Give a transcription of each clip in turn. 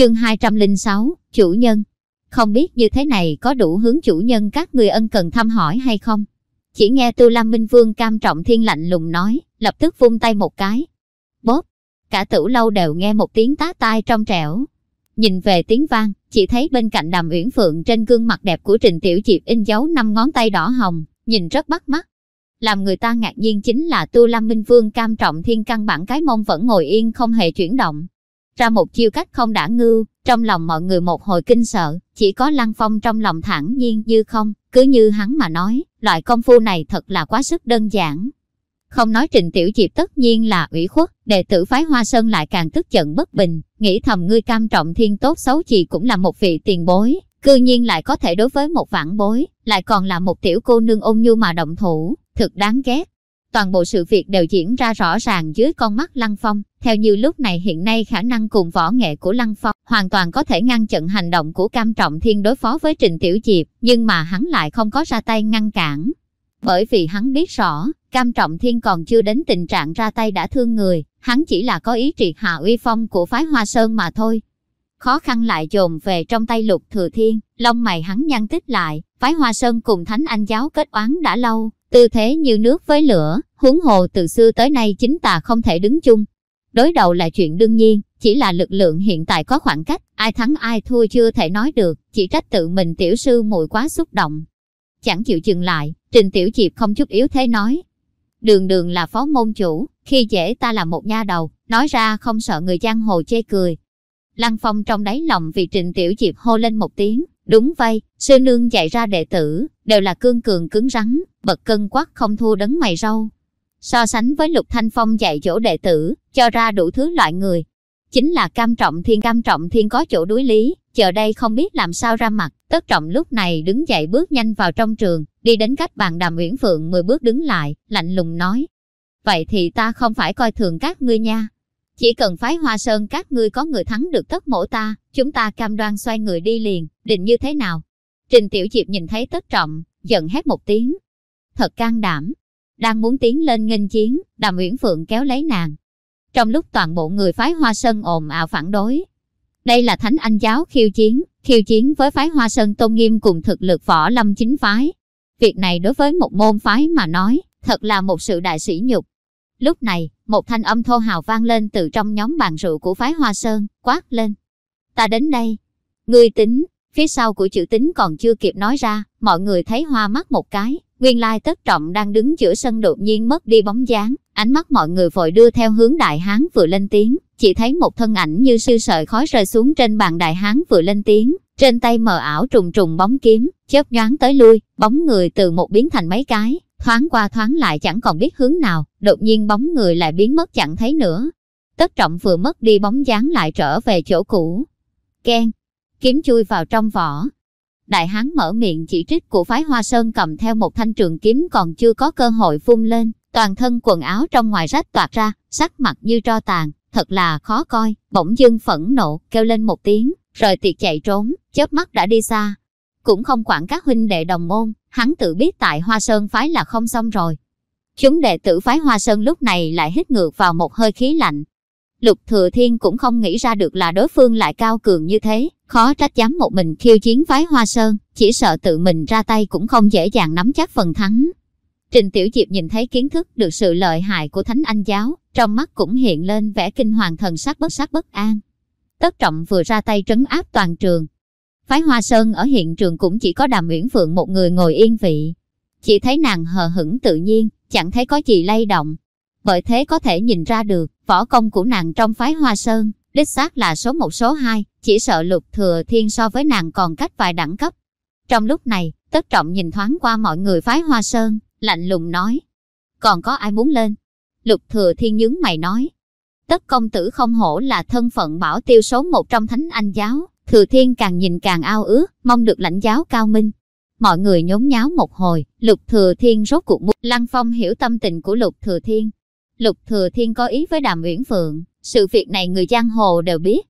Chương 206, chủ nhân. Không biết như thế này có đủ hướng chủ nhân các người ân cần thăm hỏi hay không? Chỉ nghe Tu Lam Minh Vương cam trọng thiên lạnh lùng nói, lập tức vung tay một cái. Bóp! Cả tử lâu đều nghe một tiếng tá tai trong trẻo. Nhìn về tiếng vang, chỉ thấy bên cạnh đàm uyển phượng trên gương mặt đẹp của Trình Tiểu Diệp in dấu năm ngón tay đỏ hồng, nhìn rất bắt mắt. Làm người ta ngạc nhiên chính là Tu Lam Minh Vương cam trọng thiên căn bản cái mông vẫn ngồi yên không hề chuyển động, ra một chiêu cách không đã ngưu, trong lòng mọi người một hồi kinh sợ, chỉ có Lăng Phong trong lòng thản nhiên như không, cứ như hắn mà nói, loại công phu này thật là quá sức đơn giản. Không nói Trình Tiểu Diệp tất nhiên là ủy khuất, đệ tử phái Hoa Sơn lại càng tức giận bất bình, nghĩ thầm ngươi cam trọng thiên tốt xấu gì cũng là một vị tiền bối, cư nhiên lại có thể đối với một vãn bối, lại còn là một tiểu cô nương ôn nhu mà động thủ, thực đáng ghét. Toàn bộ sự việc đều diễn ra rõ ràng dưới con mắt Lăng Phong, theo như lúc này hiện nay khả năng cùng võ nghệ của Lăng Phong hoàn toàn có thể ngăn chặn hành động của Cam Trọng Thiên đối phó với Trình Tiểu Diệp, nhưng mà hắn lại không có ra tay ngăn cản. Bởi vì hắn biết rõ, Cam Trọng Thiên còn chưa đến tình trạng ra tay đã thương người, hắn chỉ là có ý triệt hạ uy phong của phái Hoa Sơn mà thôi. Khó khăn lại dồn về trong tay lục thừa thiên, lông mày hắn nhăn tích lại, phái Hoa Sơn cùng Thánh Anh Giáo kết oán đã lâu, tư thế như nước với lửa, huống hồ từ xưa tới nay chính tà không thể đứng chung, Đối đầu là chuyện đương nhiên, chỉ là lực lượng hiện tại có khoảng cách, ai thắng ai thua chưa thể nói được, chỉ trách tự mình tiểu sư muội quá xúc động. Chẳng chịu dừng lại, Trình Tiểu Diệp không chút yếu thế nói. Đường đường là phó môn chủ, khi dễ ta là một nha đầu, nói ra không sợ người giang hồ chê cười. Lăng Phong trong đáy lòng vì Trình Tiểu Diệp hô lên một tiếng, đúng vậy, sư nương dạy ra đệ tử, đều là cương cường cứng rắn, bật cân quắc không thua đấng mày râu. So sánh với Lục Thanh Phong dạy dỗ đệ tử, cho ra đủ thứ loại người. Chính là cam trọng thiên cam trọng thiên có chỗ đối lý, chờ đây không biết làm sao ra mặt. Tất trọng lúc này đứng dậy bước nhanh vào trong trường, đi đến cách bàn đàm uyển Phượng 10 bước đứng lại, lạnh lùng nói. Vậy thì ta không phải coi thường các ngươi nha. Chỉ cần phái hoa sơn các ngươi có người thắng được tất mổ ta, chúng ta cam đoan xoay người đi liền, định như thế nào? Trình Tiểu Diệp nhìn thấy tất trọng, giận hét một tiếng. Thật can đảm, đang muốn tiến lên nghênh chiến, Đàm Uyển Phượng kéo lấy nàng. Trong lúc toàn bộ người phái Hoa Sơn ồn ào phản đối, đây là thánh anh giáo khiêu chiến, khiêu chiến với phái Hoa Sơn tôn nghiêm cùng thực lực võ lâm chính phái. Việc này đối với một môn phái mà nói, thật là một sự đại sĩ nhục. Lúc này, một thanh âm thô hào vang lên từ trong nhóm bàn rượu của phái Hoa Sơn, quát lên. Ta đến đây. Ngươi tính, phía sau của chữ tính còn chưa kịp nói ra, mọi người thấy hoa mắt một cái, Nguyên lai tất trọng đang đứng giữa sân đột nhiên mất đi bóng dáng, ánh mắt mọi người vội đưa theo hướng đại hán vừa lên tiếng, chỉ thấy một thân ảnh như sư sợi khói rơi xuống trên bàn đại hán vừa lên tiếng, trên tay mờ ảo trùng trùng bóng kiếm, chớp nhoáng tới lui, bóng người từ một biến thành mấy cái, thoáng qua thoáng lại chẳng còn biết hướng nào, đột nhiên bóng người lại biến mất chẳng thấy nữa. Tất trọng vừa mất đi bóng dáng lại trở về chỗ cũ. Ken, kiếm chui vào trong vỏ, Đại hán mở miệng chỉ trích của phái Hoa Sơn cầm theo một thanh trường kiếm còn chưa có cơ hội phun lên, toàn thân quần áo trong ngoài rách toạt ra, sắc mặt như tro tàn, thật là khó coi, bỗng dưng phẫn nộ, kêu lên một tiếng, rồi tiệt chạy trốn, chớp mắt đã đi xa. Cũng không quản các huynh đệ đồng môn, hắn tự biết tại Hoa Sơn phái là không xong rồi. Chúng đệ tử phái Hoa Sơn lúc này lại hít ngược vào một hơi khí lạnh, Lục Thừa Thiên cũng không nghĩ ra được là đối phương lại cao cường như thế, khó trách dám một mình khiêu chiến phái Hoa Sơn, chỉ sợ tự mình ra tay cũng không dễ dàng nắm chắc phần thắng. Trình Tiểu Diệp nhìn thấy kiến thức được sự lợi hại của Thánh Anh Giáo, trong mắt cũng hiện lên vẻ kinh hoàng thần sắc bất sắc bất an. Tất Trọng vừa ra tay trấn áp toàn trường. Phái Hoa Sơn ở hiện trường cũng chỉ có Đàm Uyển Phượng một người ngồi yên vị. Chỉ thấy nàng hờ hững tự nhiên, chẳng thấy có gì lay động, bởi thế có thể nhìn ra được, võ công của nàng trong phái Hoa Sơn, đích xác là số một số hai, chỉ sợ lục thừa thiên so với nàng còn cách vài đẳng cấp. Trong lúc này, tất trọng nhìn thoáng qua mọi người phái Hoa Sơn, lạnh lùng nói. Còn có ai muốn lên? Lục Thừa Thiên nhướng mày nói. Tất công tử không hổ là thân phận bảo tiêu số một trong thánh anh giáo, Thừa Thiên càng nhìn càng ao ước, mong được lãnh giáo cao minh. Mọi người nhốn nháo một hồi, Lục Thừa Thiên rốt cuộc muốn Lăng Phong hiểu tâm tình của Lục Thừa Thiên. Lục Thừa Thiên có ý với Đàm Uyển Phượng, sự việc này người giang hồ đều biết.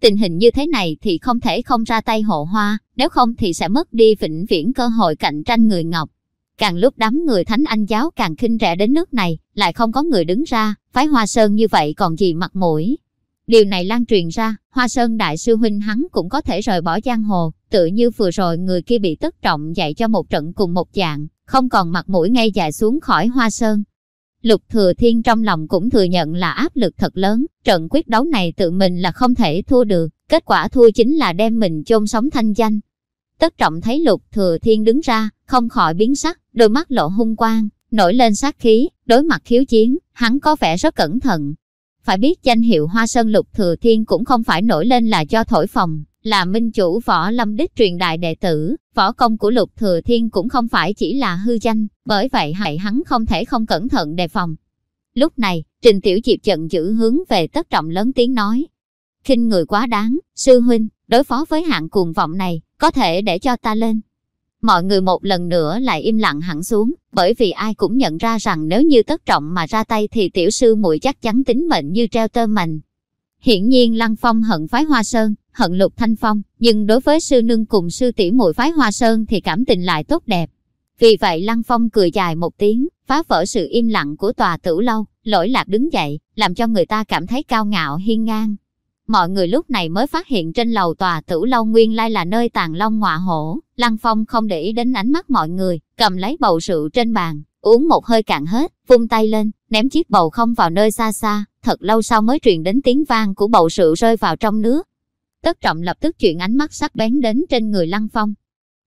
Tình hình như thế này thì không thể không ra tay hộ hoa, nếu không thì sẽ mất đi vĩnh viễn cơ hội cạnh tranh người Ngọc. Càng lúc đám người thánh anh giáo càng khinh rẻ đến nước này, lại không có người đứng ra, phái Hoa Sơn như vậy còn gì mặt mũi. Điều này lan truyền ra, Hoa Sơn đại sư huynh hắn cũng có thể rời bỏ giang hồ, tự như vừa rồi người kia bị tức trọng dạy cho một trận cùng một dạng, không còn mặt mũi ngay dài xuống khỏi Hoa Sơn. Lục Thừa Thiên trong lòng cũng thừa nhận là áp lực thật lớn, trận quyết đấu này tự mình là không thể thua được, kết quả thua chính là đem mình chôn sống thanh danh. Tất trọng thấy Lục Thừa Thiên đứng ra, không khỏi biến sắc, đôi mắt lộ hung quang, nổi lên sát khí, đối mặt khiếu chiến, hắn có vẻ rất cẩn thận. Phải biết danh hiệu Hoa Sơn Lục Thừa Thiên cũng không phải nổi lên là do thổi phòng, là minh chủ võ lâm đích truyền đại đệ tử, võ công của Lục Thừa Thiên cũng không phải chỉ là hư danh, bởi vậy hại hắn không thể không cẩn thận đề phòng. Lúc này, Trình Tiểu Diệp giận dữ hướng về tất trọng lớn tiếng nói. khinh người quá đáng, sư huynh, đối phó với hạng cuồng vọng này, có thể để cho ta lên. Mọi người một lần nữa lại im lặng hẳn xuống, bởi vì ai cũng nhận ra rằng nếu như tất trọng mà ra tay thì tiểu sư muội chắc chắn tính mệnh như treo tơ mình. Hiển nhiên Lăng Phong hận phái Hoa Sơn, hận Lục Thanh Phong, nhưng đối với sư nương cùng sư tỷ muội phái Hoa Sơn thì cảm tình lại tốt đẹp. Vì vậy Lăng Phong cười dài một tiếng, phá vỡ sự im lặng của tòa tử lâu, lỗi lạc đứng dậy, làm cho người ta cảm thấy cao ngạo hiên ngang. Mọi người lúc này mới phát hiện trên lầu tòa tử lâu nguyên lai là nơi tàn long ngọa hổ. Lăng Phong không để ý đến ánh mắt mọi người, cầm lấy bầu rượu trên bàn, uống một hơi cạn hết, vung tay lên, ném chiếc bầu không vào nơi xa xa, thật lâu sau mới truyền đến tiếng vang của bầu rượu rơi vào trong nước. Tất trọng lập tức chuyển ánh mắt sắc bén đến trên người Lăng Phong.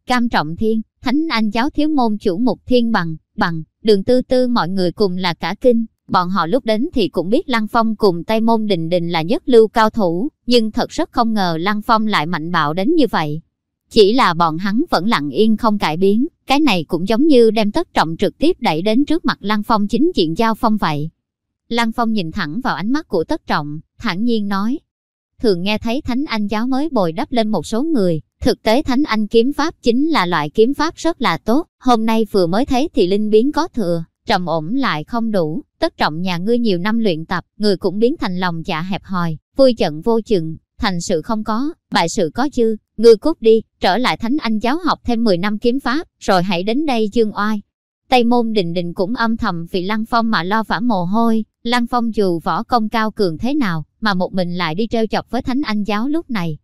Cam trọng thiên, thánh anh giáo thiếu môn chủ mục thiên bằng, bằng, đường tư tư mọi người cùng là cả kinh. Bọn họ lúc đến thì cũng biết Lăng Phong cùng Tây Môn Đình Đình là nhất lưu cao thủ, nhưng thật rất không ngờ Lăng Phong lại mạnh bạo đến như vậy. Chỉ là bọn hắn vẫn lặng yên không cải biến, cái này cũng giống như đem tất trọng trực tiếp đẩy đến trước mặt Lăng Phong chính diện giao phong vậy. Lăng Phong nhìn thẳng vào ánh mắt của tất trọng, thản nhiên nói. Thường nghe thấy Thánh Anh giáo mới bồi đắp lên một số người, thực tế Thánh Anh kiếm pháp chính là loại kiếm pháp rất là tốt, hôm nay vừa mới thấy thì linh biến có thừa, trầm ổn lại không đủ, tất trọng nhà ngươi nhiều năm luyện tập, người cũng biến thành lòng dạ hẹp hòi, vui trận vô chừng, thành sự không có, bại sự có chứ ngươi cút đi, trở lại Thánh Anh giáo học thêm 10 năm kiếm pháp, rồi hãy đến đây dương oai. Tây môn đình đình cũng âm thầm vì Lăng Phong mà lo vã mồ hôi, Lăng Phong dù võ công cao cường thế nào, mà một mình lại đi treo chọc với Thánh Anh giáo lúc này.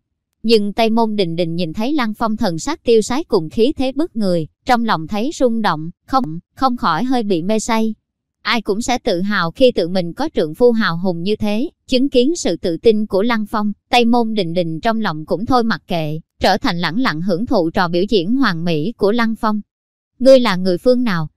Nhưng Tây Môn Đình Đình nhìn thấy Lăng Phong thần sắc tiêu sái cùng khí thế bức người, trong lòng thấy rung động, không, không khỏi hơi bị mê say. Ai cũng sẽ tự hào khi tự mình có trượng phu hào hùng như thế, chứng kiến sự tự tin của Lăng Phong, Tây Môn Đình Đình trong lòng cũng thôi mặc kệ, trở thành lẳng lặng hưởng thụ trò biểu diễn hoàng mỹ của Lăng Phong. Ngươi là người phương nào?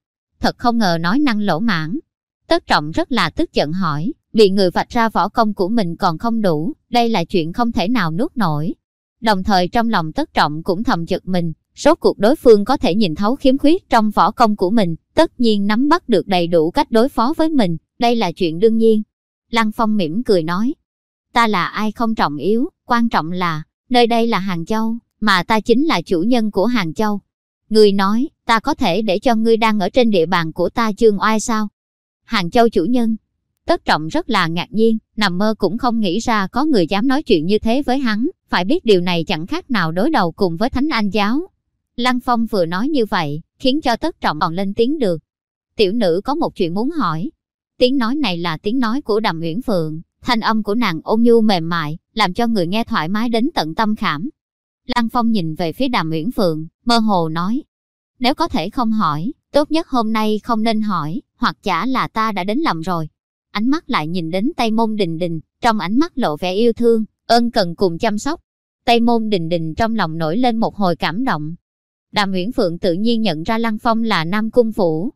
Thật không ngờ nói năng lỗ mãn. Tất trọng rất là tức giận hỏi, bị người vạch ra võ công của mình còn không đủ, đây là chuyện không thể nào nuốt nổi. Đồng thời trong lòng tất trọng cũng thầm giật mình, Rốt cuộc đối phương có thể nhìn thấu khiếm khuyết trong võ công của mình, tất nhiên nắm bắt được đầy đủ cách đối phó với mình, đây là chuyện đương nhiên. Lăng Phong mỉm cười nói, ta là ai không trọng yếu, quan trọng là, nơi đây là Hàng Châu, mà ta chính là chủ nhân của Hàng Châu. Người nói, ta có thể để cho ngươi đang ở trên địa bàn của ta chương oai sao? Hàng Châu chủ nhân. Tất trọng rất là ngạc nhiên, nằm mơ cũng không nghĩ ra có người dám nói chuyện như thế với hắn, phải biết điều này chẳng khác nào đối đầu cùng với Thánh Anh Giáo. Lăng Phong vừa nói như vậy, khiến cho tất trọng còn lên tiếng được. Tiểu nữ có một chuyện muốn hỏi. Tiếng nói này là tiếng nói của Đàm Uyển Phượng, thanh âm của nàng ôn nhu mềm mại, làm cho người nghe thoải mái đến tận tâm khảm. Lăng Phong nhìn về phía Đàm Uyển Phượng, mơ hồ nói. Nếu có thể không hỏi, tốt nhất hôm nay không nên hỏi, hoặc chả là ta đã đến lầm rồi. Ánh mắt lại nhìn đến Tây Môn Đình Đình, trong ánh mắt lộ vẻ yêu thương, ơn cần cùng chăm sóc. Tây Môn Đình Đình trong lòng nổi lên một hồi cảm động, Đàm Nguyễn Phượng tự nhiên nhận ra Lăng Phong là Nam Cung Phủ.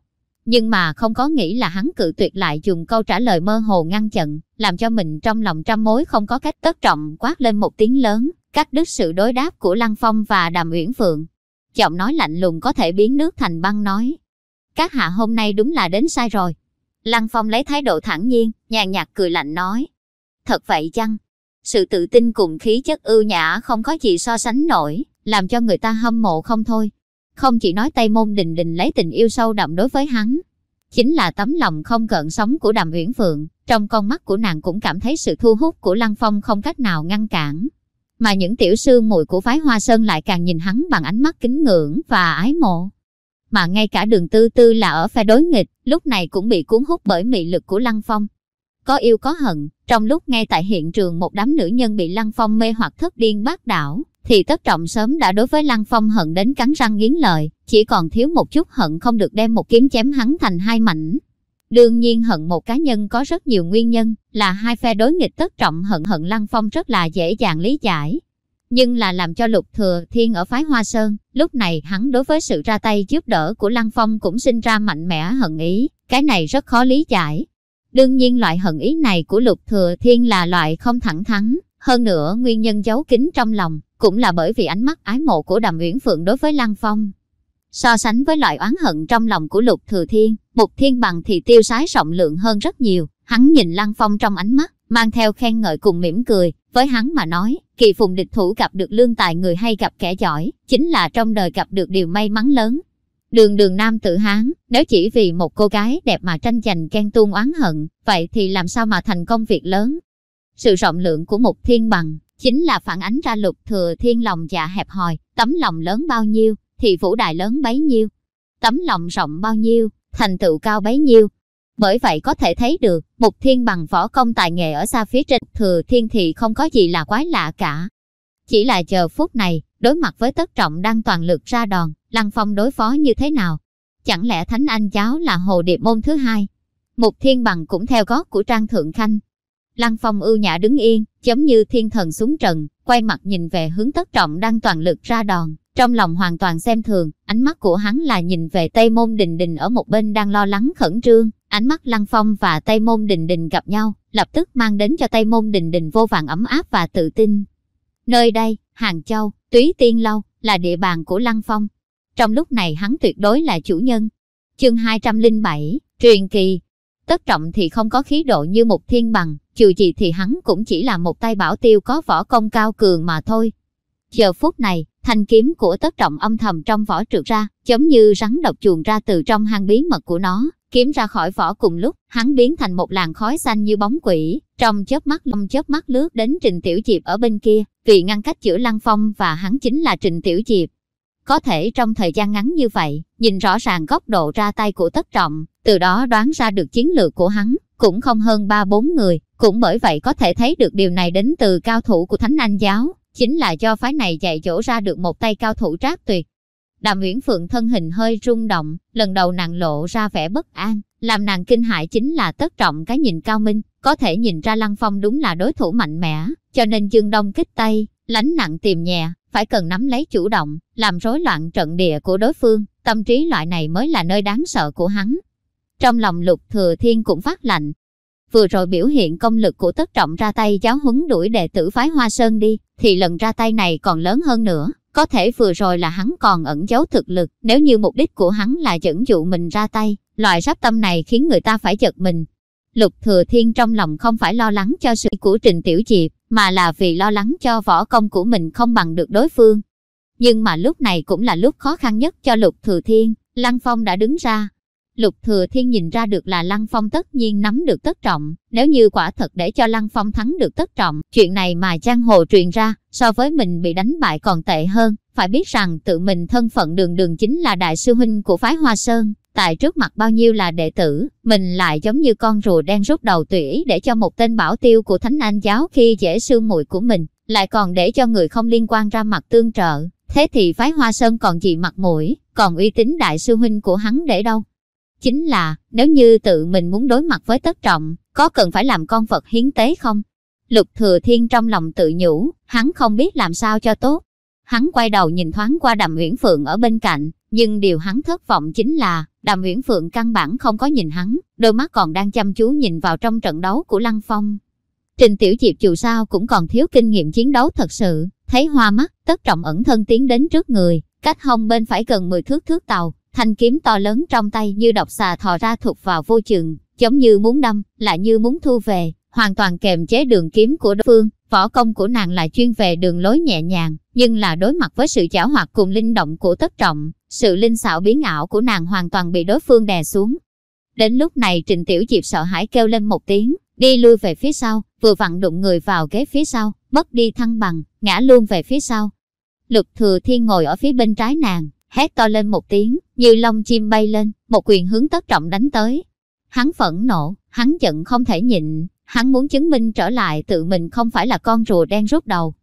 Nhưng mà không có nghĩ là hắn cự tuyệt lại dùng câu trả lời mơ hồ ngăn chặn, làm cho mình trong lòng trăm mối không có cách tất trọng quát lên một tiếng lớn, cắt đứt sự đối đáp của Lăng Phong và Đàm Uyển Phượng. Giọng nói lạnh lùng có thể biến nước thành băng nói. Các hạ hôm nay đúng là đến sai rồi. Lăng Phong lấy thái độ thản nhiên, nhàn nhạt cười lạnh nói. Thật vậy chăng? Sự tự tin cùng khí chất ưu nhã không có gì so sánh nổi, làm cho người ta hâm mộ không thôi. Không chỉ nói Tây Môn Đình Đình lấy tình yêu sâu đậm đối với hắn, chính là tấm lòng không gợn sóng của Đàm Uyển Phượng, trong con mắt của nàng cũng cảm thấy sự thu hút của Lăng Phong không cách nào ngăn cản. Mà những tiểu sư muội của phái Hoa Sơn lại càng nhìn hắn bằng ánh mắt kính ngưỡng và ái mộ. Mà ngay cả đường tư tư là ở phe đối nghịch, lúc này cũng bị cuốn hút bởi mị lực của Lăng Phong. Có yêu có hận, trong lúc ngay tại hiện trường một đám nữ nhân bị Lăng Phong mê hoặc thất điên bác đảo, thì tất trọng sớm đã đối với Lăng Phong hận đến cắn răng nghiến lợi, chỉ còn thiếu một chút hận không được đem một kiếm chém hắn thành hai mảnh. Đương nhiên hận một cá nhân có rất nhiều nguyên nhân, là hai phe đối nghịch tất trọng hận hận Lăng Phong rất là dễ dàng lý giải. Nhưng là làm cho Lục Thừa Thiên ở phái Hoa Sơn, lúc này hắn đối với sự ra tay giúp đỡ của Lăng Phong cũng sinh ra mạnh mẽ hận ý, cái này rất khó lý giải. Đương nhiên loại hận ý này của Lục Thừa Thiên là loại không thẳng thắn, hơn nữa nguyên nhân giấu kín trong lòng, cũng là bởi vì ánh mắt ái mộ của Đàm Uyển Phượng đối với Lăng Phong. So sánh với loại oán hận trong lòng của Lục Thừa Thiên, Mục Thiên Bằng thì tiêu sái rộng lượng hơn rất nhiều, hắn nhìn Lăng Phong trong ánh mắt, mang theo khen ngợi cùng mỉm cười, với hắn mà nói, kỳ phùng địch thủ gặp được lương tài người hay gặp kẻ giỏi, chính là trong đời gặp được điều may mắn lớn. Đường đường nam tự hán, nếu chỉ vì một cô gái đẹp mà tranh giành ghen tuông oán hận, vậy thì làm sao mà thành công việc lớn? Sự rộng lượng của Mục thiên bằng, chính là phản ánh ra lục thừa thiên lòng dạ hẹp hòi, tấm lòng lớn bao nhiêu, thì vũ đại lớn bấy nhiêu. Tấm lòng rộng bao nhiêu, thành tựu cao bấy nhiêu. Bởi vậy có thể thấy được, mục thiên bằng võ công tài nghệ ở xa phía trên thừa thiên thì không có gì là quái lạ cả. Chỉ là chờ phút này, đối mặt với tất trọng đang toàn lực ra đòn, Lăng Phong đối phó như thế nào? Chẳng lẽ Thánh Anh cháu là hồ điệp môn thứ hai? mục thiên bằng cũng theo gót của Trang Thượng Khanh, Lăng Phong ưu nhã đứng yên, giống như thiên thần xuống trần, quay mặt nhìn về hướng tất trọng đang toàn lực ra đòn. Trong lòng hoàn toàn xem thường, ánh mắt của hắn là nhìn về Tây Môn Đình Đình ở một bên đang lo lắng khẩn trương. Ánh mắt Lăng Phong và Tây Môn Đình Đình gặp nhau, lập tức mang đến cho Tây Môn Đình Đình vô vàng ấm áp và tự tin. Nơi đây, Hàng Châu, Túy Tiên Lâu, là địa bàn của Lăng Phong. Trong lúc này hắn tuyệt đối là chủ nhân. Chương 207, Truyền Kỳ, Tất trọng thì không có khí độ như một thiên bằng, trừ gì thì hắn cũng chỉ là một tay bảo tiêu có võ công cao cường mà thôi. Giờ phút này, thanh kiếm của tất trọng âm thầm trong vỏ trượt ra, giống như rắn độc chuồn ra từ trong hang bí mật của nó, kiếm ra khỏi vỏ cùng lúc, hắn biến thành một làn khói xanh như bóng quỷ, trong chớp mắt lông chớp mắt lướt đến Trình Tiểu Diệp ở bên kia, vì ngăn cách giữa Lăng Phong và hắn chính là Trình Tiểu Diệp. Có thể trong thời gian ngắn như vậy, nhìn rõ ràng góc độ ra tay của tất trọng, từ đó đoán ra được chiến lược của hắn, cũng không hơn ba bốn người, cũng bởi vậy có thể thấy được điều này đến từ cao thủ của Thánh Anh Giáo, chính là do phái này dạy dỗ ra được một tay cao thủ trác tuyệt. Đàm Uyển Phượng thân hình hơi rung động, lần đầu nàng lộ ra vẻ bất an, làm nàng kinh hại chính là tất trọng cái nhìn cao minh, có thể nhìn ra Lăng Phong đúng là đối thủ mạnh mẽ, cho nên Dương Đông kích tay lánh nặng tìm nhẹ, phải cần nắm lấy chủ động, làm rối loạn trận địa của đối phương, tâm trí loại này mới là nơi đáng sợ của hắn. Trong lòng lục thừa thiên cũng phát lạnh. Vừa rồi biểu hiện công lực của tất trọng ra tay giáo huấn đuổi đệ tử phái Hoa Sơn đi, thì lần ra tay này còn lớn hơn nữa. Có thể vừa rồi là hắn còn ẩn giấu thực lực, nếu như mục đích của hắn là dẫn dụ mình ra tay, loại sắp tâm này khiến người ta phải giật mình. Lục Thừa Thiên trong lòng không phải lo lắng cho sự của Trình Tiểu Diệp, mà là vì lo lắng cho võ công của mình không bằng được đối phương. Nhưng mà lúc này cũng là lúc khó khăn nhất cho Lục Thừa Thiên, Lăng Phong đã đứng ra, Lục Thừa Thiên nhìn ra được là Lăng Phong tất nhiên nắm được tất trọng, nếu như quả thật để cho Lăng Phong thắng được tất trọng, chuyện này mà giang hồ truyền ra, so với mình bị đánh bại còn tệ hơn, phải biết rằng tự mình thân phận đường đường chính là đại sư huynh của phái Hoa Sơn, tại trước mặt bao nhiêu là đệ tử, mình lại giống như con rùa đen rút đầu tùy để cho một tên bảo tiêu của Thánh Anh giáo khi dễ sư muội của mình, lại còn để cho người không liên quan ra mặt tương trợ, thế thì phái Hoa Sơn còn gì mặt mũi, còn uy tín đại sư huynh của hắn để đâu? Chính là, nếu như tự mình muốn đối mặt với tất trọng, có cần phải làm con vật hiến tế không? Lục thừa thiên trong lòng tự nhủ, hắn không biết làm sao cho tốt. Hắn quay đầu nhìn thoáng qua đàm uyển phượng ở bên cạnh, nhưng điều hắn thất vọng chính là, đàm uyển phượng căn bản không có nhìn hắn, đôi mắt còn đang chăm chú nhìn vào trong trận đấu của Lăng Phong. Trình Tiểu Diệp dù sao cũng còn thiếu kinh nghiệm chiến đấu thật sự, thấy hoa mắt, tất trọng ẩn thân tiến đến trước người, cách hông bên phải gần 10 thước thước tàu, thanh kiếm to lớn trong tay như độc xà thò ra thụt vào vô chừng, giống như muốn đâm, lại như muốn thu về, hoàn toàn kềm chế đường kiếm của đối phương. Võ công của nàng là chuyên về đường lối nhẹ nhàng, nhưng là đối mặt với sự chảo hoạt cùng linh động của tất trọng, sự linh xảo biến ảo của nàng hoàn toàn bị đối phương đè xuống. Đến lúc này Trịnh Tiểu Diệp sợ hãi kêu lên một tiếng, đi lui về phía sau, vừa vặn đụng người vào ghế phía sau, mất đi thăng bằng, ngã luôn về phía sau. Lục Thừa Thiên ngồi ở phía bên trái nàng, hét to lên một tiếng, như lông chim bay lên, một quyền hướng tất trọng đánh tới. Hắn phẫn nộ, hắn giận không thể nhịn, hắn muốn chứng minh trở lại tự mình không phải là con rùa đen rút đầu.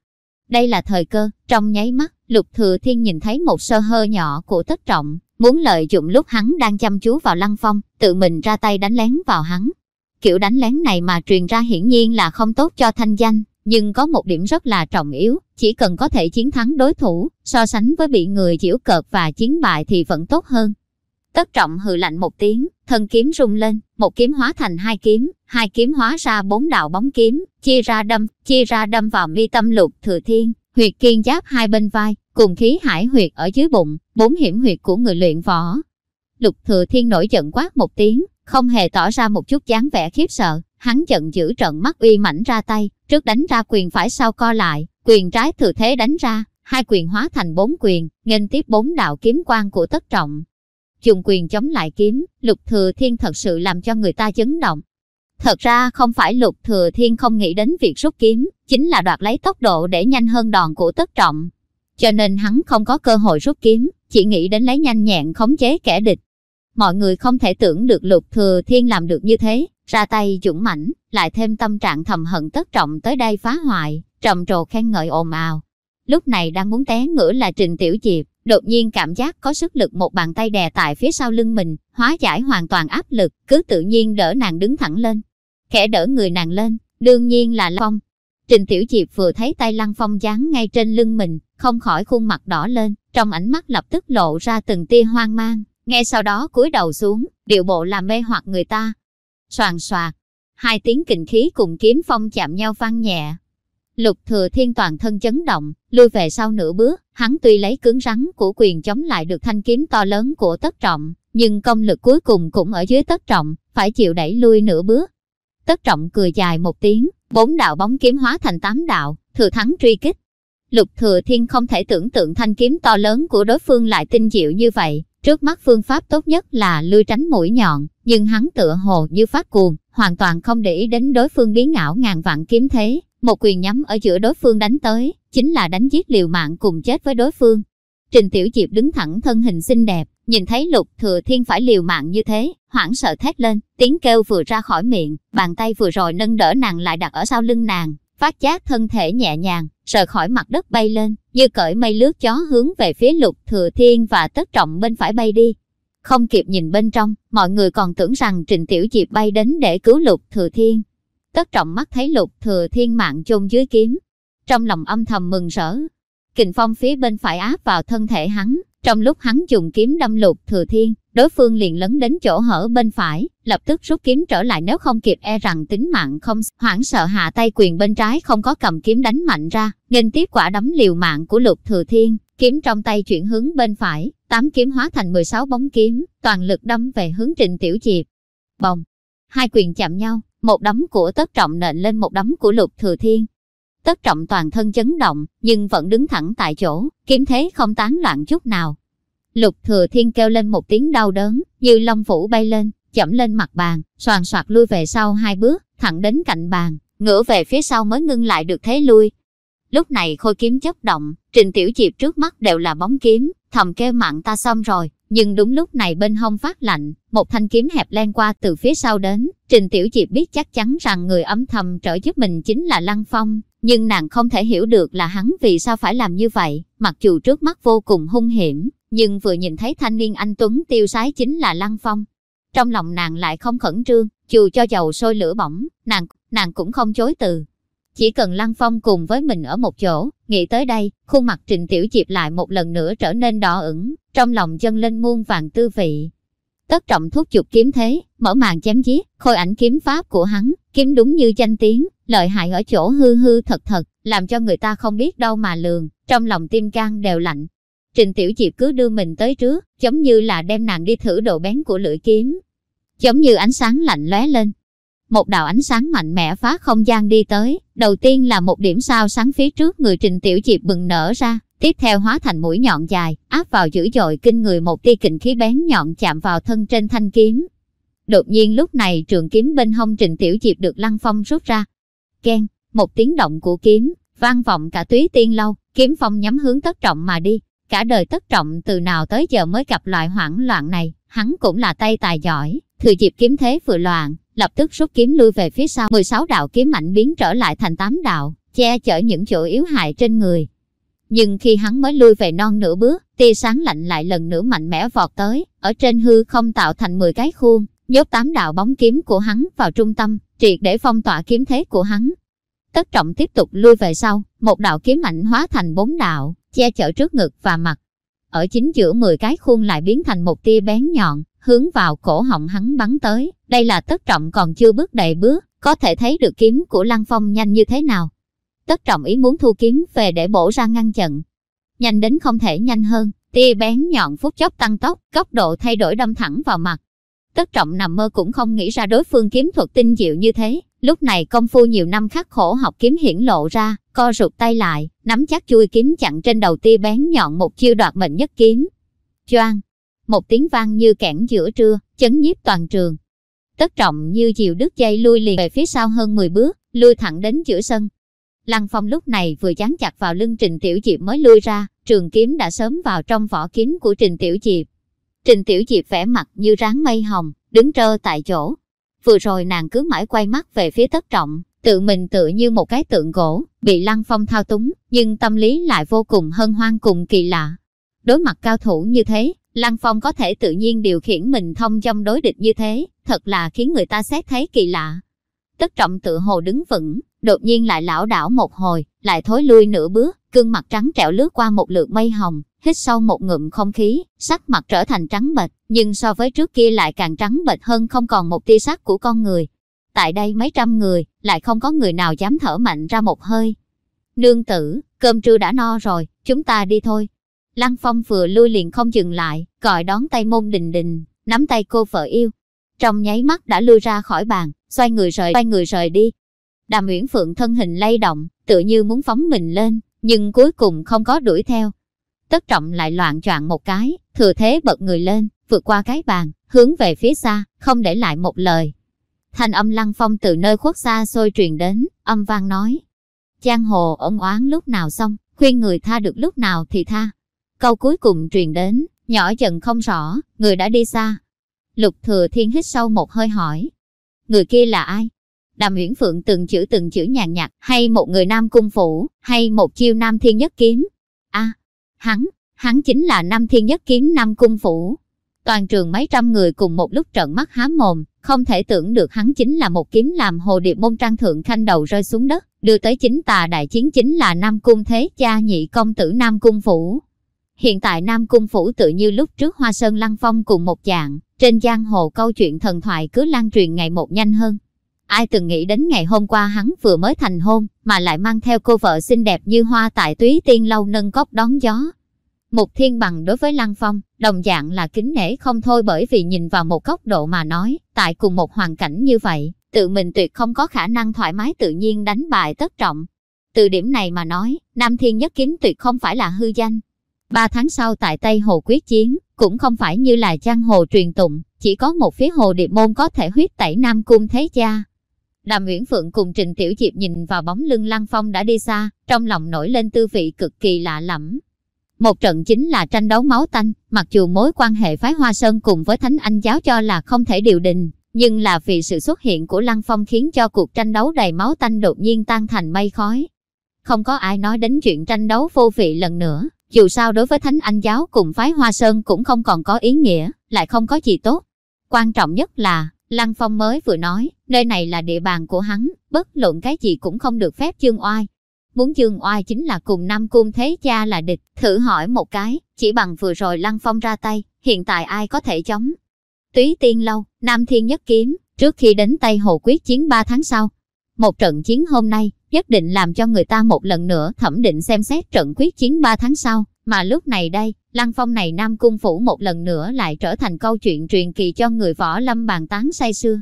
Đây là thời cơ, trong nháy mắt, Lục Thừa Thiên nhìn thấy một sơ hơ nhỏ của tất trọng, muốn lợi dụng lúc hắn đang chăm chú vào Lăng Phong, tự mình ra tay đánh lén vào hắn. Kiểu đánh lén này mà truyền ra hiển nhiên là không tốt cho thanh danh, nhưng có một điểm rất là trọng yếu, chỉ cần có thể chiến thắng đối thủ, so sánh với bị người giễu cợt và chiến bại thì vẫn tốt hơn. Tất trọng hừ lạnh một tiếng, thân kiếm rung lên, một kiếm hóa thành hai kiếm, hai kiếm hóa ra bốn đạo bóng kiếm, chia ra đâm, chia ra đâm vào mi tâm lục thừa thiên, huyệt kiên giáp hai bên vai, cùng khí hải huyệt ở dưới bụng, bốn hiểm huyệt của người luyện võ. Lục thừa thiên nổi giận quát một tiếng, không hề tỏ ra một chút dáng vẻ khiếp sợ, hắn giận dữ trận mắt uy mãnh ra tay, trước đánh ra quyền phải sau co lại, quyền trái thừa thế đánh ra, hai quyền hóa thành bốn quyền, nghênh tiếp bốn đạo kiếm quang của tất trọng. Dùng quyền chống lại kiếm, lục thừa thiên thật sự làm cho người ta chấn động. Thật ra không phải lục thừa thiên không nghĩ đến việc rút kiếm, chính là đoạt lấy tốc độ để nhanh hơn đòn của tất trọng. Cho nên hắn không có cơ hội rút kiếm, chỉ nghĩ đến lấy nhanh nhẹn khống chế kẻ địch. Mọi người không thể tưởng được lục thừa thiên làm được như thế, ra tay dũng mãnh, lại thêm tâm trạng thầm hận tất trọng tới đây phá hoại, trầm trồ khen ngợi ồn ào. Lúc này đang muốn té ngửa là Trình Tiểu Diệp, đột nhiên cảm giác có sức lực một bàn tay đè tại phía sau lưng mình, hóa giải hoàn toàn áp lực, cứ tự nhiên đỡ nàng đứng thẳng lên. Khẽ đỡ người nàng lên, đương nhiên là Lăng Phong. Trình Tiểu Diệp vừa thấy tay Lăng Phong dán ngay trên lưng mình, không khỏi khuôn mặt đỏ lên, trong ánh mắt lập tức lộ ra từng tia hoang mang, ngay sau đó cúi đầu xuống, điệu bộ làm mê hoặc người ta. Soàn soạt, hai tiếng kình khí cùng kiếm phong chạm nhau vang nhẹ. Lục thừa thiên toàn thân chấn động, lui về sau nửa bước, hắn tuy lấy cứng rắn của quyền chống lại được thanh kiếm to lớn của tất trọng, nhưng công lực cuối cùng cũng ở dưới tất trọng, phải chịu đẩy lui nửa bước. Tất trọng cười dài một tiếng, bốn đạo bóng kiếm hóa thành tám đạo, thừa thắng truy kích. Lục thừa thiên không thể tưởng tượng thanh kiếm to lớn của đối phương lại tinh diệu như vậy, Trước mắt phương pháp tốt nhất là lui tránh mũi nhọn, nhưng hắn tựa hồ như phát cuồng, hoàn toàn không để ý đến đối phương biến ảo ngàn vạn kiếm thế, một quyền nhắm ở giữa đối phương đánh tới, chính là đánh giết liều mạng cùng chết với đối phương. Trình Tiểu Diệp đứng thẳng thân hình xinh đẹp, nhìn thấy Lục Thừa Thiên phải liều mạng như thế, hoảng sợ thét lên, tiếng kêu vừa ra khỏi miệng, bàn tay vừa rồi nâng đỡ nàng lại đặt ở sau lưng nàng, phát giác thân thể nhẹ nhàng, rời khỏi mặt đất bay lên, như cởi mây lướt chó hướng về phía lục thừa thiên và tất trọng bên phải bay đi. Không kịp nhìn bên trong, mọi người còn tưởng rằng Trình Tiểu Diệp bay đến để cứu lục thừa thiên. Tất trọng mắt thấy lục thừa thiên mạng chôn dưới kiếm. Trong lòng âm thầm mừng rỡ. Kình phong phía bên phải áp vào thân thể hắn, trong lúc hắn dùng kiếm đâm lục thừa thiên, đối phương liền lấn đến chỗ hở bên phải, lập tức rút kiếm trở lại nếu không kịp e rằng tính mạng không hoảng sợ hạ tay quyền bên trái không có cầm kiếm đánh mạnh ra, nghênh tiếp quả đấm liều mạng của lục thừa thiên, kiếm trong tay chuyển hướng bên phải, tám kiếm hóa thành 16 bóng kiếm, toàn lực đâm về hướng Trịnh Tiểu Diệp. Bồng, hai quyền chạm nhau, một đấm của tất trọng nện lên một đấm của lục thừa thiên. Tất trọng toàn thân chấn động, nhưng vẫn đứng thẳng tại chỗ, kiếm thế không tán loạn chút nào, Lục thừa thiên kêu lên một tiếng đau đớn, như long vũ bay lên, chậm lên mặt bàn, soàn soạt lui về sau hai bước, thẳng đến cạnh bàn, ngửa về phía sau mới ngưng lại được thế lui. Lúc này khôi kiếm chấp động, trình tiểu diệp trước mắt đều là bóng kiếm, thầm kêu mạng ta xong rồi, nhưng đúng lúc này bên hông phát lạnh, một thanh kiếm hẹp len qua từ phía sau đến, trình tiểu diệp biết chắc chắn rằng người âm thầm trợ giúp mình chính là Lăng Phong, nhưng nàng không thể hiểu được là hắn vì sao phải làm như vậy, mặc dù trước mắt vô cùng hung hiểm, nhưng vừa nhìn thấy thanh niên anh Tuấn tiêu sái chính là Lăng Phong. Trong lòng nàng lại không khẩn trương, dù cho dầu sôi lửa bỏng, nàng, nàng cũng không chối từ. Chỉ cần Lăng Phong cùng với mình ở một chỗ, nghĩ tới đây, khuôn mặt Trịnh Tiểu Diệp lại một lần nữa trở nên đỏ ửng, trong lòng dâng lên muôn vàng tư vị. Tất trọng thúc chụp kiếm thế, mở màn chém giết, khôi ảnh kiếm pháp của hắn, kiếm đúng như danh tiếng, lợi hại ở chỗ hư hư thật thật, làm cho người ta không biết đâu mà lường, trong lòng tim can đều lạnh, Trình Tiểu Diệp cứ đưa mình tới trước, giống như là đem nàng đi thử độ bén của lưỡi kiếm. giống như ánh sáng lạnh lóe lên. Một đạo ánh sáng mạnh mẽ phá không gian đi tới, đầu tiên là một điểm sao sáng phía trước người Trình Tiểu Diệp bừng nở ra, tiếp theo hóa thành mũi nhọn dài, áp vào dữ dội kinh người một tia kình khí bén nhọn chạm vào thân trên thanh kiếm. Đột nhiên lúc này trường kiếm bên hông Trình Tiểu Diệp được Lăng Phong rút ra. Ken, một tiếng động của kiếm, vang vọng cả túy tiên lâu, kiếm phong nhắm hướng tất trọng mà đi. Cả đời tất trọng từ nào tới giờ mới gặp loại hoảng loạn này, hắn cũng là tay tài giỏi, thừa dịp kiếm thế vừa loạn, lập tức rút kiếm lui về phía sau 16 đạo kiếm mạnh biến trở lại thành 8 đạo, che chở những chỗ yếu hại trên người. Nhưng khi hắn mới lui về non nửa bước, tia sáng lạnh lại lần nữa mạnh mẽ vọt tới, ở trên hư không tạo thành 10 cái khuôn, nhốt tám đạo bóng kiếm của hắn vào trung tâm, triệt để phong tỏa kiếm thế của hắn. Tất trọng tiếp tục lui về sau, một đạo kiếm mạnh hóa thành bốn đạo, che chở trước ngực và mặt. Ở chính giữa 10 cái khuôn lại biến thành một tia bén nhọn, hướng vào cổ họng hắn bắn tới. Đây là tất trọng còn chưa bước đầy bước, có thể thấy được kiếm của Lăng Phong nhanh như thế nào. Tất trọng ý muốn thu kiếm về để bổ ra ngăn chặn. Nhanh đến không thể nhanh hơn, tia bén nhọn phút chốc tăng tốc, góc độ thay đổi đâm thẳng vào mặt. Tất trọng nằm mơ cũng không nghĩ ra đối phương kiếm thuật tinh diệu như thế. Lúc này công phu nhiều năm khắc khổ học kiếm hiển lộ ra, co rụt tay lại, nắm chắc chui kiếm chặn trên đầu tia bén nhọn một chiêu đoạt mệnh nhất kiếm. Choang, một tiếng vang như kẽn giữa trưa, chấn nhiếp toàn trường. Tất trọng như diều đứt dây lui liền về phía sau hơn 10 bước, lui thẳng đến giữa sân. Lăng Phong lúc này vừa chán chặt vào lưng Trình Tiểu Diệp mới lui ra, trường kiếm đã sớm vào trong vỏ kiếm của Trình Tiểu Diệp. Trình Tiểu Diệp vẻ mặt như ráng mây hồng, đứng trơ tại chỗ. Vừa rồi nàng cứ mãi quay mắt về phía tất trọng, tự mình tự như một cái tượng gỗ, bị Lăng Phong thao túng, nhưng tâm lý lại vô cùng hân hoan cùng kỳ lạ. Đối mặt cao thủ như thế, Lăng Phong có thể tự nhiên điều khiển mình thông trong đối địch như thế, thật là khiến người ta xét thấy kỳ lạ. Tất trọng tự hồ đứng vững, đột nhiên lại lão đảo một hồi, lại thối lui nửa bước, gương mặt trắng trẻo lướt qua một lượt mây hồng, hít sâu một ngụm không khí, sắc mặt trở thành trắng bệch, nhưng so với trước kia lại càng trắng bệch hơn không còn một tia sắc của con người. Tại đây mấy trăm người, lại không có người nào dám thở mạnh ra một hơi. Nương tử, cơm trưa đã no rồi, chúng ta đi thôi. Lăng Phong vừa lui liền không dừng lại, gọi đón tay môn đình đình, nắm tay cô vợ yêu. Trong nháy mắt đã lui ra khỏi bàn, xoay người rời xoay người rời đi. Đàm Uyển Phượng thân hình lay động, tựa như muốn phóng mình lên, nhưng cuối cùng không có đuổi theo. Tất trọng lại loạn choạng một cái, thừa thế bật người lên, vượt qua cái bàn, hướng về phía xa, không để lại một lời. Thanh âm lăng phong từ nơi khuất xa xôi truyền đến, âm vang nói. Giang hồ ổn oán lúc nào xong, khuyên người tha được lúc nào thì tha. Câu cuối cùng truyền đến, nhỏ dần không rõ, người đã đi xa. Lục thừa thiên hít sâu một hơi hỏi. Người kia là ai? Đàm Uyển Phượng từng chữ từng chữ nhàn nhạt, hay một người nam cung phủ, hay một chiêu nam thiên nhất kiếm. a hắn, hắn chính là nam thiên nhất kiếm nam cung phủ. Toàn trường mấy trăm người cùng một lúc trợn mắt há mồm, không thể tưởng được hắn chính là một kiếm làm hồ điệp môn trang thượng khanh đầu rơi xuống đất, đưa tới chính tà đại chiến chính là Nam Cung Thế cha nhị công tử Nam Cung Phủ. Hiện tại Nam Cung Phủ tự như lúc trước Hoa Sơn Lăng Phong cùng một dạng, trên giang hồ câu chuyện thần thoại cứ lan truyền ngày một nhanh hơn. Ai từng nghĩ đến ngày hôm qua hắn vừa mới thành hôn, mà lại mang theo cô vợ xinh đẹp như hoa tại túy tiên lâu nâng cốc đón gió. Mục Thiên Bằng đối với Lăng Phong, đồng dạng là kính nể không thôi bởi vì nhìn vào một góc độ mà nói, tại cùng một hoàn cảnh như vậy, tự mình tuyệt không có khả năng thoải mái tự nhiên đánh bại tất trọng. Từ điểm này mà nói, Nam Thiên Nhất Kiếm tuyệt không phải là hư danh. Ba tháng sau tại Tây Hồ quyết chiến, cũng không phải như là giang hồ truyền tụng, chỉ có một phía hồ điệp môn có thể huyết tẩy Nam Cung Thế Cha. Đàm Nguyễn Phượng cùng Trình Tiểu Diệp nhìn vào bóng lưng Lăng Phong đã đi xa, trong lòng nổi lên tư vị cực kỳ lạ lẫm. Một trận chính là tranh đấu máu tanh, mặc dù mối quan hệ phái Hoa Sơn cùng với Thánh Anh giáo cho là không thể điều đình, nhưng là vì sự xuất hiện của Lăng Phong khiến cho cuộc tranh đấu đầy máu tanh đột nhiên tan thành mây khói. Không có ai nói đến chuyện tranh đấu vô vị lần nữa, dù sao đối với Thánh Anh giáo cùng phái Hoa Sơn cũng không còn có ý nghĩa, lại không có gì tốt. Quan trọng nhất là, Lăng Phong mới vừa nói, nơi này là địa bàn của hắn, bất luận cái gì cũng không được phép chương oai. Muốn chương oai chính là cùng Nam Cung Thế Cha là địch, thử hỏi một cái, chỉ bằng vừa rồi Lăng Phong ra tay, hiện tại ai có thể chống. Túy Tiên Lâu, Nam Thiên Nhất Kiếm, trước khi đến Tây Hồ quyết chiến 3 tháng sau. Một trận chiến hôm nay, nhất định làm cho người ta một lần nữa thẩm định xem xét trận quyết chiến 3 tháng sau, Mà lúc này đây, Lăng Phong này Nam Cung Phủ một lần nữa lại trở thành câu chuyện truyền kỳ cho người võ lâm bàn tán say xưa.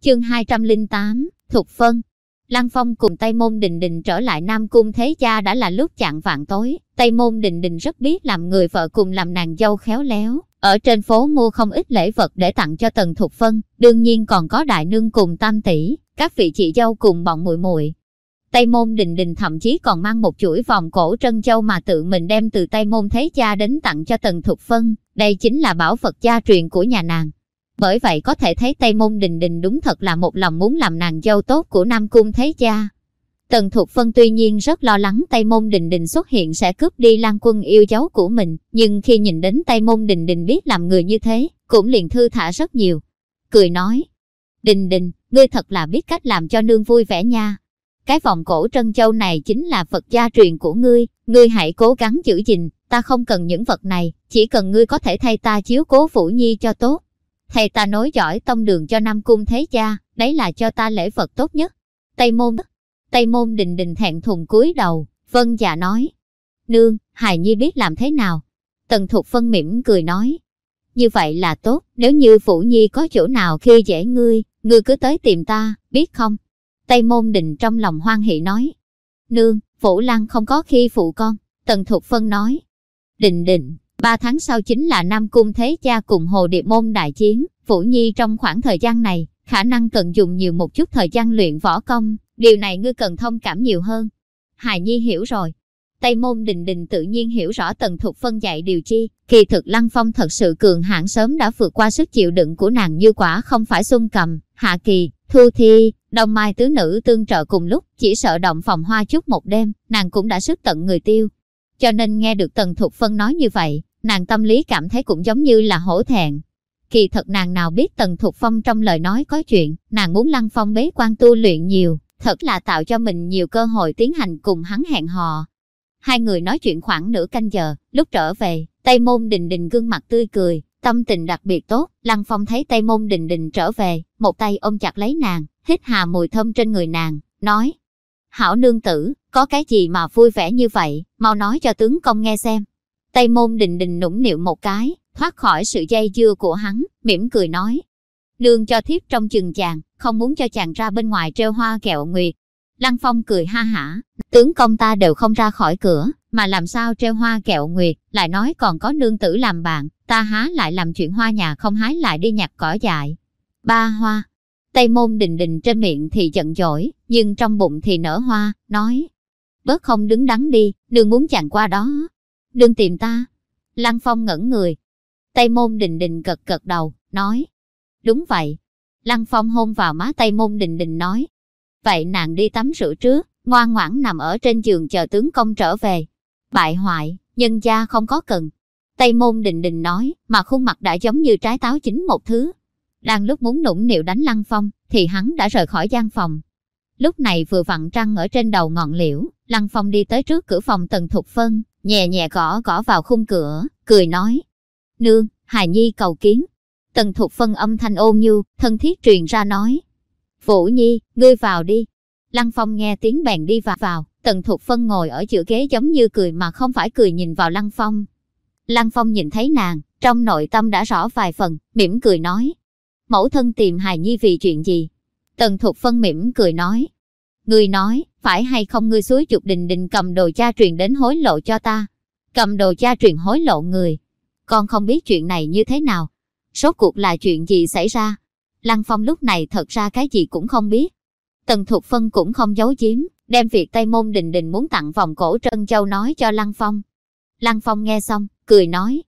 Chương 208, Thục Phân Lăng Phong cùng Tây Môn Đình Đình trở lại Nam Cung Thế Cha đã là lúc chạng vạn tối. Tây Môn Đình Đình rất biết làm người vợ cùng làm nàng dâu khéo léo. Ở trên phố mua không ít lễ vật để tặng cho Tần Thục Phân, đương nhiên còn có đại nương cùng tam tỷ, các vị chị dâu cùng bọn muội muội. Tây Môn Đình Đình thậm chí còn mang một chuỗi vòng cổ trân châu mà tự mình đem từ Tây Môn Thế Cha đến tặng cho Tần Thục Phân. Đây chính là bảo vật gia truyền của nhà nàng. Bởi vậy có thể thấy Tây Môn Đình Đình đúng thật là một lòng muốn làm nàng dâu tốt của Nam Cung Thế Cha. Tần Thục Phân tuy nhiên rất lo lắng Tây Môn Đình Đình xuất hiện sẽ cướp đi Lan Quân yêu dấu của mình, nhưng khi nhìn đến Tây Môn Đình Đình biết làm người như thế, cũng liền thư thả rất nhiều. Cười nói, Đình Đình, ngươi thật là biết cách làm cho nương vui vẻ nha. Cái vòng cổ trân châu này chính là Phật gia truyền của ngươi, ngươi hãy cố gắng giữ gìn, ta không cần những vật này, chỉ cần ngươi có thể thay ta chiếu cố Phủ Nhi cho tốt. Thầy ta nối giỏi tông đường cho Nam Cung Thế Cha, đấy là cho ta lễ vật tốt nhất. Tây Môn Tây Môn Đình Đình thẹn thùng cúi đầu, Vân dạ nói. Nương, Hài Nhi biết làm thế nào? Tần Thục Phân mỉm cười nói. Như vậy là tốt, nếu như Phủ Nhi có chỗ nào khi dễ ngươi, ngươi cứ tới tìm ta, biết không? Tây Môn Đình trong lòng hoan hỷ nói. Nương, Vũ Lăng không có khi phụ con, Tần Thục Phân nói. Đình Định, ba tháng sau chính là Nam Cung Thế Cha cùng Hồ Điệp Môn đại chiến, Vũ Nhi trong khoảng thời gian này, khả năng cần dùng nhiều một chút thời gian luyện võ công, điều này ngươi cần thông cảm nhiều hơn. Hài Nhi hiểu rồi. Tây môn đình đình tự nhiên hiểu rõ tần thục phân dạy điều chi, kỳ thực Lăng Phong thật sự cường hãn sớm đã vượt qua sức chịu đựng của nàng như quả không phải xung cầm, hạ kỳ, thu thi, đồng mai tứ nữ tương trợ cùng lúc, chỉ sợ động phòng hoa chút một đêm, nàng cũng đã sức tận người tiêu. Cho nên nghe được tần thục phân nói như vậy, nàng tâm lý cảm thấy cũng giống như là hổ thẹn, Kỳ thật nàng nào biết Tần Thục Phong trong lời nói có chuyện, nàng muốn Lăng Phong bế quan tu luyện nhiều, thật là tạo cho mình nhiều cơ hội tiến hành cùng hắn hẹn hò. Hai người nói chuyện khoảng nửa canh giờ, lúc trở về, Tây Môn Đình Đình gương mặt tươi cười, tâm tình đặc biệt tốt, Lăng Phong thấy Tây Môn Đình Đình trở về, một tay ôm chặt lấy nàng, hít hà mùi thơm trên người nàng, nói Hảo nương tử, có cái gì mà vui vẻ như vậy, mau nói cho tướng công nghe xem. Tây Môn Đình Đình nũng nịu một cái, thoát khỏi sự dây dưa của hắn, mỉm cười nói. Nương cho thiếp trong chừng chàng, không muốn cho chàng ra bên ngoài treo hoa kẹo nguyệt. Lăng Phong cười ha hả, tướng công ta đều không ra khỏi cửa, mà làm sao treo hoa kẹo nguyệt, lại nói còn có nương tử làm bạn, ta há lại làm chuyện hoa nhà không hái lại đi nhặt cỏ dại. Ba hoa, Tây môn đình đình trên miệng thì giận dỗi, nhưng trong bụng thì nở hoa, nói. Bớt không đứng đắn đi, nương muốn chàng qua đó. Đừng tìm ta. Lăng Phong ngẩn người, Tây môn đình đình cật cật đầu, nói. Đúng vậy. Lăng phong hôn vào má Tây môn đình đình nói. Vậy nàng đi tắm rửa trước, ngoan ngoãn nằm ở trên giường chờ tướng công trở về. Bại hoại, nhân gia không có cần. Tây môn đình đình nói, mà khuôn mặt đã giống như trái táo chín một thứ. Đang lúc muốn nũng nịu đánh lăng phong, thì hắn đã rời khỏi gian phòng. Lúc này vừa vặn trăng ở trên đầu ngọn liễu, lăng phong đi tới trước cửa phòng tần thục phân, nhẹ nhẹ gõ gõ vào khung cửa, cười nói, Nương, Hài Nhi cầu kiến. Tần Thục phân âm thanh ôn nhu, thân thiết truyền ra nói. Vũ Nhi, ngươi vào đi. Lăng Phong nghe tiếng bèn đi và vào, Tần Thục phân ngồi ở giữa ghế giống như cười mà không phải cười nhìn vào Lăng Phong. Lăng Phong nhìn thấy nàng, trong nội tâm đã rõ vài phần, mỉm cười nói. Mẫu thân tìm Hài Nhi vì chuyện gì? Tần Thục phân mỉm cười nói. Ngươi nói, phải hay không ngươi suối chục đình đình cầm đồ cha truyền đến hối lộ cho ta? Cầm đồ cha truyền hối lộ người, con không biết chuyện này như thế nào. Rốt cuộc là chuyện gì xảy ra? Lăng Phong lúc này thật ra cái gì cũng không biết. Tần Thục Phân cũng không giấu giếm, đem việc Tây Môn Đình Đình muốn tặng vòng cổ Trân Châu nói cho Lăng Phong. Lăng Phong nghe xong, cười nói.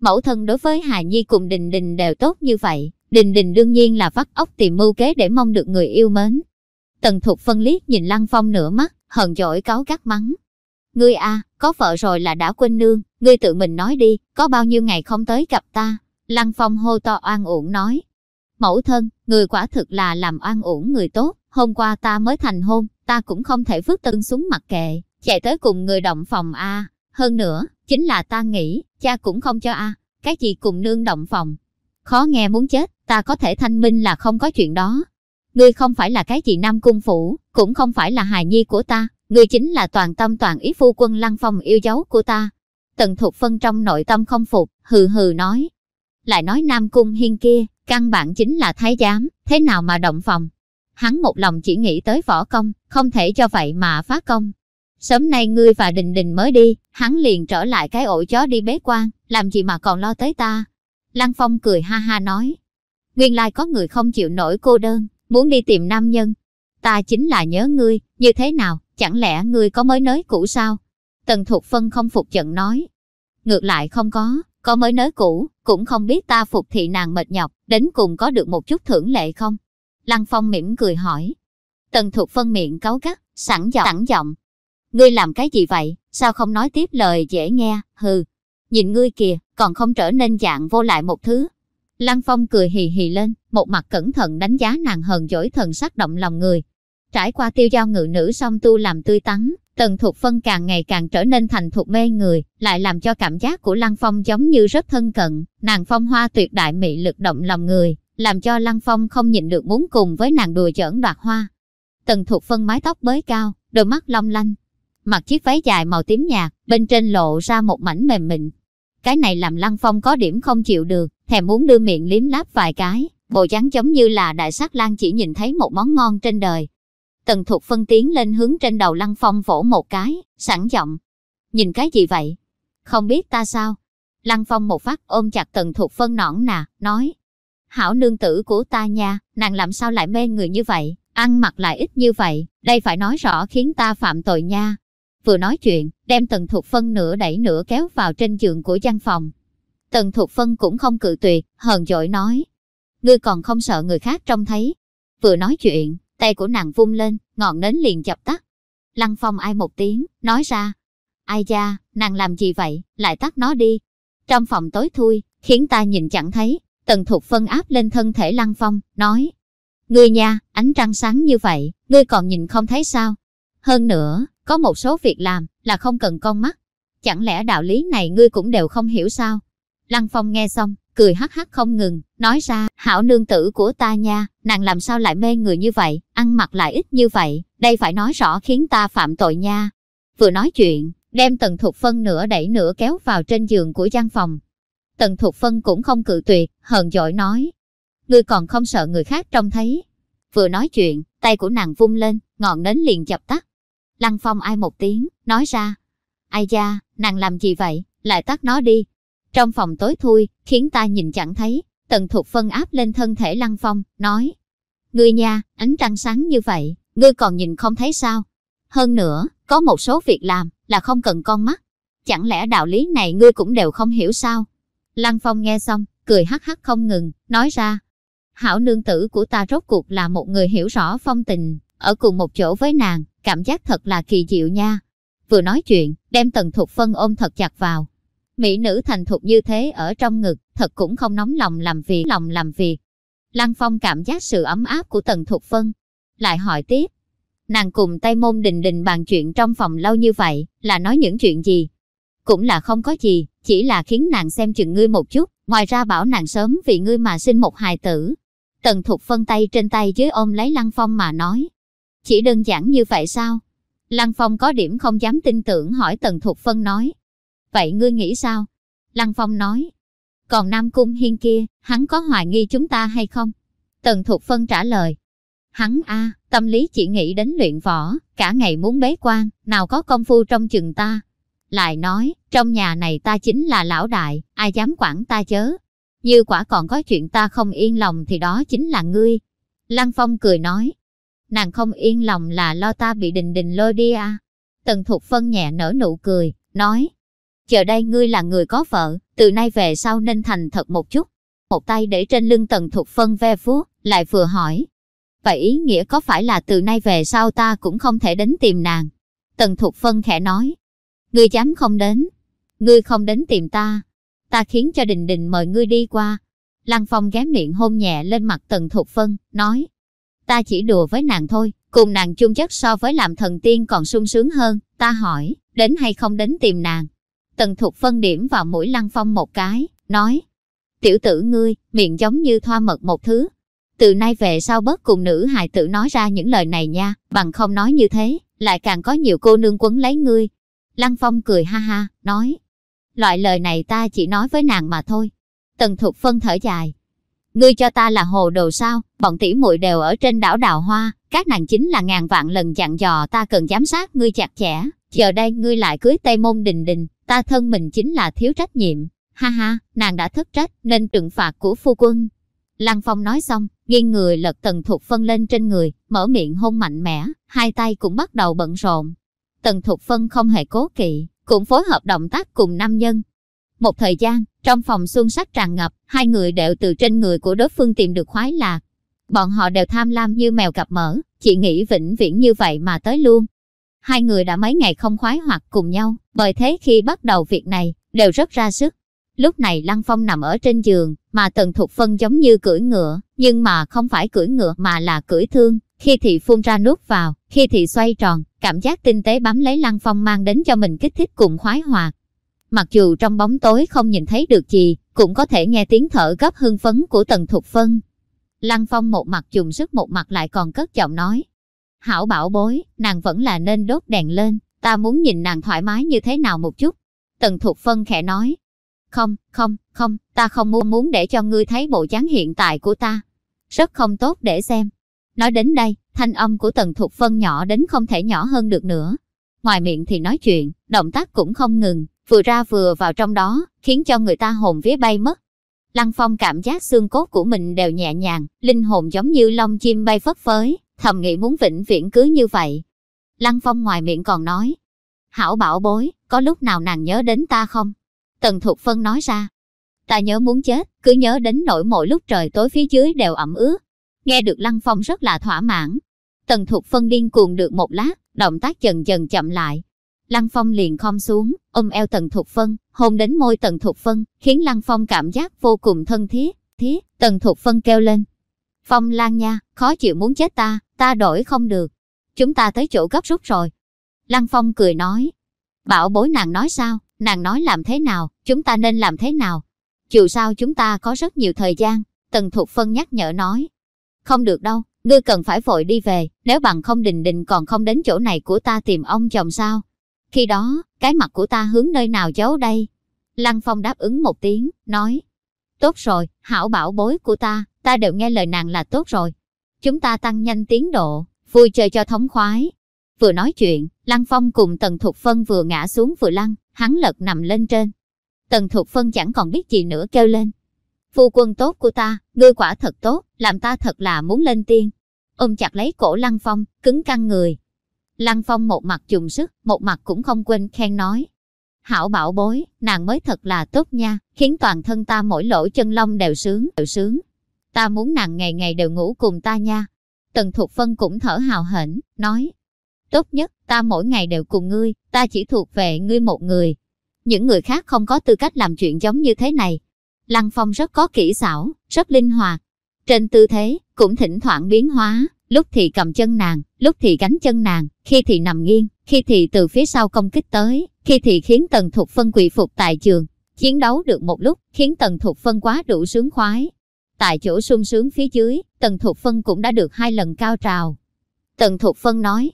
Mẫu thân đối với Hà Nhi cùng Đình Đình đều tốt như vậy, Đình Đình đương nhiên là vắt óc tìm mưu kế để mong được người yêu mến. Tần Thục Phân liếc nhìn Lăng Phong nửa mắt, hờn dỗi cáo gắt mắng. Ngươi a, có vợ rồi là đã quên nương, ngươi tự mình nói đi, có bao nhiêu ngày không tới gặp ta. Lăng Phong hô to oan uổng nói. Mẫu thân, người quả thực là làm oan uổng người tốt, hôm qua ta mới thành hôn, ta cũng không thể vứt tân xuống mặt kệ, chạy tới cùng người động phòng a. Hơn nữa, chính là ta nghĩ, cha cũng không cho a, cái gì cùng nương động phòng. Khó nghe muốn chết, ta có thể thanh minh là không có chuyện đó. Ngươi không phải là cái gì nam cung phủ, cũng không phải là hài nhi của ta, Ngươi chính là toàn tâm toàn ý phu quân lăng phong yêu dấu của ta. Tần Thục Phân trong nội tâm không phục, hừ hừ nói. Lại nói Nam Cung Hiên kia, căn bản chính là thái giám, thế nào mà động phòng. Hắn một lòng chỉ nghĩ tới võ công, không thể cho vậy mà phá công. Sớm nay ngươi và Đình Đình mới đi, hắn liền trở lại cái ổ chó đi bế quan, làm gì mà còn lo tới ta. Lăng Phong cười ha ha nói. Nguyên lai có người không chịu nổi cô đơn, muốn đi tìm nam nhân. Ta chính là nhớ ngươi, như thế nào, chẳng lẽ ngươi có mới nới cũ sao? Tần Thục Phân không phục giận nói. Ngược lại không có, có mới nới cũ, cũng không biết ta phục thị nàng mệt nhọc, đến cùng có được một chút thưởng lệ không? Lăng Phong mỉm cười hỏi. Tần Thục Phân miệng cáu gắt, sẵn giọng, sẵn giọng. Ngươi làm cái gì vậy, sao không nói tiếp lời dễ nghe, hừ. Nhìn ngươi kìa, còn không trở nên dạng vô lại một thứ. Lăng Phong cười hì hì lên, một mặt cẩn thận đánh giá nàng hờn dỗi thần sắc động lòng người. Trải qua tiêu giao ngự nữ song tu làm tươi tắn, Tần Thục Phân càng ngày càng trở nên thành thục mê người, lại làm cho cảm giác của Lăng Phong giống như rất thân cận, nàng phong hoa tuyệt đại mị lực động lòng người, làm cho Lăng Phong không nhịn được muốn cùng với nàng đùa giỡn đoạt hoa. Tần Thục Phân mái tóc bới cao, đôi mắt long lanh, mặc chiếc váy dài màu tím nhạt, bên trên lộ ra một mảnh mềm mịn. Cái này làm Lăng Phong có điểm không chịu được, thèm muốn đưa miệng liếm láp vài cái, bộ dáng giống như là đại sát lang chỉ nhìn thấy một món ngon trên đời, Tần Thục phân tiến lên hướng trên đầu Lăng Phong vỗ một cái, sẵn giọng. Nhìn cái gì vậy? Không biết ta sao? Lăng Phong một phát ôm chặt Tần Thục phân nõn nà, nói. Hảo nương tử của ta nha, nàng làm sao lại mê người như vậy, ăn mặc lại ít như vậy, đây phải nói rõ khiến ta phạm tội nha. Vừa nói chuyện, đem Tần Thục phân nửa đẩy nửa kéo vào trên giường của văn phòng. Tần Thục phân cũng không cự tuyệt, hờn dỗi nói. Ngươi còn không sợ người khác trông thấy. Vừa nói chuyện, Tay của nàng vung lên, ngọn nến liền chập tắt. Lăng Phong ai một tiếng, nói ra. Ai da, nàng làm gì vậy, lại tắt nó đi. Trong phòng tối thui, khiến ta nhìn chẳng thấy. Tần Thục phân áp lên thân thể Lăng Phong, nói. Ngươi nha, ánh trăng sáng như vậy, ngươi còn nhìn không thấy sao. Hơn nữa, có một số việc làm là không cần con mắt. Chẳng lẽ đạo lý này ngươi cũng đều không hiểu sao? Lăng Phong nghe xong, cười hắc hắc không ngừng, nói ra, hảo nương tử của ta nha, nàng làm sao lại mê người như vậy, ăn mặc lại ít như vậy, đây phải nói rõ khiến ta phạm tội nha. Vừa nói chuyện, đem Tần Thục Phân nửa đẩy nửa kéo vào trên giường của gian phòng. Tần Thục Phân cũng không cự tuyệt, hờn dỗi nói. Ngươi còn không sợ người khác trông thấy. Vừa nói chuyện, tay của nàng vung lên, ngọn nến liền chập tắt. Lăng Phong ai một tiếng, nói ra. Ai da, nàng làm gì vậy, lại tắt nó đi, trong phòng tối thui, khiến ta nhìn chẳng thấy, tần thuộc phân áp lên thân thể lăng phong, nói. Ngươi nha, ánh trăng sáng như vậy, ngươi còn nhìn không thấy sao? Hơn nữa, có một số việc làm, là không cần con mắt. Chẳng lẽ đạo lý này ngươi cũng đều không hiểu sao? Lăng phong nghe xong, cười hắc hắc không ngừng, nói ra. Hảo nương tử của ta rốt cuộc là một người hiểu rõ phong tình, ở cùng một chỗ với nàng, cảm giác thật là kỳ diệu nha. Vừa nói chuyện, đem tần thục phân ôm thật chặt vào, Mỹ nữ thành thục như thế ở trong ngực, thật cũng không nóng lòng làm việc, lòng làm việc. Lăng Phong cảm giác sự ấm áp của Tần Thục Phân. Lại hỏi tiếp, nàng cùng Tây Môn Đình Đình bàn chuyện trong phòng lâu như vậy, là nói những chuyện gì? Cũng là không có gì, chỉ là khiến nàng xem chừng ngươi một chút, ngoài ra bảo nàng sớm vì ngươi mà sinh một hài tử. Tần Thục Phân tay trên tay dưới ôm lấy Lăng Phong mà nói. Chỉ đơn giản như vậy sao? Lăng Phong có điểm không dám tin tưởng hỏi Tần Thục Phân nói. Vậy ngươi nghĩ sao? Lăng Phong nói. Còn Nam Cung Hiên kia, hắn có hoài nghi chúng ta hay không? Tần Thục Phân trả lời. Hắn a tâm lý chỉ nghĩ đến luyện võ, cả ngày muốn bế quan, nào có công phu trong chừng ta. Lại nói, trong nhà này ta chính là lão đại, ai dám quản ta chớ. Như quả còn có chuyện ta không yên lòng thì đó chính là ngươi. Lăng Phong cười nói. Nàng không yên lòng là lo ta bị đình đình lôi đi à. Tần Thục Phân nhẹ nở nụ cười, nói chờ đây ngươi là người có vợ, từ nay về sau nên thành thật một chút. Một tay để trên lưng tần thục phân ve vuốt, lại vừa hỏi. Vậy ý nghĩa có phải là từ nay về sau ta cũng không thể đến tìm nàng? Tần thục phân khẽ nói. Ngươi dám không đến. Ngươi không đến tìm ta. Ta khiến cho đình đình mời ngươi đi qua. Lăng Phong ghé miệng hôn nhẹ lên mặt Tần Thục Phân, nói. Ta chỉ đùa với nàng thôi, cùng nàng chung chất so với làm thần tiên còn sung sướng hơn. Ta hỏi, đến hay không đến tìm nàng? Tần Thục phân điểm vào mũi Lăng Phong một cái, nói. Tiểu tử ngươi, miệng giống như thoa mật một thứ. Từ nay về sau bớt cùng nữ hài tử nói ra những lời này nha, bằng không nói như thế, lại càng có nhiều cô nương quấn lấy ngươi. Lăng Phong cười ha ha, nói. loại lời này ta chỉ nói với nàng mà thôi. Tần Thục Phân thở dài. Ngươi cho ta là hồ đồ sao, bọn tỷ muội đều ở trên đảo Đào Hoa, các nàng chính là ngàn vạn lần dặn dò ta cần giám sát ngươi chặt chẽ. Giờ đây ngươi lại cưới Tây Môn Đình Đình, ta thân mình chính là thiếu trách nhiệm. Ha ha, nàng đã thất trách nên trừng phạt của phu quân. Lăng Phong nói xong, nghiêng người lật Tần Thục Phân lên trên người, mở miệng hôn mạnh mẽ, hai tay cũng bắt đầu bận rộn. Tần Thục Phân không hề cố kỵ, cũng phối hợp động tác cùng nam nhân. Một thời gian, trong phòng xuân sắc tràn ngập, hai người đều từ trên người của đối phương tìm được khoái lạc. Bọn họ đều tham lam như mèo gặp mỡ, chỉ nghĩ vĩnh viễn như vậy mà tới luôn. Hai người đã mấy ngày không khoái hoạt cùng nhau, bởi thế khi bắt đầu việc này, đều rất ra sức. Lúc này Lăng Phong nằm ở trên giường, mà Tần Thục Phân giống như cưỡi ngựa, nhưng mà không phải cưỡi ngựa mà là cưỡi thương. Khi thì phun ra nuốt vào, khi thì xoay tròn, cảm giác tinh tế bám lấy Lăng Phong mang đến cho mình kích thích cùng khoái hoạt. Mặc dù trong bóng tối không nhìn thấy được gì, cũng có thể nghe tiếng thở gấp hưng phấn của Tần Thục Phân. Lăng Phong một mặt dùng sức một mặt lại còn cất giọng nói. Hảo bảo bối, nàng vẫn là nên đốt đèn lên, ta muốn nhìn nàng thoải mái như thế nào một chút. Tần Thục Phân khẽ nói. Không, không, không, ta không muốn muốn để cho ngươi thấy bộ dáng hiện tại của ta. Rất không tốt để xem. Nói đến đây, thanh âm của Tần Thục Phân nhỏ đến không thể nhỏ hơn được nữa. Ngoài miệng thì nói chuyện, động tác cũng không ngừng, vừa ra vừa vào trong đó, khiến cho người ta hồn vía bay mất. Lăng Phong cảm giác xương cốt của mình đều nhẹ nhàng, linh hồn giống như lông chim bay phất phới, thầm nghĩ muốn vĩnh viễn cứ như vậy. Lăng Phong ngoài miệng còn nói, Hảo bảo bối, có lúc nào nàng nhớ đến ta không? Tần Thục Phân nói ra, ta nhớ muốn chết, cứ nhớ đến nỗi mỗi lúc trời tối phía dưới đều ẩm ướt. Nghe được Lăng Phong rất là thỏa mãn. Tần Thục Phân điên cuồng được một lát, động tác dần dần chậm lại, Lăng Phong liền khom xuống, ôm eo Tần Thục Phân, hôn đến môi Tần Thục Phân, khiến Lăng Phong cảm giác vô cùng thân thiết. Thiết, Tần Thục Phân kêu lên. Phong Lan nha, khó chịu muốn chết ta, ta đổi không được. Chúng ta tới chỗ gấp rút rồi. Lăng Phong cười nói. Bảo bối nàng nói sao, nàng nói làm thế nào, chúng ta nên làm thế nào. Dù sao chúng ta có rất nhiều thời gian, Tần Thục Phân nhắc nhở nói. Không được đâu, ngươi cần phải vội đi về, nếu bằng không đình đình còn không đến chỗ này của ta tìm ông chồng sao. Khi đó, cái mặt của ta hướng nơi nào giấu đây? Lăng Phong đáp ứng một tiếng, nói. Tốt rồi, hảo bảo bối của ta, ta đều nghe lời nàng là tốt rồi. Chúng ta tăng nhanh tiến độ, vui chơi cho thống khoái. Vừa nói chuyện, Lăng Phong cùng Tần Thục Phân vừa ngã xuống vừa lăn, hắn lật nằm lên trên. Tần Thục Phân chẳng còn biết gì nữa kêu lên. Phu quân tốt của ta, ngươi quả thật tốt, làm ta thật là muốn lên tiên. Ôm chặt lấy cổ Lăng Phong, cứng căng người, Lăng Phong một mặt dùng sức, một mặt cũng không quên khen nói. Hảo bảo bối, nàng mới thật là tốt nha, khiến toàn thân ta mỗi lỗ chân lông đều sướng, đều sướng. Ta muốn nàng ngày ngày đều ngủ cùng ta nha. Tần Thục Phân cũng thở hào hển, nói. Tốt nhất, ta mỗi ngày đều cùng ngươi, ta chỉ thuộc về ngươi một người. Những người khác không có tư cách làm chuyện giống như thế này. Lăng Phong rất có kỹ xảo, rất linh hoạt. Trên tư thế, cũng thỉnh thoảng biến hóa, lúc thì cầm chân nàng, lúc thì gánh chân nàng, khi thì nằm nghiêng, khi thì từ phía sau công kích tới, khi thì khiến Tần Thục Phân quỳ phục tại trường. Chiến đấu được một lúc, khiến Tần Thục Phân quá đủ sướng khoái. Tại chỗ sung sướng phía dưới, Tần Thục Phân cũng đã được hai lần cao trào. Tần Thục Phân nói,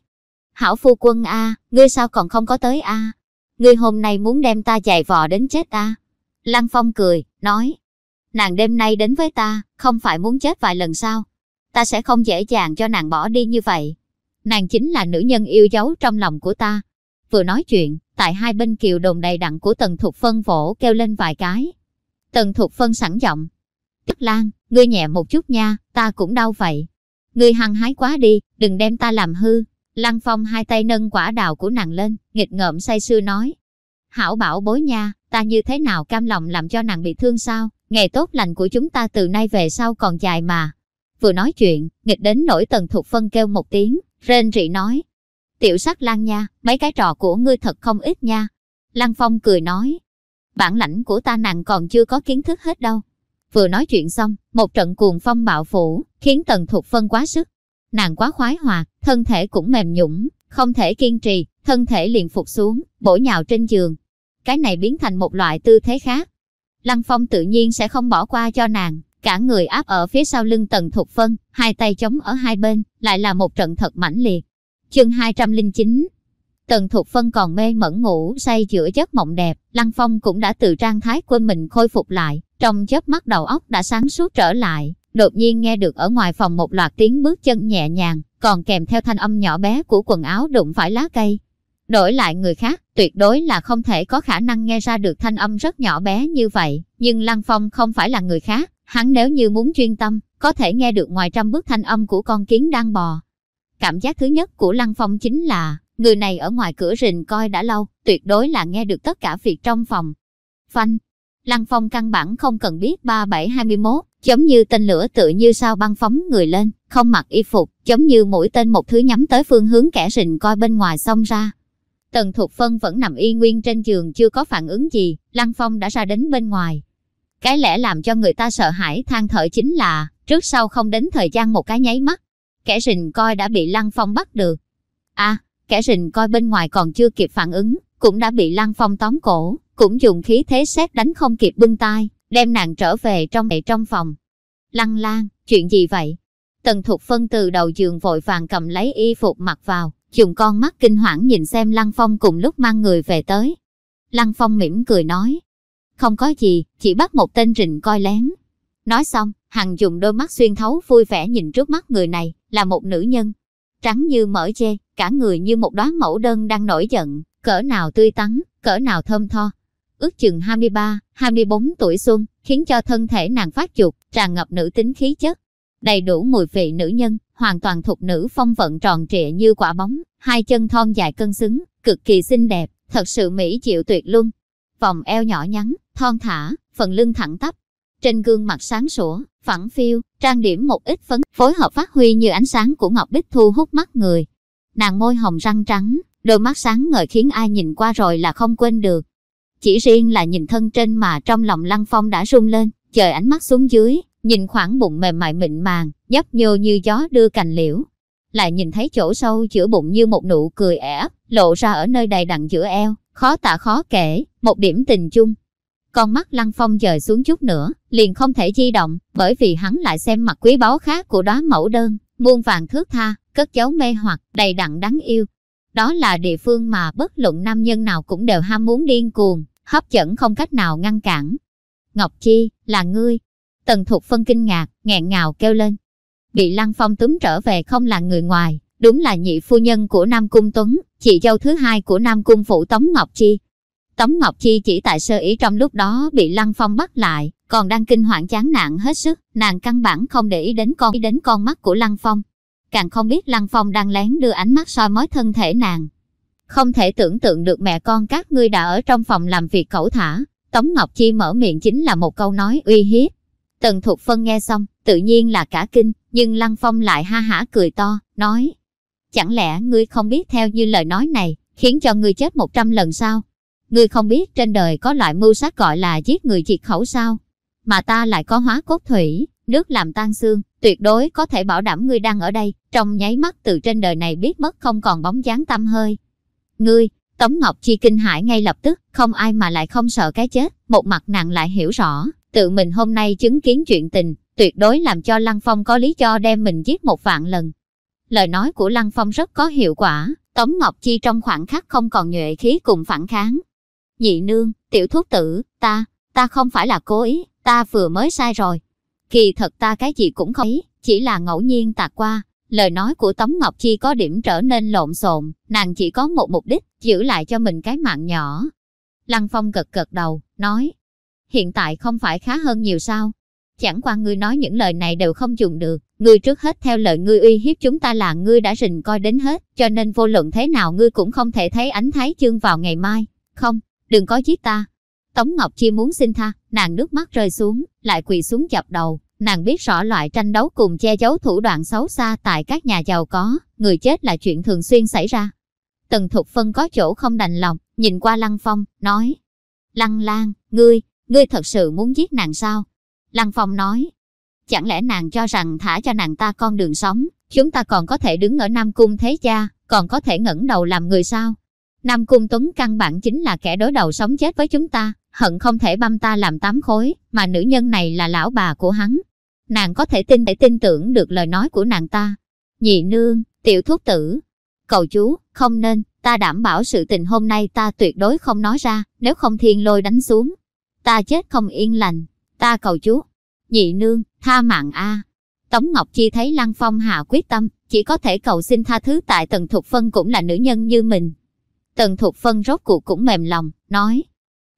Hảo phu quân A, ngươi sao còn không có tới A? Ngươi hôm nay muốn đem ta chạy vò đến chết A? Lăng Phong cười, nói, nàng đêm nay đến với ta, không phải muốn chết vài lần sao? Ta sẽ không dễ dàng cho nàng bỏ đi như vậy. Nàng chính là nữ nhân yêu dấu trong lòng của ta. Vừa nói chuyện, tại hai bên kiều đồn đầy đặn của Tần Thục Phân vỗ kêu lên vài cái. Tần Thục Phân sẵn giọng. Tức Lan, ngươi nhẹ một chút nha, ta cũng đau vậy. Ngươi hăng hái quá đi, đừng đem ta làm hư. Lăng Phong hai tay nâng quả đào của nàng lên, nghịch ngợm say sưa nói. Hảo bảo bối nha, ta như thế nào cam lòng làm cho nàng bị thương sao? Ngày tốt lành của chúng ta từ nay về sau còn dài mà. Vừa nói chuyện, nghịch đến nỗi tần thục phân kêu một tiếng, rên rỉ nói. Tiểu sắc lan nha, mấy cái trò của ngươi thật không ít nha. Lăng Phong cười nói. Bản lãnh của ta nàng còn chưa có kiến thức hết đâu. Vừa nói chuyện xong, một trận cuồng phong bạo phủ, khiến tần thục phân quá sức. Nàng quá khoái hoạt, thân thể cũng mềm nhũng, không thể kiên trì, thân thể liền phục xuống, bổ nhào trên giường. Cái này biến thành một loại tư thế khác. Lăng Phong tự nhiên sẽ không bỏ qua cho nàng, cả người áp ở phía sau lưng Tần Thục Phân, hai tay chống ở hai bên, lại là một trận thật mãnh liệt. Chương 209 Tần Thục Phân còn mê mẩn ngủ say giữa giấc mộng đẹp, Lăng Phong cũng đã từ trang thái quên mình khôi phục lại, trong chớp mắt đầu óc đã sáng suốt trở lại, đột nhiên nghe được ở ngoài phòng một loạt tiếng bước chân nhẹ nhàng, còn kèm theo thanh âm nhỏ bé của quần áo đụng phải lá cây. Đổi lại người khác, tuyệt đối là không thể có khả năng nghe ra được thanh âm rất nhỏ bé như vậy, nhưng Lăng Phong không phải là người khác, hắn nếu như muốn chuyên tâm, có thể nghe được ngoài trăm bước thanh âm của con kiến đang bò. Cảm giác thứ nhất của Lăng Phong chính là, người này ở ngoài cửa rình coi đã lâu, tuyệt đối là nghe được tất cả việc trong phòng. Phanh, Lăng Phong căn bản không cần biết 3721, giống như tên lửa tự như sao băng phóng người lên, không mặc y phục, giống như mũi tên một thứ nhắm tới phương hướng kẻ rình coi bên ngoài xông ra. Tần Thục Phân vẫn nằm y nguyên trên giường chưa có phản ứng gì, Lăng Phong đã ra đến bên ngoài. Cái lẽ làm cho người ta sợ hãi than thở chính là, trước sau không đến thời gian một cái nháy mắt, kẻ rình coi đã bị Lăng Phong bắt được. À, kẻ rình coi bên ngoài còn chưa kịp phản ứng, cũng đã bị Lăng Phong tóm cổ, cũng dùng khí thế xét đánh không kịp bưng tay, đem nàng trở về trong bệ trong phòng. Lăng Lan, chuyện gì vậy? Tần Thục Phân từ đầu giường vội vàng cầm lấy y phục mặc vào, dùng con mắt kinh hoảng nhìn xem Lăng Phong cùng lúc mang người về tới. Lăng Phong mỉm cười nói, không có gì, chỉ bắt một tên rình coi lén. Nói xong, Hằng dùng đôi mắt xuyên thấu vui vẻ nhìn trước mắt người này, là một nữ nhân. Trắng như mỡ chê, cả người như một đóa mẫu đơn đang nổi giận, cỡ nào tươi tắn, cỡ nào thơm tho. Ước chừng 23, 24 tuổi xuân, khiến cho thân thể nàng phát chuột, tràn ngập nữ tính khí chất. Đầy đủ mùi vị nữ nhân, hoàn toàn thuộc nữ phong vận tròn trịa như quả bóng, hai chân thon dài cân xứng, cực kỳ xinh đẹp, thật sự mỹ chịu tuyệt luôn. Vòng eo nhỏ nhắn, thon thả, phần lưng thẳng tắp. Trên gương mặt sáng sủa, phẳng phiêu, trang điểm một ít phấn, phối hợp phát huy như ánh sáng của ngọc bích thu hút mắt người. Nàng môi hồng răng trắng, đôi mắt sáng ngời khiến ai nhìn qua rồi là không quên được. Chỉ riêng là nhìn thân trên mà trong lòng Lăng Phong đã rung lên, trời ánh mắt xuống dưới, nhìn khoảng bụng mềm mại mịn màng, nhấp nhô như gió đưa cành liễu. Lại nhìn thấy chỗ sâu giữa bụng như một nụ cười ẻ, lộ ra ở nơi đầy đặn giữa eo, khó tả khó kể, một điểm tình chung. Con mắt Lăng Phong dời xuống chút nữa, liền không thể di động, bởi vì hắn lại xem mặt quý báu khác của đó mẫu đơn, muôn vàng thước tha, cất giấu mê hoặc, đầy đặn đáng yêu. Đó là địa phương mà bất luận nam nhân nào cũng đều ham muốn điên cuồng, hấp dẫn không cách nào ngăn cản. Ngọc Chi, là ngươi. Tần Thục Phân kinh ngạc, nghẹn ngào kêu lên. Bị Lăng Phong túm trở về không là người ngoài, đúng là nhị phu nhân của Nam Cung Tuấn, chị dâu thứ hai của Nam Cung Phụ Tống Ngọc Chi. Tống Ngọc Chi chỉ tại sơ ý trong lúc đó bị Lăng Phong bắt lại, còn đang kinh hoảng chán nản hết sức, nàng căn bản không để ý đến con ý đến con mắt của Lăng Phong. Càng không biết Lăng Phong đang lén đưa ánh mắt soi mói thân thể nàng. Không thể tưởng tượng được mẹ con các ngươi đã ở trong phòng làm việc cẩu thả. Tống Ngọc Chi mở miệng chính là một câu nói uy hiếp. Tần Thục Phân nghe xong, tự nhiên là cả kinh, nhưng Lăng Phong lại ha hả cười to, nói. Chẳng lẽ ngươi không biết theo như lời nói này, khiến cho ngươi chết một trăm lần sao? Ngươi không biết trên đời có loại mưu sát gọi là giết người diệt khẩu sao? Mà ta lại có hóa cốt thủy, nước làm tan xương, tuyệt đối có thể bảo đảm ngươi đang ở đây, trong nháy mắt từ trên đời này biết mất không còn bóng dáng tâm hơi. Ngươi, Tống Ngọc Chi kinh hãi ngay lập tức, không ai mà lại không sợ cái chết, một mặt nặng lại hiểu rõ, tự mình hôm nay chứng kiến chuyện tình, tuyệt đối làm cho Lăng Phong có lý do đem mình giết một vạn lần. Lời nói của Lăng Phong rất có hiệu quả, Tống Ngọc Chi trong khoảng khắc không còn nhuệ khí cùng phản kháng. Nhị nương, tiểu thuốc tử, ta, ta không phải là cố ý, ta vừa mới sai rồi. Kỳ thật ta cái gì cũng không ý, chỉ là ngẫu nhiên tạt qua, Lời nói của Tống Ngọc Chi có điểm trở nên lộn xộn, nàng chỉ có một mục đích, giữ lại cho mình cái mạng nhỏ. Lăng Phong gật gật đầu, nói, hiện tại không phải khá hơn nhiều sao? Chẳng qua ngươi nói những lời này đều không dùng được, ngươi trước hết theo lời ngươi uy hiếp chúng ta là ngươi đã rình coi đến hết, cho nên vô luận thế nào ngươi cũng không thể thấy ánh thái chương vào ngày mai. Không, đừng có giết ta. Tống Ngọc Chi muốn xin tha, nàng nước mắt rơi xuống, lại quỳ xuống chập đầu, Nàng biết rõ loại tranh đấu cùng che giấu thủ đoạn xấu xa tại các nhà giàu có, người chết là chuyện thường xuyên xảy ra. Tần Thục Phân có chỗ không đành lòng, nhìn qua Lăng Phong, nói. Lăng Lan, ngươi, ngươi thật sự muốn giết nàng sao? Lăng Phong nói. Chẳng lẽ nàng cho rằng thả cho nàng ta con đường sống, chúng ta còn có thể đứng ở Nam Cung thế cha, còn có thể ngẩng đầu làm người sao? Nam Cung Tuấn căn bản chính là kẻ đối đầu sống chết với chúng ta, hận không thể băm ta làm tám khối, mà nữ nhân này là lão bà của hắn. Nàng có thể tin để tin tưởng được lời nói của nàng ta. Nhị nương, tiểu thuốc tử, cầu chú, không nên, ta đảm bảo sự tình hôm nay ta tuyệt đối không nói ra, nếu không thiên lôi đánh xuống. Ta chết không yên lành, ta cầu chú. Nhị nương, tha mạng a. Tống Ngọc Chi thấy Lăng Phong hạ quyết tâm, chỉ có thể cầu xin tha thứ tại Tần Thục Phân cũng là nữ nhân như mình. Tần Thục Phân rốt cuộc cũng mềm lòng, nói.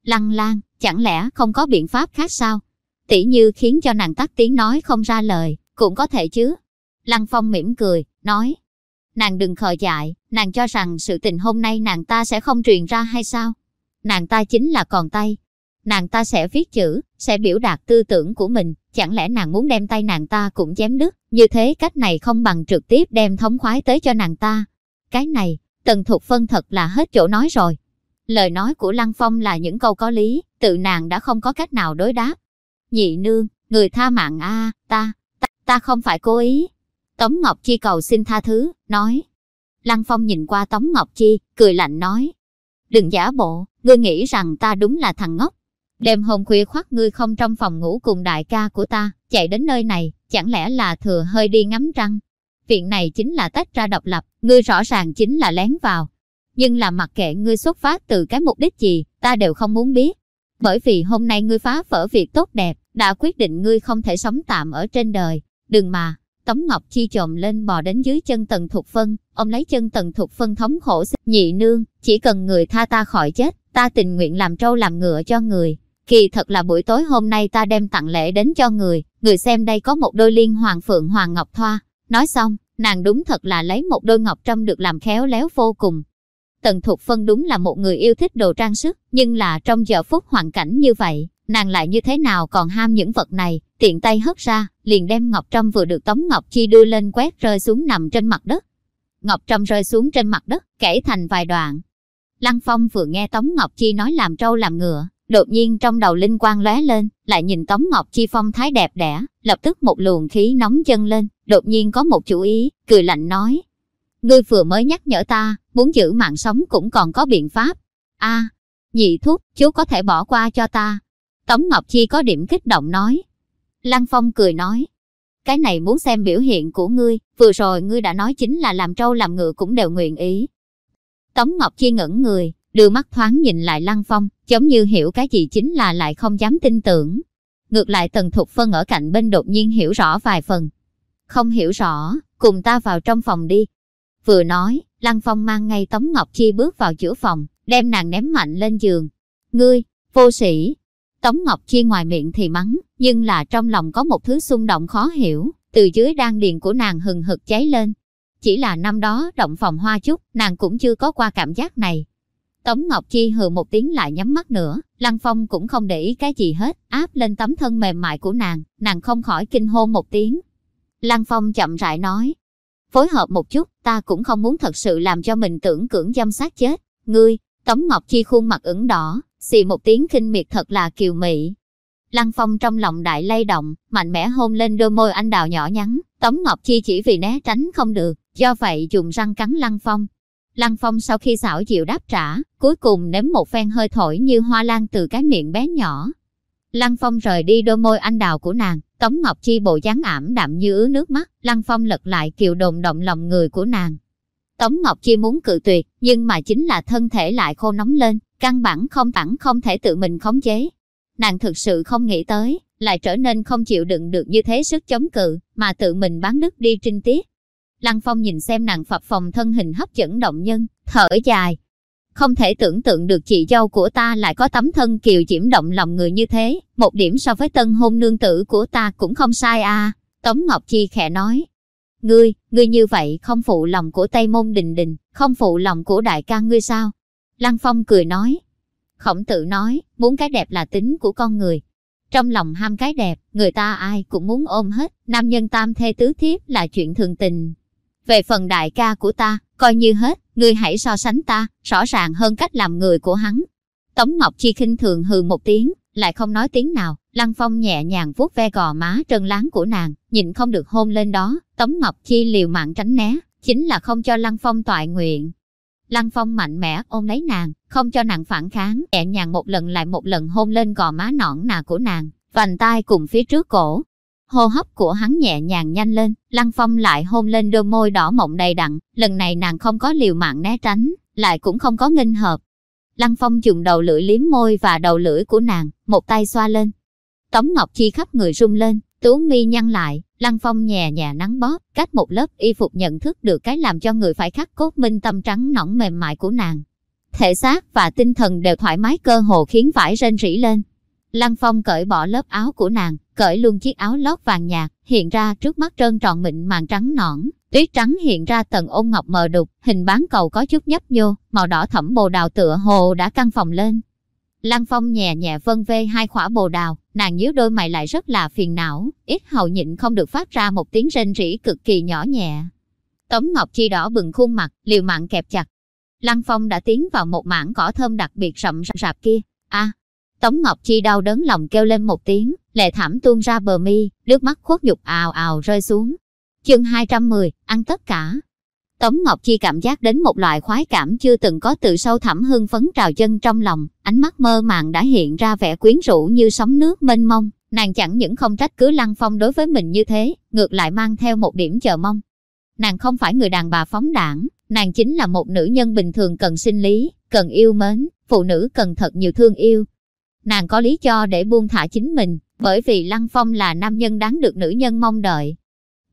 Lăng Lan, chẳng lẽ không có biện pháp khác sao? Tỷ như khiến cho nàng tắt tiếng nói không ra lời, cũng có thể chứ. Lăng Phong mỉm cười, nói. Nàng đừng khờ dại, nàng cho rằng sự tình hôm nay nàng ta sẽ không truyền ra hay sao? Nàng ta chính là còn tay. Nàng ta sẽ viết chữ, sẽ biểu đạt tư tưởng của mình, chẳng lẽ nàng muốn đem tay nàng ta cũng chém đứt, như thế cách này không bằng trực tiếp đem thống khoái tới cho nàng ta. Cái này, Tần Thục Phân thật là hết chỗ nói rồi. Lời nói của Lăng Phong là những câu có lý, tự nàng đã không có cách nào đối đáp. Nhị nương, người tha mạng a ta, ta, ta không phải cố ý. Tống Ngọc Chi cầu xin tha thứ, nói. Lăng Phong nhìn qua Tống Ngọc Chi, cười lạnh nói. Đừng giả bộ, ngươi nghĩ rằng ta đúng là thằng ngốc. Đêm hôm khuya khoắt ngươi không trong phòng ngủ cùng đại ca của ta, chạy đến nơi này, chẳng lẽ là thừa hơi đi ngắm trăng. Viện này chính là tách ra độc lập, ngươi rõ ràng chính là lén vào. Nhưng là mặc kệ ngươi xuất phát từ cái mục đích gì, ta đều không muốn biết. Bởi vì hôm nay ngươi phá vỡ việc tốt đẹp, đã quyết định ngươi không thể sống tạm ở trên đời. Đừng mà, Tống Ngọc Chi trộm lên bò đến dưới chân Tần Thục Phân, ông lấy chân Tần Thục Phân thống khổ nhị nương, chỉ cần người tha ta khỏi chết, ta tình nguyện làm trâu làm ngựa cho người. Kỳ thật là buổi tối hôm nay ta đem tặng lễ đến cho người, người xem đây có một đôi liên hoàng phượng hoàng ngọc thoa. Nói xong, nàng đúng thật là lấy một đôi ngọc trâm được làm khéo léo vô cùng. Tần Thục Phân đúng là một người yêu thích đồ trang sức, nhưng là trong giờ phút hoàn cảnh như vậy, nàng lại như thế nào còn ham những vật này, tiện tay hất ra, liền đem Ngọc Trâm vừa được Tống Ngọc Chi đưa lên quét rơi xuống nằm trên mặt đất. Ngọc Trâm rơi xuống trên mặt đất, kể thành vài đoạn. Lăng Phong vừa nghe Tống Ngọc Chi nói làm trâu làm ngựa, đột nhiên trong đầu linh quang lóe lên, lại nhìn Tống Ngọc Chi phong thái đẹp đẽ, lập tức một luồng khí nóng chân lên, đột nhiên có một chủ ý, cười lạnh nói. Ngươi vừa mới nhắc nhở ta, muốn giữ mạng sống cũng còn có biện pháp. a nhị thuốc, chú có thể bỏ qua cho ta. Tống Ngọc Chi có điểm kích động nói. Lăng Phong cười nói. Cái này muốn xem biểu hiện của ngươi, vừa rồi ngươi đã nói chính là làm trâu làm ngựa cũng đều nguyện ý. Tống Ngọc Chi ngẩn người, đưa mắt thoáng nhìn lại Lăng Phong, giống như hiểu cái gì chính là lại không dám tin tưởng. Ngược lại Tần Thục Phân ở cạnh bên đột nhiên hiểu rõ vài phần. Không hiểu rõ, cùng ta vào trong phòng đi. Vừa nói, Lăng Phong mang ngay Tống Ngọc Chi bước vào giữa phòng, đem nàng ném mạnh lên giường. Ngươi, vô sĩ. Tống Ngọc Chi ngoài miệng thì mắng, nhưng là trong lòng có một thứ xung động khó hiểu, từ dưới đan điền của nàng hừng hực cháy lên. Chỉ là năm đó động phòng hoa chút, nàng cũng chưa có qua cảm giác này. Tống Ngọc Chi hừ một tiếng lại nhắm mắt nữa, Lăng Phong cũng không để ý cái gì hết, áp lên tấm thân mềm mại của nàng, nàng không khỏi kinh hôn một tiếng. Lăng Phong chậm rãi nói, phối hợp một chút, ta cũng không muốn thật sự làm cho mình tưởng cưỡng dâm sát chết. Ngươi, Tống Ngọc Chi khuôn mặt ửng đỏ, xì một tiếng kinh miệt thật là kiều mị. Lăng Phong trong lòng đại lay động, mạnh mẽ hôn lên đôi môi anh đào nhỏ nhắn, Tống Ngọc Chi chỉ vì né tránh không được, do vậy dùng răng cắn Lăng Phong. Lăng Phong sau khi xảo chịu đáp trả, cuối cùng nếm một phen hơi thổi như hoa lan từ cái miệng bé nhỏ. Lăng Phong rời đi đôi môi anh đào của nàng, Tống Ngọc Chi bộ dáng ảm đạm như ứa nước mắt, Lăng Phong lật lại kiều đồn động lòng người của nàng. Tống Ngọc Chi muốn cự tuyệt, nhưng mà chính là thân thể lại khô nóng lên, căn bản không tẳng không thể tự mình khống chế. Nàng thực sự không nghĩ tới, lại trở nên không chịu đựng được như thế sức chống cự, mà tự mình bán đứt đi trinh tiết. Lăng Phong nhìn xem nàng phập phòng thân hình hấp dẫn động nhân, thở dài. Không thể tưởng tượng được chị dâu của ta lại có tấm thân kiều diễm động lòng người như thế, một điểm so với tân hôn nương tử của ta cũng không sai à. Tống Ngọc Chi khẽ nói. Ngươi, ngươi như vậy không phụ lòng của Tây Môn Đình Đình, không phụ lòng của đại ca ngươi sao? Lăng Phong cười nói. Khổng tử nói, muốn cái đẹp là tính của con người. Trong lòng ham cái đẹp, người ta ai cũng muốn ôm hết, nam nhân tam thê tứ thiếp là chuyện thường tình. Về phần đại ca của ta, coi như hết, ngươi hãy so sánh ta, rõ ràng hơn cách làm người của hắn. Tống Ngọc Chi khinh thường hừ một tiếng, lại không nói tiếng nào, Lăng Phong nhẹ nhàng vuốt ve gò má trơn láng của nàng, nhìn không được hôn lên đó, Tống Ngọc Chi liều mạng tránh né, chính là không cho Lăng Phong toại nguyện. Lăng Phong mạnh mẽ ôm lấy nàng, không cho nàng phản kháng, nhẹ nhàng một lần lại một lần hôn lên gò má nõn nà của nàng, vành tai cùng phía trước cổ, Hô hấp của hắn nhẹ nhàng nhanh lên, Lăng Phong lại hôn lên đôi môi đỏ mộng đầy đặn, lần này nàng không có liều mạng né tránh, lại cũng không có nghênh hợp. Lăng Phong dùng đầu lưỡi liếm môi và đầu lưỡi của nàng, một tay xoa lên. Tống Ngọc Chi khắp người rung lên, tú mi nhăn lại, Lăng Phong nhẹ nhẹ nắng bóp, cách một lớp y phục nhận thức được cái làm cho người phải khắc cốt minh tâm trắng nõn mềm mại của nàng. Thể xác và tinh thần đều thoải mái cơ hồ khiến vải rên rỉ lên. Lăng Phong cởi bỏ lớp áo của nàng, cởi luôn chiếc áo lót vàng nhạt, hiện ra trước mắt trơn tròn mịn màng trắng nõn, tuyết trắng hiện ra tầng ôn ngọc mờ đục, hình bán cầu có chút nhấp nhô, màu đỏ thẫm bồ đào tựa hồ đã căng phòng lên. Lăng Phong nhẹ nhẹ vân vê hai khỏa bồ đào, nàng nhíu đôi mày lại rất là phiền não, ít hầu nhịn không được phát ra một tiếng rên rỉ cực kỳ nhỏ nhẹ. Tống Ngọc Chi đỏ bừng khuôn mặt, liều mạng kẹp chặt. Lăng Phong đã tiến vào một mảng cỏ thơm đặc biệt rậm rạp kia. A, Tống Ngọc Chi đau đớn lòng kêu lên một tiếng, lệ thảm tuôn ra bờ mi, nước mắt khuất dục ào ào rơi xuống. Chương 210, ăn tất cả. Tống Ngọc Chi cảm giác đến một loại khoái cảm chưa từng có từ sâu thẳm hưng phấn trào chân trong lòng, ánh mắt mơ màng đã hiện ra vẻ quyến rũ như sóng nước mênh mông, nàng chẳng những không trách cứ Lăng Phong đối với mình như thế, ngược lại mang theo một điểm chờ mong. Nàng không phải người đàn bà phóng đảng, nàng chính là một nữ nhân bình thường cần sinh lý, cần yêu mến, phụ nữ cần thật nhiều thương yêu, nàng có lý do để buông thả chính mình, bởi vì Lăng Phong là nam nhân đáng được nữ nhân mong đợi.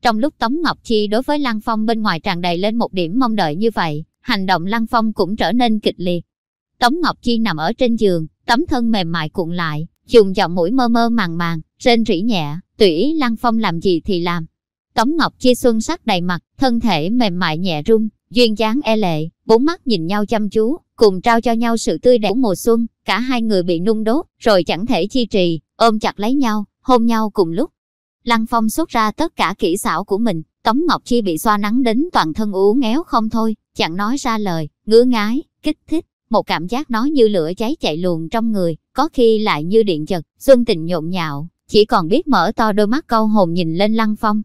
Trong lúc Tống Ngọc Chi đối với Lăng Phong bên ngoài tràn đầy lên một điểm mong đợi như vậy, hành động Lăng Phong cũng trở nên kịch liệt. Tống Ngọc Chi nằm ở trên giường, tấm thân mềm mại cuộn lại, dùng giọng mũi mơ mơ màng màng, rên rỉ nhẹ, tùy ý Lăng Phong làm gì thì làm. Tống Ngọc Chi xuân sắc đầy mặt, thân thể mềm mại nhẹ rung, duyên dáng e lệ, bốn mắt nhìn nhau chăm chú, cùng trao cho nhau sự tươi đẹp mùa xuân, cả hai người bị nung đốt, rồi chẳng thể chi trì, ôm chặt lấy nhau, hôn nhau cùng lúc. Lăng Phong xuất ra tất cả kỹ xảo của mình, Tống Ngọc Chi bị xoa nắng đến toàn thân ú ngéo không thôi, chẳng nói ra lời, ngứa ngái, kích thích, một cảm giác nói như lửa cháy chạy luồn trong người, có khi lại như điện giật, xuân tình nhộn nhạo, chỉ còn biết mở to đôi mắt câu hồn nhìn lên Lăng Phong.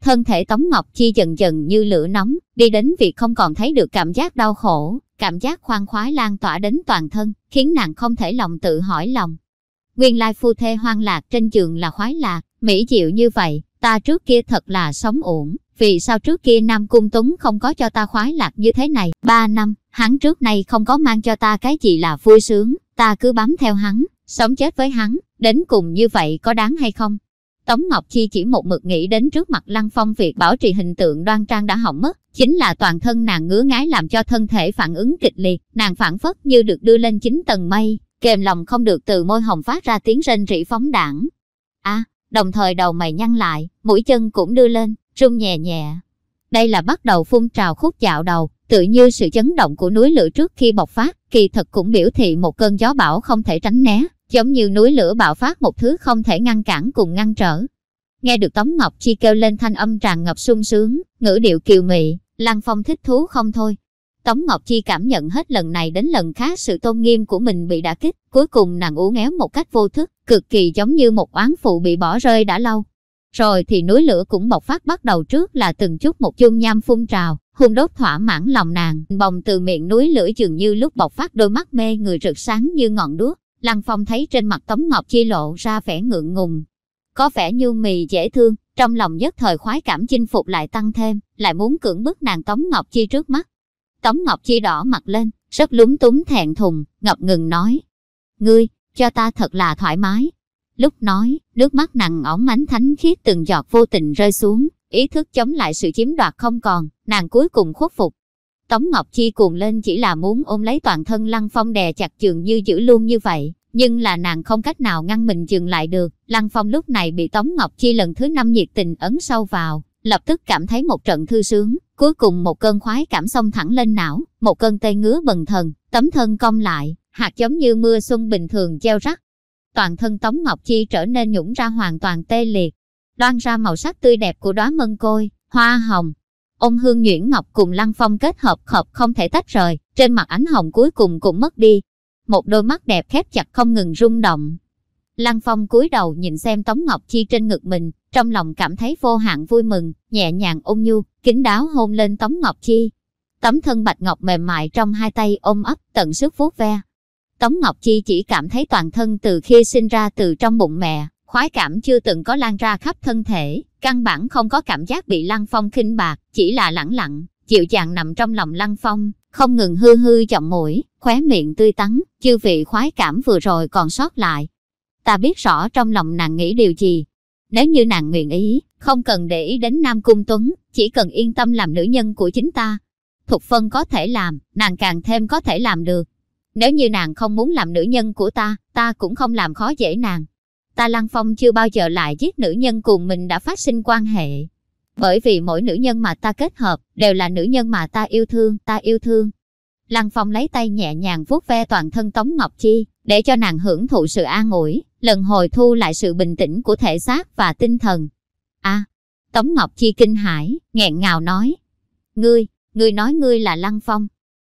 Thân thể Tống Ngọc Chi dần dần như lửa nóng, đi đến việc không còn thấy được cảm giác đau khổ, cảm giác khoan khoái lan tỏa đến toàn thân, khiến nàng không thể lòng tự hỏi lòng. Nguyên lai phu thê hoang lạc trên giường là khoái lạc, mỹ diệu như vậy, ta trước kia thật là sống ổn, vì sao trước kia Nam Cung Túng không có cho ta khoái lạc như thế này, ba năm, hắn trước nay không có mang cho ta cái gì là vui sướng, ta cứ bám theo hắn, sống chết với hắn, đến cùng như vậy có đáng hay không? Tống Ngọc Chi chỉ một mực nghĩ đến trước mặt Lăng Phong việc bảo trì hình tượng đoan trang đã hỏng mất, chính là toàn thân nàng ngứa ngái làm cho thân thể phản ứng kịch liệt, nàng phản phất như được đưa lên chín tầng mây, kềm lòng không được từ môi hồng phát ra tiếng rên rỉ phóng đảng. À, đồng thời đầu mày nhăn lại, mũi chân cũng đưa lên, rung nhẹ nhẹ. Đây là bắt đầu phun trào khúc dạo đầu, tự như sự chấn động của núi lửa trước khi bộc phát, kỳ thật cũng biểu thị một cơn gió bão không thể tránh né, giống như núi lửa bạo phát một thứ không thể ngăn cản cùng ngăn trở. Nghe được Tống Ngọc Chi kêu lên thanh âm tràn ngập sung sướng, ngữ điệu kiều mị, Lăng Phong thích thú không thôi. Tống Ngọc Chi cảm nhận hết lần này đến lần khác sự tôn nghiêm của mình bị đả kích, cuối cùng nàng ú ngéo một cách vô thức, cực kỳ giống như một oán phụ bị bỏ rơi đã lâu. Rồi thì núi lửa cũng bộc phát bắt đầu trước là từng chút một chung nham phun trào, hung đốt thỏa mãn lòng nàng, bồng từ miệng núi lửa dường như lúc bộc phát đôi mắt mê người rực sáng như ngọn đuốc, Lăng Phong thấy trên mặt Tống Ngọc Chi lộ ra vẻ ngượng ngùng. Có vẻ như mì dễ thương, trong lòng nhất thời khoái cảm chinh phục lại tăng thêm, lại muốn cưỡng bức nàng Tống Ngọc Chi trước mắt. Tống Ngọc Chi đỏ mặt lên, rất lúng túng thẹn thùng, ngập ngừng nói. Ngươi, cho ta thật là thoải mái. Lúc nói, nước mắt nặng ỏng ánh thánh khiết từng giọt vô tình rơi xuống, ý thức chống lại sự chiếm đoạt không còn, nàng cuối cùng khuất phục, Tống Ngọc Chi cuồng lên chỉ là muốn ôm lấy toàn thân Lăng Phong đè chặt trường như giữ luôn như vậy, nhưng là nàng không cách nào ngăn mình dừng lại được. Lăng Phong lúc này bị Tống Ngọc Chi lần thứ năm nhiệt tình ấn sâu vào, lập tức cảm thấy một trận thư sướng, cuối cùng một cơn khoái cảm xông thẳng lên não, một cơn tê ngứa bần thần, tấm thân cong lại, hạt giống như mưa xuân bình thường gieo rắc. Toàn thân Tống Ngọc Chi trở nên nhũng ra hoàn toàn tê liệt, đoan ra màu sắc tươi đẹp của đóa mân côi, hoa hồng, Ông Hương Nhuyễn Ngọc cùng Lăng Phong kết hợp hợp không thể tách rời, trên mặt ánh hồng cuối cùng cũng mất đi. Một đôi mắt đẹp khép chặt không ngừng rung động. Lăng Phong cúi đầu nhìn xem Tống Ngọc Chi trên ngực mình, trong lòng cảm thấy vô hạn vui mừng, nhẹ nhàng ôn nhu, kính đáo hôn lên Tống Ngọc Chi. Tấm thân bạch ngọc mềm mại trong hai tay ôm ấp tận sức vuốt ve. Tống Ngọc Chi chỉ cảm thấy toàn thân từ khi sinh ra từ trong bụng mẹ, khoái cảm chưa từng có lan ra khắp thân thể, căn bản không có cảm giác bị Lăng Phong khinh bạc, chỉ là lẳng lặng, chịu chàng nằm trong lòng Lăng Phong, không ngừng hư hư chậm mũi, khóe miệng tươi tắn, chư vị khoái cảm vừa rồi còn sót lại. Ta biết rõ trong lòng nàng nghĩ điều gì. Nếu như nàng nguyện ý, không cần để ý đến Nam Cung Tuấn, chỉ cần yên tâm làm nữ nhân của chính ta. Thục Phân có thể làm, nàng càng thêm có thể làm được. Nếu như nàng không muốn làm nữ nhân của ta, ta cũng không làm khó dễ nàng. Ta Lăng Phong chưa bao giờ lại giết nữ nhân cùng mình đã phát sinh quan hệ. Bởi vì mỗi nữ nhân mà ta kết hợp, đều là nữ nhân mà ta yêu thương, ta yêu thương. Lăng Phong lấy tay nhẹ nhàng vuốt ve toàn thân Tống Ngọc Chi, để cho nàng hưởng thụ sự an ủi, lần hồi thu lại sự bình tĩnh của thể xác và tinh thần. a Tống Ngọc Chi kinh hãi, nghẹn ngào nói. Ngươi, ngươi nói ngươi là Lăng Phong.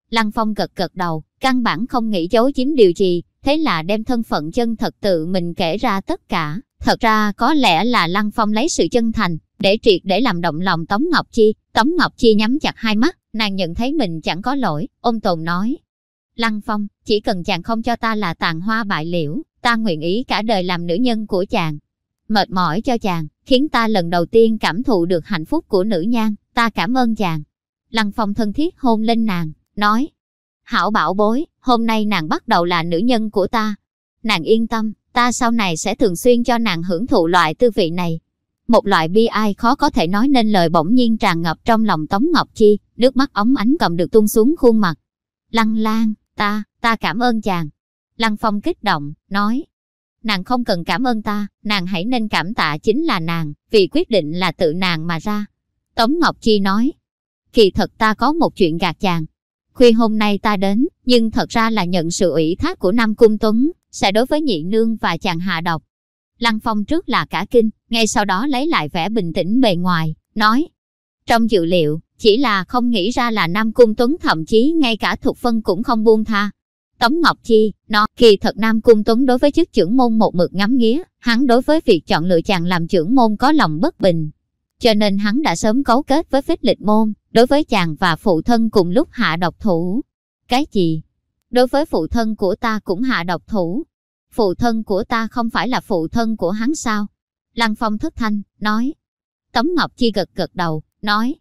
Lăng Phong gật gật đầu, căn bản không nghĩ giấu chiếm điều gì, thế là đem thân phận chân thật tự mình kể ra tất cả. Thật ra có lẽ là Lăng Phong lấy sự chân thành, để triệt để làm động lòng Tống Ngọc Chi. Tống Ngọc Chi nhắm chặt hai mắt, nàng nhận thấy mình chẳng có lỗi, ôm tồn nói. Lăng Phong, chỉ cần chàng không cho ta là tàn hoa bại liễu, ta nguyện ý cả đời làm nữ nhân của chàng. Mệt mỏi cho chàng, khiến ta lần đầu tiên cảm thụ được hạnh phúc của nữ nhan, ta cảm ơn chàng. Lăng Phong thân thiết hôn lên nàng, nói. Hảo bảo bối, hôm nay nàng bắt đầu là nữ nhân của ta. Nàng yên tâm, ta sau này sẽ thường xuyên cho nàng hưởng thụ loại tư vị này. Một loại bi ai khó có thể nói nên lời bỗng nhiên tràn ngập trong lòng Tống Ngọc Chi, nước mắt ống ánh cầm được tung xuống khuôn mặt. Lăng Lan, ta, ta cảm ơn chàng. Lăng Phong kích động, nói. Nàng không cần cảm ơn ta, nàng hãy nên cảm tạ chính là nàng, vì quyết định là tự nàng mà ra. Tống Ngọc Chi nói. Kỳ thật ta có một chuyện gạt chàng. Khuya hôm nay ta đến, nhưng thật ra là nhận sự ủy thác của Nam Cung Tuấn, sẽ đối với nhị nương và chàng hạ độc. Lăng Phong trước là cả kinh, ngay sau đó lấy lại vẻ bình tĩnh bề ngoài, nói. Trong dự liệu, chỉ là không nghĩ ra là Nam Cung Tuấn thậm chí ngay cả thuộc phân cũng không buông tha. Tống Ngọc Chi, nó, kỳ thật Nam Cung Tuấn đối với chức trưởng môn một mực ngắm nghía, hắn đối với việc chọn lựa chàng làm trưởng môn có lòng bất bình. Cho nên hắn đã sớm cấu kết với phích lịch môn, đối với chàng và phụ thân cùng lúc hạ độc thủ. Cái gì? Đối với phụ thân của ta cũng hạ độc thủ. Phụ thân của ta không phải là phụ thân của hắn sao? Lăng Phong thất thanh, nói. Tống Ngọc Chi gật gật đầu, nói.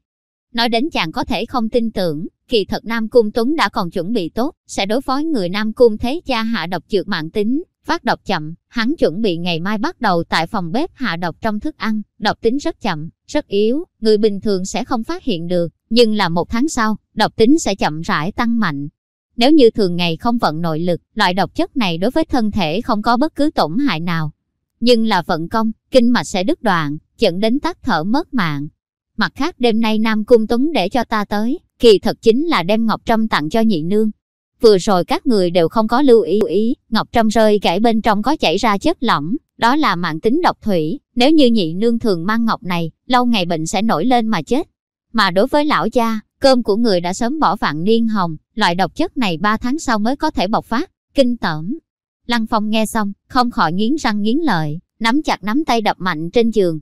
Nói đến chàng có thể không tin tưởng, kỳ thật Nam Cung Tuấn đã còn chuẩn bị tốt, sẽ đối phó người Nam Cung thế cha hạ độc trượt mạng tính, phát độc chậm, hắn chuẩn bị ngày mai bắt đầu tại phòng bếp hạ độc trong thức ăn, độc tính rất chậm, rất yếu, người bình thường sẽ không phát hiện được, nhưng là một tháng sau, độc tính sẽ chậm rãi tăng mạnh. Nếu như thường ngày không vận nội lực, loại độc chất này đối với thân thể không có bất cứ tổn hại nào. Nhưng là vận công, kinh mạch sẽ đứt đoạn, dẫn đến tắt thở mất mạng. Mặt khác đêm nay Nam Cung Tuấn để cho ta tới, kỳ thật chính là đem Ngọc Trâm tặng cho nhị nương. Vừa rồi các người đều không có lưu ý, ý Ngọc Trâm rơi gãy bên trong có chảy ra chất lỏng, đó là mạng tính độc thủy, nếu như nhị nương thường mang ngọc này, lâu ngày bệnh sẽ nổi lên mà chết. Mà đối với lão cha, cơm của người đã sớm bỏ vạn niên hồng, loại độc chất này 3 tháng sau mới có thể bộc phát, kinh tởm. Lăng Phong nghe xong, không khỏi nghiến răng nghiến lợi, nắm chặt nắm tay đập mạnh trên giường.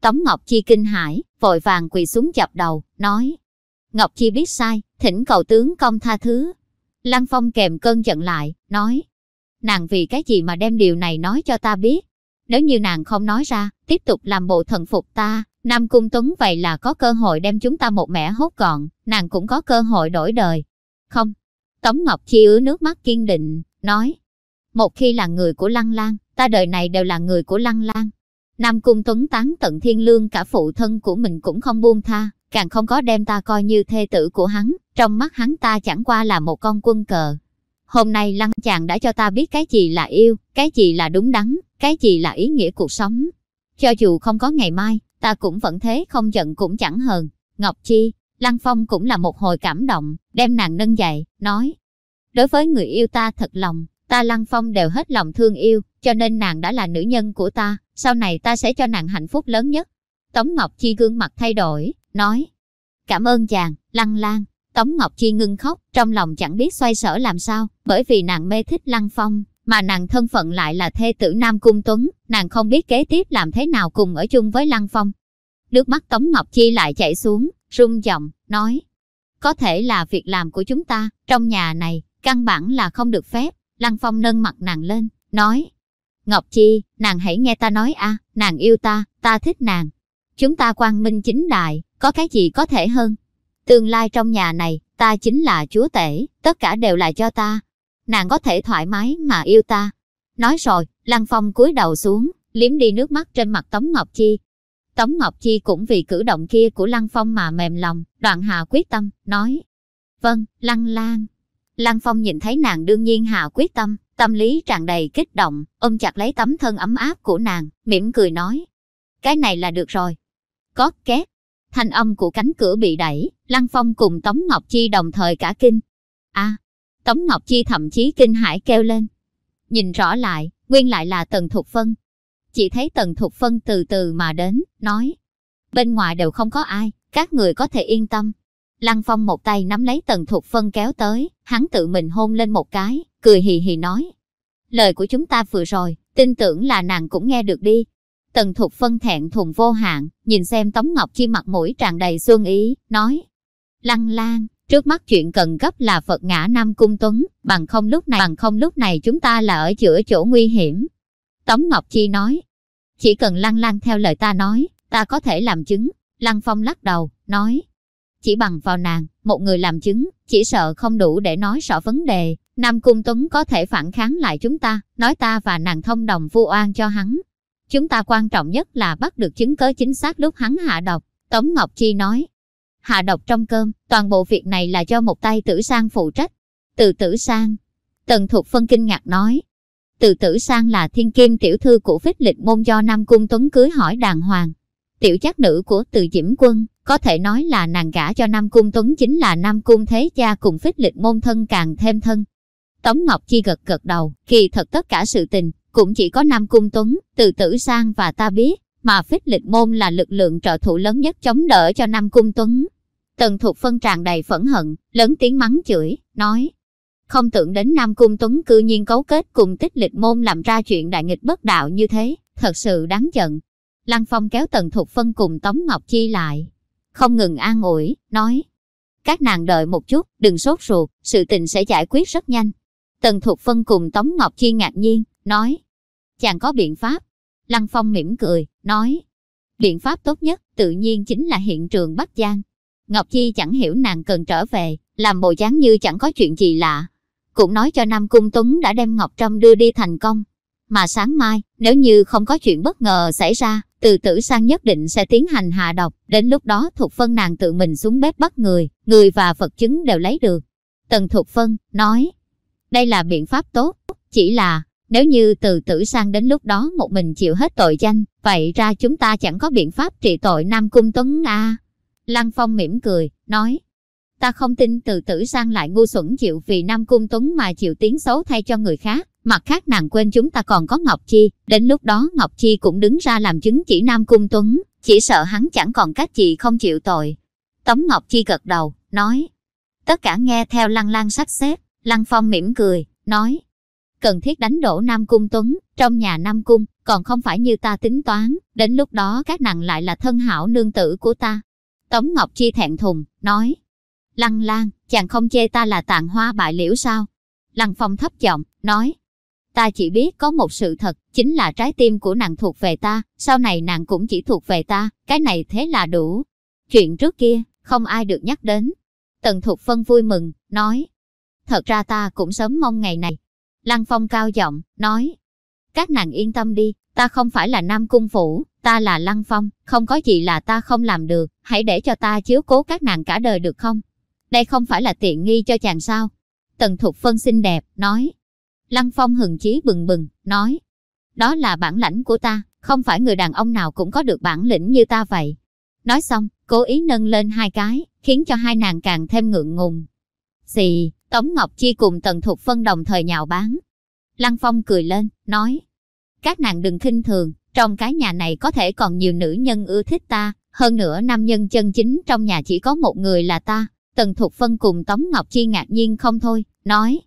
Tống Ngọc Chi kinh hãi, vội vàng quỳ xuống chập đầu, nói. Ngọc Chi biết sai, thỉnh cầu tướng công tha thứ. Lăng Phong kèm cơn giận lại, nói. Nàng vì cái gì mà đem điều này nói cho ta biết? Nếu như nàng không nói ra, tiếp tục làm bộ thần phục ta, Nam Cung Tuấn vậy là có cơ hội đem chúng ta một mẻ hốt gọn, nàng cũng có cơ hội đổi đời. Không. Tống Ngọc Chi ứa nước mắt kiên định, nói. Một khi là người của Lăng Lan, ta đời này đều là người của Lăng Lan. Nam Cung Tuấn tán tận thiên lương cả phụ thân của mình cũng không buông tha, càng không có đem ta coi như thê tử của hắn, trong mắt hắn ta chẳng qua là một con quân cờ. Hôm nay Lăng chàng đã cho ta biết cái gì là yêu, cái gì là đúng đắn, cái gì là ý nghĩa cuộc sống. Cho dù không có ngày mai, ta cũng vẫn thế không giận cũng chẳng hờn. Ngọc Chi, Lăng Phong cũng là một hồi cảm động, đem nàng nâng dậy, nói. Đối với người yêu ta thật lòng, ta Lăng Phong đều hết lòng thương yêu, cho nên nàng đã là nữ nhân của ta, sau này ta sẽ cho nàng hạnh phúc lớn nhất. Tống Ngọc Chi gương mặt thay đổi, nói. Cảm ơn chàng, Lăng Lan. Tống Ngọc Chi ngưng khóc, trong lòng chẳng biết xoay sở làm sao, bởi vì nàng mê thích Lăng Phong, mà nàng thân phận lại là thê tử Nam Cung Tuấn, nàng không biết kế tiếp làm thế nào cùng ở chung với Lăng Phong. Nước mắt Tống Ngọc Chi lại chảy xuống, rung giọng, nói. Có thể là việc làm của chúng ta, trong nhà này, căn bản là không được phép. Lăng Phong nâng mặt nàng lên, nói. Ngọc Chi, nàng hãy nghe ta nói a, nàng yêu ta, ta thích nàng. Chúng ta quang minh chính đại, có cái gì có thể hơn. Tương lai trong nhà này, ta chính là chúa tể, tất cả đều là cho ta. Nàng có thể thoải mái mà yêu ta. Nói rồi, Lăng Phong cúi đầu xuống, liếm đi nước mắt trên mặt Tống Ngọc Chi. Tống Ngọc Chi cũng vì cử động kia của Lăng Phong mà mềm lòng, đoạn hạ quyết tâm, nói. Vâng, Lăng Lan. Lăng Phong nhìn thấy nàng đương nhiên hạ quyết tâm, tâm lý tràn đầy kích động, ôm chặt lấy tấm thân ấm áp của nàng, mỉm cười nói. Cái này là được rồi. Có két. Thanh âm của cánh cửa bị đẩy, Lăng Phong cùng Tống Ngọc Chi đồng thời cả kinh. a Tống Ngọc Chi thậm chí kinh hãi kêu lên. Nhìn rõ lại, nguyên lại là Tần Thục Phân. Chỉ thấy Tần Thục Phân từ từ mà đến, nói. Bên ngoài đều không có ai, các người có thể yên tâm. Lăng Phong một tay nắm lấy Tần Thục Phân kéo tới, hắn tự mình hôn lên một cái, cười hì hì nói. Lời của chúng ta vừa rồi, tin tưởng là nàng cũng nghe được đi. Tần Thục Phân thẹn thùng vô hạn, nhìn xem Tống Ngọc Chi mặt mũi tràn đầy xuân ý, nói. Lăng Lan, trước mắt chuyện cần gấp là Phật ngã Nam Cung Tuấn, bằng không lúc này bằng không lúc này chúng ta là ở giữa chỗ nguy hiểm. Tống Ngọc Chi nói. Chỉ cần Lăng lăng theo lời ta nói, ta có thể làm chứng. Lăng Phong lắc đầu, nói. Chỉ bằng vào nàng, một người làm chứng, chỉ sợ không đủ để nói rõ vấn đề. Nam Cung Tuấn có thể phản kháng lại chúng ta, nói ta và nàng thông đồng vu oan cho hắn. Chúng ta quan trọng nhất là bắt được chứng cớ chính xác lúc hắn hạ độc. Tống Ngọc Chi nói, hạ độc trong cơm, toàn bộ việc này là do một tay tử sang phụ trách. Từ tử sang. Tần Thục Phân kinh ngạc nói, từ tử sang là thiên kim tiểu thư của phích lịch môn do Nam Cung Tuấn cưới hỏi đàng hoàng. Tiểu chắc nữ của từ Diễm Quân, có thể nói là nàng gả cho Nam Cung Tuấn chính là Nam Cung Thế Cha cùng phích lịch môn thân càng thêm thân. Tống Ngọc Chi gật gật đầu, kỳ thật tất cả sự tình, cũng chỉ có Nam Cung Tuấn, từ tử sang và ta biết, mà phích lịch môn là lực lượng trợ thủ lớn nhất chống đỡ cho Nam Cung Tuấn. Tần Thục Phân tràn đầy phẫn hận, lớn tiếng mắng chửi, nói. Không tưởng đến Nam Cung Tuấn cư nhiên cấu kết cùng tích lịch môn làm ra chuyện đại nghịch bất đạo như thế, thật sự đáng giận. Lăng Phong kéo Tần Thục Phân cùng Tống Ngọc Chi lại, không ngừng an ủi, nói. Các nàng đợi một chút, đừng sốt ruột, sự tình sẽ giải quyết rất nhanh. Tần Thục Phân cùng Tống Ngọc Chi ngạc nhiên, nói. Chàng có biện pháp. Lăng Phong mỉm cười, nói. Biện pháp tốt nhất, tự nhiên chính là hiện trường Bắc Giang. Ngọc Chi chẳng hiểu nàng cần trở về, làm bộ dáng như chẳng có chuyện gì lạ. Cũng nói cho Nam Cung Tuấn đã đem Ngọc Trâm đưa đi thành công. Mà sáng mai, nếu như không có chuyện bất ngờ xảy ra, từ tử sang nhất định sẽ tiến hành hạ độc. Đến lúc đó Thục Phân nàng tự mình xuống bếp bắt người, người và vật chứng đều lấy được. Tần Thục Phân, nói, đây là biện pháp tốt, chỉ là, nếu như từ tử sang đến lúc đó một mình chịu hết tội danh, vậy ra chúng ta chẳng có biện pháp trị tội Nam Cung Tuấn a Lăng Phong mỉm cười, nói, ta không tin từ tử sang lại ngu xuẩn chịu vì Nam Cung Tuấn mà chịu tiếng xấu thay cho người khác. Mặt khác nàng quên chúng ta còn có Ngọc Chi, đến lúc đó Ngọc Chi cũng đứng ra làm chứng chỉ Nam Cung Tuấn, chỉ sợ hắn chẳng còn cách gì không chịu tội. Tống Ngọc Chi gật đầu, nói, tất cả nghe theo Lăng Lan sắp xếp, Lăng Phong mỉm cười, nói, cần thiết đánh đổ Nam Cung Tuấn, trong nhà Nam Cung, còn không phải như ta tính toán, đến lúc đó các nàng lại là thân hảo nương tử của ta. Tống Ngọc Chi thẹn thùng, nói, Lăng Lan, chàng không chê ta là tàn hoa bại liễu sao? Lăng Phong thấp giọng, nói, ta chỉ biết có một sự thật, chính là trái tim của nàng thuộc về ta, sau này nàng cũng chỉ thuộc về ta, cái này thế là đủ. Chuyện trước kia, không ai được nhắc đến. Tần Thục Phân vui mừng, nói, thật ra ta cũng sớm mong ngày này. Lăng Phong cao giọng, nói, các nàng yên tâm đi, ta không phải là Nam Cung Phủ, ta là Lăng Phong, không có gì là ta không làm được, hãy để cho ta chiếu cố các nàng cả đời được không? Đây không phải là tiện nghi cho chàng sao? Tần Thục Phân xinh đẹp, nói. Lăng Phong hừng chí bừng bừng, nói. Đó là bản lãnh của ta, không phải người đàn ông nào cũng có được bản lĩnh như ta vậy. Nói xong, cố ý nâng lên hai cái, khiến cho hai nàng càng thêm ngượng ngùng. Xì, Tống Ngọc Chi cùng Tần Thục Phân đồng thời nhào bán. Lăng Phong cười lên, nói. Các nàng đừng khinh thường, trong cái nhà này có thể còn nhiều nữ nhân ưa thích ta, hơn nữa nam nhân chân chính trong nhà chỉ có một người là ta, Tần Thục Phân cùng Tống Ngọc Chi ngạc nhiên không thôi, nói.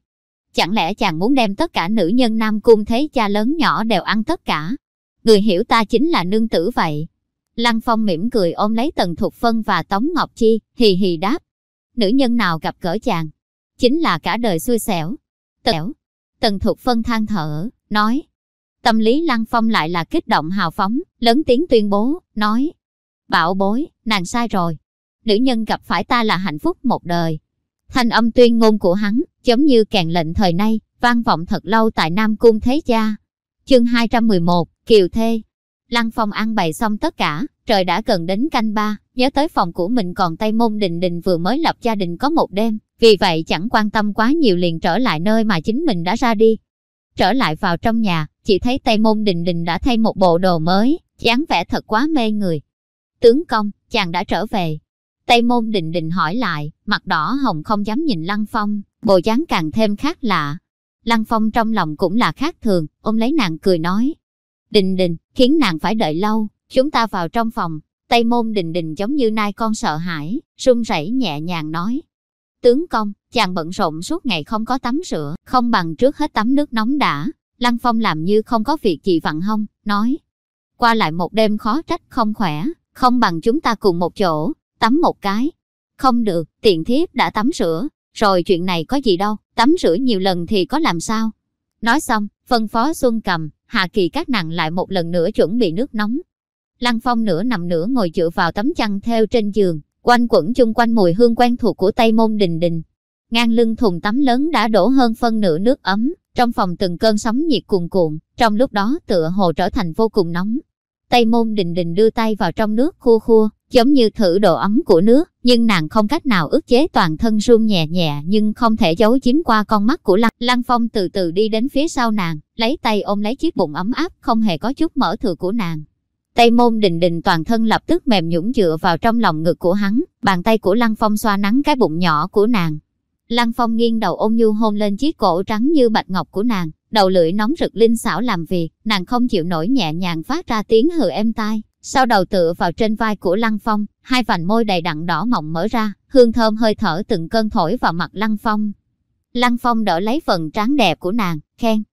Chẳng lẽ chàng muốn đem tất cả nữ nhân Nam Cung thế cha lớn nhỏ đều ăn tất cả? Người hiểu ta chính là nương tử vậy. Lăng Phong mỉm cười ôm lấy Tần Thục Phân và Tống Ngọc Chi, hì hì đáp. Nữ nhân nào gặp cỡ chàng? Chính là cả đời xui xẻo. Tẻo. Tần Thục Phân than thở, nói. Tâm lý Lăng Phong lại là kích động hào phóng, lớn tiếng tuyên bố, nói. Bảo bối, nàng sai rồi, nữ nhân gặp phải ta là hạnh phúc một đời. Thanh âm tuyên ngôn của hắn, giống như kèn lệnh thời nay, vang vọng thật lâu tại Nam Cung Thế Cha. Chương 211, Kiều Thê Lăng Phong ăn bày xong tất cả, trời đã gần đến canh ba, nhớ tới phòng của mình còn Tây Môn Đình Đình vừa mới lập gia đình có một đêm, vì vậy chẳng quan tâm quá nhiều liền trở lại nơi mà chính mình đã ra đi. Trở lại vào trong nhà, chỉ thấy Tây Môn Đình Đình đã thay một bộ đồ mới, dáng vẻ thật quá mê người. Tướng công, chàng đã trở về. Tây Môn Đình Đình hỏi lại, mặt đỏ hồng không dám nhìn Lăng Phong, bộ dáng càng thêm khác lạ. Lăng Phong trong lòng cũng là khác thường, ôm lấy nàng cười nói. Đình Đình, khiến nàng phải đợi lâu, chúng ta vào trong phòng. Tây Môn Đình Đình giống như nai con sợ hãi, run rẩy nhẹ nhàng nói. Tướng công, chàng bận rộn suốt ngày không có tắm rửa, không bằng trước hết tắm nước nóng đã. Lăng Phong làm như không có việc gì vặn hông, nói. Qua lại một đêm khó trách không khỏe, không bằng chúng ta cùng một chỗ, tắm một cái. Không được, tiện thiếp đã tắm rửa, rồi chuyện này có gì đâu, tắm rửa nhiều lần thì có làm sao. Nói xong, phân phó Xuân cầm, Hạ Kỳ các nàng lại một lần nữa chuẩn bị nước nóng. Lăng Phong nửa nằm nửa ngồi dựa vào tấm chăn theo trên giường, quanh quẩn chung quanh mùi hương quen thuộc của Tây Môn Đình Đình. Ngang lưng thùng tắm lớn đã đổ hơn phân nửa nước ấm, trong phòng từng cơn sóng nhiệt cuồn cuộn, trong lúc đó tựa hồ trở thành vô cùng nóng. Tây Môn Đình Đình đưa tay vào trong nước khua khua, giống như thử độ ấm của nước, nhưng nàng không cách nào ức chế toàn thân run nhẹ nhẹ nhưng không thể giấu chiếm qua con mắt của Lăng. Lăng Phong từ từ đi đến phía sau nàng, lấy tay ôm lấy chiếc bụng ấm áp không hề có chút mở thừa của nàng. Tây môn đình đình toàn thân lập tức mềm nhũng dựa vào trong lòng ngực của hắn, bàn tay của Lăng Phong xoa nắng cái bụng nhỏ của nàng. Lăng Phong nghiêng đầu ôm nhu hôn lên chiếc cổ trắng như bạch ngọc của nàng, đầu lưỡi nóng rực linh xảo làm việc, nàng không chịu nổi nhẹ nhàng phát ra tiếng hừ êm tai, sau đầu tựa vào trên vai của Lăng Phong, hai vành môi đầy đặn đỏ mọng mở ra, hương thơm hơi thở từng cơn thổi vào mặt Lăng Phong. Lăng Phong đỡ lấy phần trán đẹp của nàng, khen.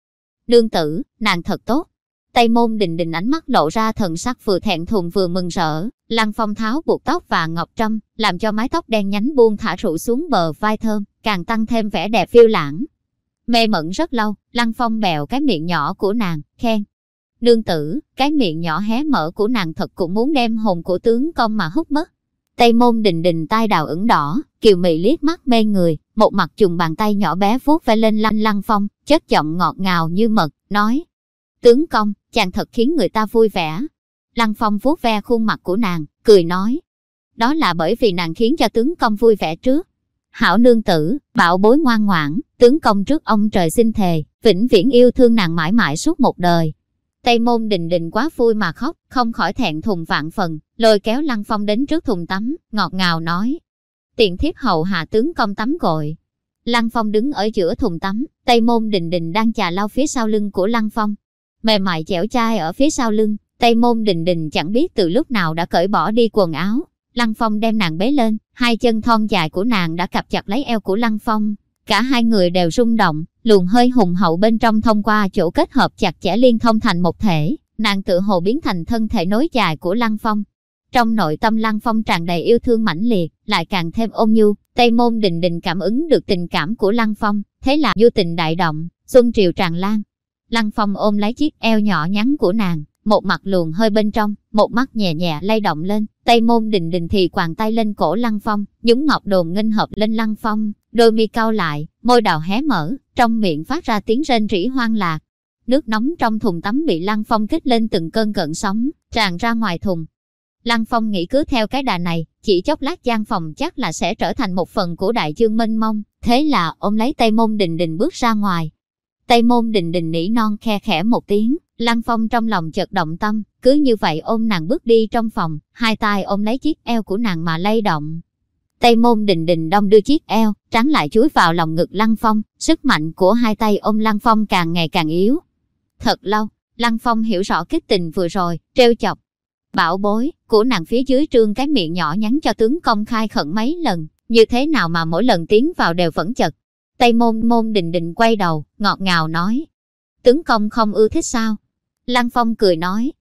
Nương tử, nàng thật tốt. Tây môn đình đình ánh mắt lộ ra thần sắc vừa thẹn thùng vừa mừng rỡ. Lăng Phong tháo buộc tóc và ngọc trâm, làm cho mái tóc đen nhánh buông thả rụ xuống bờ vai thơm, càng tăng thêm vẻ đẹp phiêu lãng. Mê mẩn rất lâu, Lăng Phong bèo cái miệng nhỏ của nàng, khen. Nương tử, cái miệng nhỏ hé mở của nàng thật cũng muốn đem hồn của tướng công mà hút mất. Tây môn đình đình tai đào ửng đỏ, kiều mị liếc mắt mê người, một mặt trùng bàn tay nhỏ bé vuốt ve lên lăng lăng phong, chất giọng ngọt ngào như mật, nói. Tướng công, chàng thật khiến người ta vui vẻ. Lăng phong vuốt ve khuôn mặt của nàng, cười nói. Đó là bởi vì nàng khiến cho tướng công vui vẻ trước. Hảo nương tử, bảo bối ngoan ngoãn, tướng công trước ông trời xin thề, vĩnh viễn yêu thương nàng mãi mãi suốt một đời. Tây môn đình đình quá vui mà khóc, không khỏi thẹn thùng vạn phần, lôi kéo lăng phong đến trước thùng tắm, ngọt ngào nói. Tiện thiếp hậu hạ tướng công tắm gội. Lăng phong đứng ở giữa thùng tắm, Tây môn đình đình đang chà lau phía sau lưng của lăng phong. Mềm mại dẻo chai ở phía sau lưng, Tây môn đình đình chẳng biết từ lúc nào đã cởi bỏ đi quần áo. Lăng phong đem nàng bế lên, hai chân thon dài của nàng đã cặp chặt lấy eo của lăng phong. Cả hai người đều rung động, luồng hơi hùng hậu bên trong thông qua chỗ kết hợp chặt chẽ liên thông thành một thể, nàng tự hồ biến thành thân thể nối dài của Lăng Phong. Trong nội tâm Lăng Phong tràn đầy yêu thương mãnh liệt, lại càng thêm ôn nhu, Tây Môn Đình Đình cảm ứng được tình cảm của Lăng Phong, thế là du tình đại động, xuân triều tràn lan. Lăng Phong ôm lấy chiếc eo nhỏ nhắn của nàng, một mặt luồn hơi bên trong, một mắt nhẹ nhẹ lay động lên, Tây Môn Đình Đình thì quàng tay lên cổ Lăng Phong, nhúng ngọc đồn nghênh hợp lên Lăng Phong, đôi mi cau lại, môi đào hé mở, trong miệng phát ra tiếng rên rỉ hoang lạc. Nước nóng trong thùng tắm bị Lăng Phong kích lên từng cơn gợn sóng, tràn ra ngoài thùng. Lăng Phong nghĩ cứ theo cái đà này, chỉ chốc lát gian phòng chắc là sẽ trở thành một phần của đại dương mênh mông. Thế là ông lấy Tây Môn Đình Đình bước ra ngoài. Tây Môn Đình Đình nỉ non khe khẽ một tiếng, Lăng Phong trong lòng chợt động tâm, cứ như vậy ôm nàng bước đi trong phòng, hai tay ôm lấy chiếc eo của nàng mà lay động. Tây môn đình đình đông đưa chiếc eo, trắng lại chuối vào lòng ngực Lăng Phong, sức mạnh của hai tay ôm Lăng Phong càng ngày càng yếu. Thật lâu, Lăng Phong hiểu rõ kích tình vừa rồi, treo chọc. Bảo bối, của nàng phía dưới trương cái miệng nhỏ nhắn cho tướng công khai khẩn mấy lần, như thế nào mà mỗi lần tiến vào đều vẫn chật. Tây môn môn đình đình quay đầu, ngọt ngào nói. Tướng công không ưa thích sao? Lăng Phong cười nói.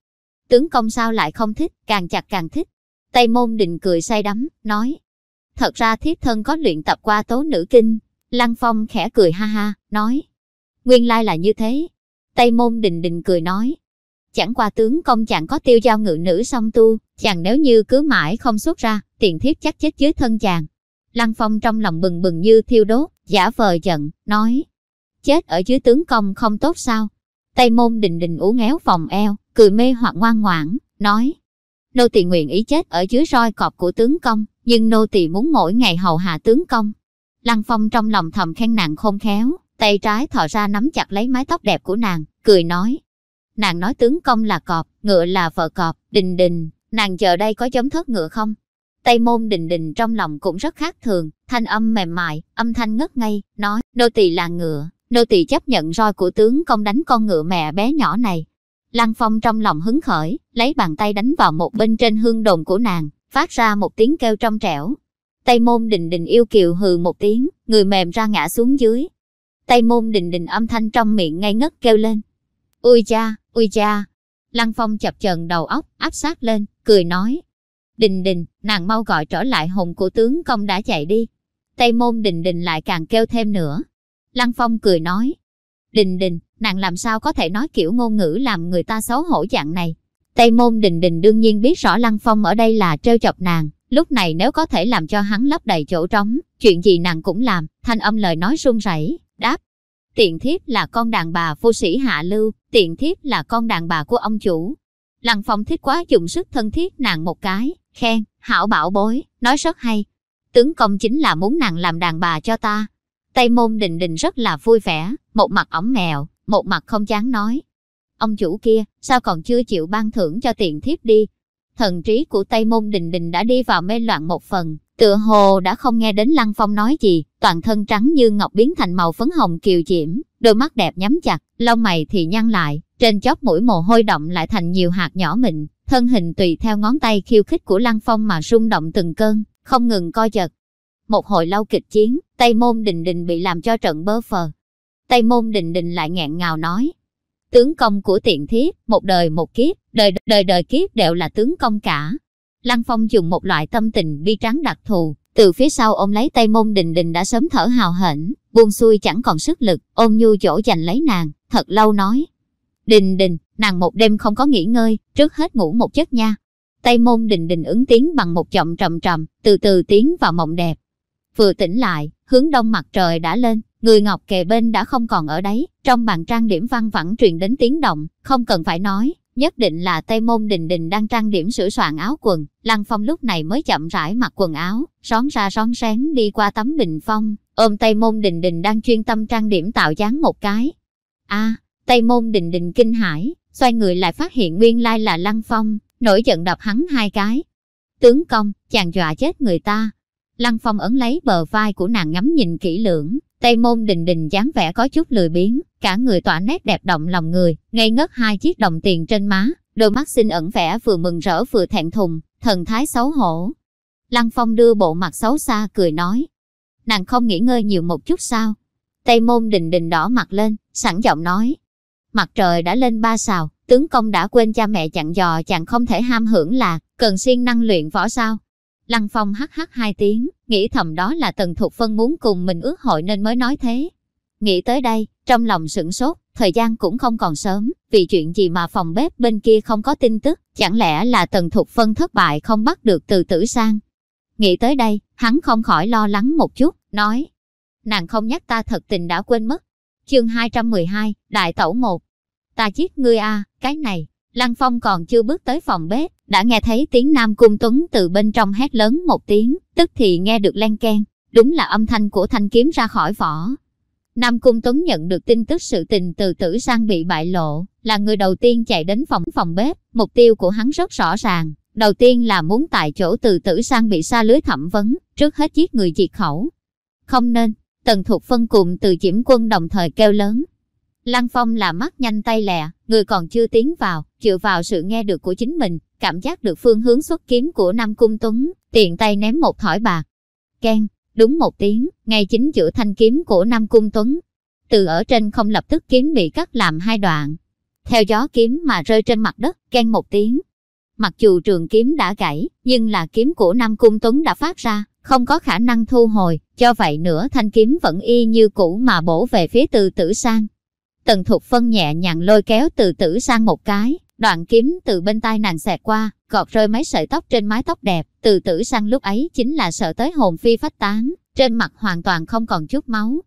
Tướng công sao lại không thích, càng chặt càng thích. Tây môn đình cười say đắm, nói. Thật ra thiếp thân có luyện tập qua tố nữ kinh. Lăng Phong khẽ cười ha ha, nói. Nguyên lai là như thế. Tây môn đình đình cười nói. Chẳng qua tướng công chẳng có tiêu giao ngự nữ song tu, chàng nếu như cứ mãi không xuất ra, tiền thiếp chắc chết dưới thân chàng. Lăng Phong trong lòng bừng bừng như thiêu đốt, giả vờ giận, nói. Chết ở dưới tướng công không tốt sao? Tây môn đình đình ú ngéo vòng eo, cười mê hoặc ngoan ngoãn, nói. Nô tỳ nguyện ý chết ở dưới roi cọp của tướng công, nhưng nô tỳ muốn mỗi ngày hầu hạ tướng công. Lăng Phong trong lòng thầm khen nàng khôn khéo, tay trái thò ra nắm chặt lấy mái tóc đẹp của nàng, cười nói. Nàng nói tướng công là cọp, ngựa là vợ cọp, đình đình, nàng chờ đây có giống thớt ngựa không? Tây môn đình đình trong lòng cũng rất khác thường, thanh âm mềm mại, âm thanh ngất ngây, nói, nô tỳ là ngựa, nô tỳ chấp nhận roi của tướng công đánh con ngựa mẹ bé nhỏ này. Lăng Phong trong lòng hứng khởi, lấy bàn tay đánh vào một bên trên hương đồn của nàng, phát ra một tiếng kêu trong trẻo. Tây môn đình đình yêu kiều hừ một tiếng, người mềm ra ngã xuống dưới. Tây môn đình đình âm thanh trong miệng ngây ngất kêu lên. Ui cha, ui cha. Lăng Phong chập chờn đầu óc, áp sát lên, cười nói. Đình đình, nàng mau gọi trở lại hùng của tướng công đã chạy đi. Tây môn đình đình lại càng kêu thêm nữa. Lăng Phong cười nói. Đình đình, nàng làm sao có thể nói kiểu ngôn ngữ làm người ta xấu hổ dạng này. Tây môn đình đình đương nhiên biết rõ Lăng Phong ở đây là trêu chọc nàng. Lúc này nếu có thể làm cho hắn lấp đầy chỗ trống, chuyện gì nàng cũng làm, thanh âm lời nói run rẩy, đáp. Tiện thiếp là con đàn bà phu sĩ hạ lưu, tiện thiếp là con đàn bà của ông chủ. Lăng Phong thích quá dùng sức thân thiết nàng một cái, khen, hảo bảo bối, nói rất hay. Tướng công chính là muốn nàng làm đàn bà cho ta. Tây môn đình đình rất là vui vẻ, một mặt ổng mèo, một mặt không chán nói. Ông chủ kia, sao còn chưa chịu ban thưởng cho tiện thiếp đi? Thần trí của Tây môn đình đình đã đi vào mê loạn một phần, tựa hồ đã không nghe đến Lăng Phong nói gì, toàn thân trắng như ngọc biến thành màu phấn hồng kiều diễm, đôi mắt đẹp nhắm chặt, lông mày thì nhăn lại, trên chóp mũi mồ hôi động lại thành nhiều hạt nhỏ mịn, thân hình tùy theo ngón tay khiêu khích của Lăng Phong mà rung động từng cơn, không ngừng co giật. Một hồi lâu kịch chiến, Tây Môn Đình Đình bị làm cho trận bơ phờ. Tây Môn Đình Đình lại nghẹn ngào nói, tướng công của tiện thiếp, một đời một kiếp, đời đời đời kiếp đều là tướng công cả. Lăng Phong dùng một loại tâm tình bi trắng đặc thù, từ phía sau ôm lấy Tây Môn Đình Đình đã sớm thở hào hển, buông xuôi chẳng còn sức lực, ôm nhu chỗ dành lấy nàng, thật lâu nói. Đình Đình, nàng một đêm không có nghỉ ngơi, trước hết ngủ một giấc nha. Tây Môn Đình Đình ứng tiếng bằng một giọng trầm trầm, từ từ tiến vào mộng đẹp. Vừa tỉnh lại, hướng đông mặt trời đã lên, người ngọc kề bên đã không còn ở đấy, trong bàn trang điểm văn vẳng truyền đến tiếng động, không cần phải nói, nhất định là Tây Môn Đình Đình đang trang điểm sửa soạn áo quần, Lăng Phong lúc này mới chậm rãi mặc quần áo, rón ra rón rén đi qua tấm bình phong, ôm Tây Môn Đình Đình đang chuyên tâm trang điểm tạo dáng một cái. a Tây Môn Đình Đình kinh hãi, xoay người lại phát hiện nguyên lai là Lăng Phong, nổi giận đập hắn hai cái. Tướng công, chàng dọa chết người ta. Lăng Phong ấn lấy bờ vai của nàng ngắm nhìn kỹ lưỡng, Tây môn đình đình dáng vẻ có chút lười biếng, cả người tỏa nét đẹp động lòng người, ngây ngất hai chiếc đồng tiền trên má, đôi mắt xinh ẩn vẻ vừa mừng rỡ vừa thẹn thùng, thần thái xấu hổ. Lăng Phong đưa bộ mặt xấu xa cười nói, nàng không nghỉ ngơi nhiều một chút sao? Tây môn đình đình đỏ mặt lên, sẵn giọng nói, mặt trời đã lên ba sào, tướng công đã quên cha mẹ chặn dò chàng không thể ham hưởng là cần siêng năng luyện võ sao? Lăng Phong hắc hắc hai tiếng, nghĩ thầm đó là Tần Thục Phân muốn cùng mình ước hội nên mới nói thế. Nghĩ tới đây, trong lòng sửng sốt, thời gian cũng không còn sớm, vì chuyện gì mà phòng bếp bên kia không có tin tức, chẳng lẽ là Tần Thục Phân thất bại không bắt được từ tử sang. Nghĩ tới đây, hắn không khỏi lo lắng một chút, nói. Nàng không nhắc ta thật tình đã quên mất. Chương 212, Đại Tẩu 1. Ta giết ngươi a cái này, Lăng Phong còn chưa bước tới phòng bếp, đã nghe thấy tiếng Nam Cung Tuấn từ bên trong hét lớn một tiếng, tức thì nghe được len keng, đúng là âm thanh của thanh kiếm ra khỏi vỏ. Nam Cung Tuấn nhận được tin tức sự tình từ tử sang bị bại lộ, là người đầu tiên chạy đến phòng phòng bếp, mục tiêu của hắn rất rõ ràng. Đầu tiên là muốn tại chỗ từ tử sang bị xa lưới thẩm vấn, trước hết giết người diệt khẩu. Không nên, tần Thục phân cụm từ Diễm quân đồng thời kêu lớn, Lăng Phong là mắt nhanh tay lẹ, người còn chưa tiến vào, dựa vào sự nghe được của chính mình, cảm giác được phương hướng xuất kiếm của Nam Cung Tuấn, tiện tay ném một thỏi bạc. Ken, đúng một tiếng, ngay chính giữa thanh kiếm của Nam Cung Tuấn. Từ ở trên không lập tức kiếm bị cắt làm hai đoạn. Theo gió kiếm mà rơi trên mặt đất, ken một tiếng. Mặc dù trường kiếm đã gãy, nhưng là kiếm của Nam Cung Tuấn đã phát ra, không có khả năng thu hồi, cho vậy nữa thanh kiếm vẫn y như cũ mà bổ về phía từ tử sang. Tần Thục Phân nhẹ nhàng lôi kéo từ tử sang một cái, đoạn kiếm từ bên tai nàng xẹt qua, gọt rơi mấy sợi tóc trên mái tóc đẹp, từ tử sang lúc ấy chính là sợ tới hồn phi phách tán, trên mặt hoàn toàn không còn chút máu.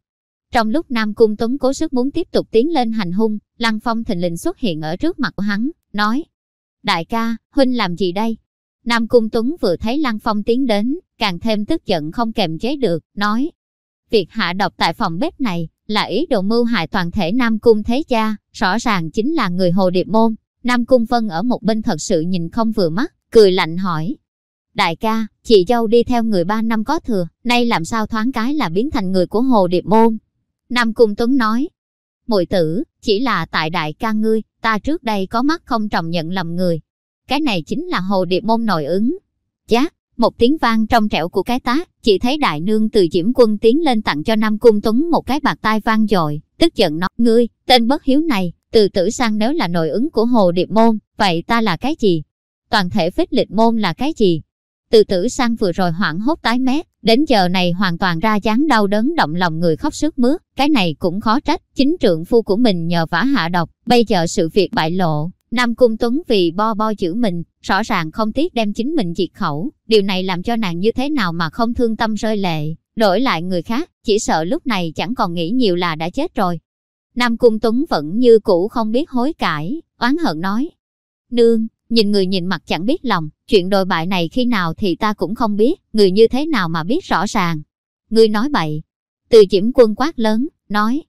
Trong lúc Nam Cung Tuấn cố sức muốn tiếp tục tiến lên hành hung, Lăng Phong thình lình xuất hiện ở trước mặt của hắn, nói Đại ca, Huynh làm gì đây? Nam Cung Tuấn vừa thấy Lăng Phong tiến đến, càng thêm tức giận không kềm chế được, nói Việc hạ độc tại phòng bếp này là ý đồ mưu hại toàn thể Nam Cung Thế Cha, rõ ràng chính là người Hồ Điệp Môn. Nam Cung Vân ở một bên thật sự nhìn không vừa mắt, cười lạnh hỏi. Đại ca, chị dâu đi theo người ba năm có thừa, nay làm sao thoáng cái là biến thành người của Hồ Điệp Môn. Nam Cung Tuấn nói, muội tử, chỉ là tại đại ca ngươi, ta trước đây có mắt không trọng nhận lầm người. Cái này chính là Hồ Điệp Môn nội ứng. Chát, một tiếng vang trong trẻo của cái tá, chỉ thấy đại nương từ diễm quân tiến lên tặng cho Nam Cung Tuấn một cái bạc tai vang dội, tức giận nói, ngươi, tên bất hiếu này, từ tử sang nếu là nội ứng của Hồ Điệp Môn, vậy ta là cái gì? Toàn thể phích lịch môn là cái gì? Từ tử sang vừa rồi hoảng hốt tái mét, đến giờ này hoàn toàn ra dáng đau đớn động lòng người khóc sướt mướt, cái này cũng khó trách, chính trượng phu của mình nhờ vả hạ độc, bây giờ sự việc bại lộ, Nam Cung Tuấn vì bo bo giữ mình, rõ ràng không tiếc đem chính mình diệt khẩu, điều này làm cho nàng như thế nào mà không thương tâm rơi lệ, đổi lại người khác, chỉ sợ lúc này chẳng còn nghĩ nhiều là đã chết rồi. Nam Cung Tuấn vẫn như cũ không biết hối cải, oán hận nói. Nương, nhìn người nhìn mặt chẳng biết lòng, chuyện đồi bại này khi nào thì ta cũng không biết, người như thế nào mà biết rõ ràng. Người nói bậy. Từ Diễm quân quát lớn, nói.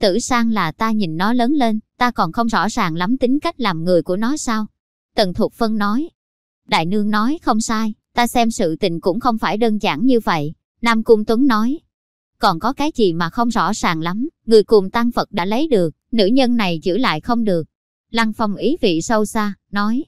Tử sang là ta nhìn nó lớn lên, ta còn không rõ ràng lắm tính cách làm người của nó sao? Tần Thục Phân nói. Đại nương nói không sai, ta xem sự tình cũng không phải đơn giản như vậy. Nam Cung Tuấn nói. Còn có cái gì mà không rõ ràng lắm, người cùng tăng Phật đã lấy được, nữ nhân này giữ lại không được. Lăng Phong ý vị sâu xa, nói.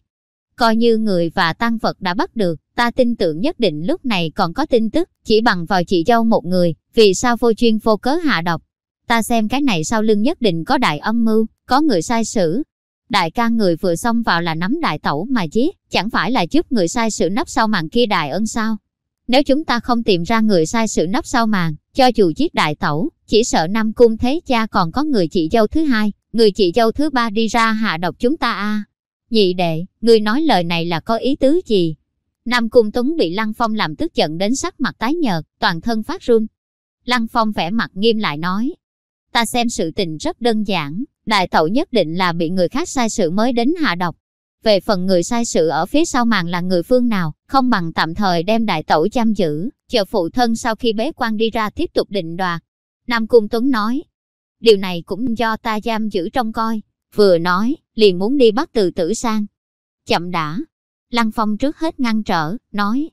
Coi như người và tăng Phật đã bắt được, ta tin tưởng nhất định lúc này còn có tin tức, chỉ bằng vào chị dâu một người, vì sao vô chuyên vô cớ hạ độc. Ta xem cái này sau lưng nhất định có đại âm mưu, có người sai sử. Đại ca người vừa xông vào là nắm đại tẩu mà giết, chẳng phải là giúp người sai sử nấp sau màn kia đại ân sao? Nếu chúng ta không tìm ra người sai sự nấp sau màn, cho dù giết đại tẩu, chỉ sợ năm cung thế cha còn có người chị dâu thứ hai, người chị dâu thứ ba đi ra hạ độc chúng ta a. Nhị đệ, người nói lời này là có ý tứ gì? Nam Cung Tuấn bị Lăng Phong làm tức giận đến sắc mặt tái nhợt, toàn thân phát run. Lăng Phong vẻ mặt nghiêm lại nói, ta xem sự tình rất đơn giản, đại tẩu nhất định là bị người khác sai sự mới đến hạ độc. Về phần người sai sự ở phía sau màn là người phương nào, không bằng tạm thời đem đại tẩu giam giữ, chờ phụ thân sau khi bế quan đi ra tiếp tục định đoạt. Nam Cung Tuấn nói, điều này cũng do ta giam giữ trong coi. Vừa nói, liền muốn đi bắt từ tử sang. Chậm đã. Lăng Phong trước hết ngăn trở, nói.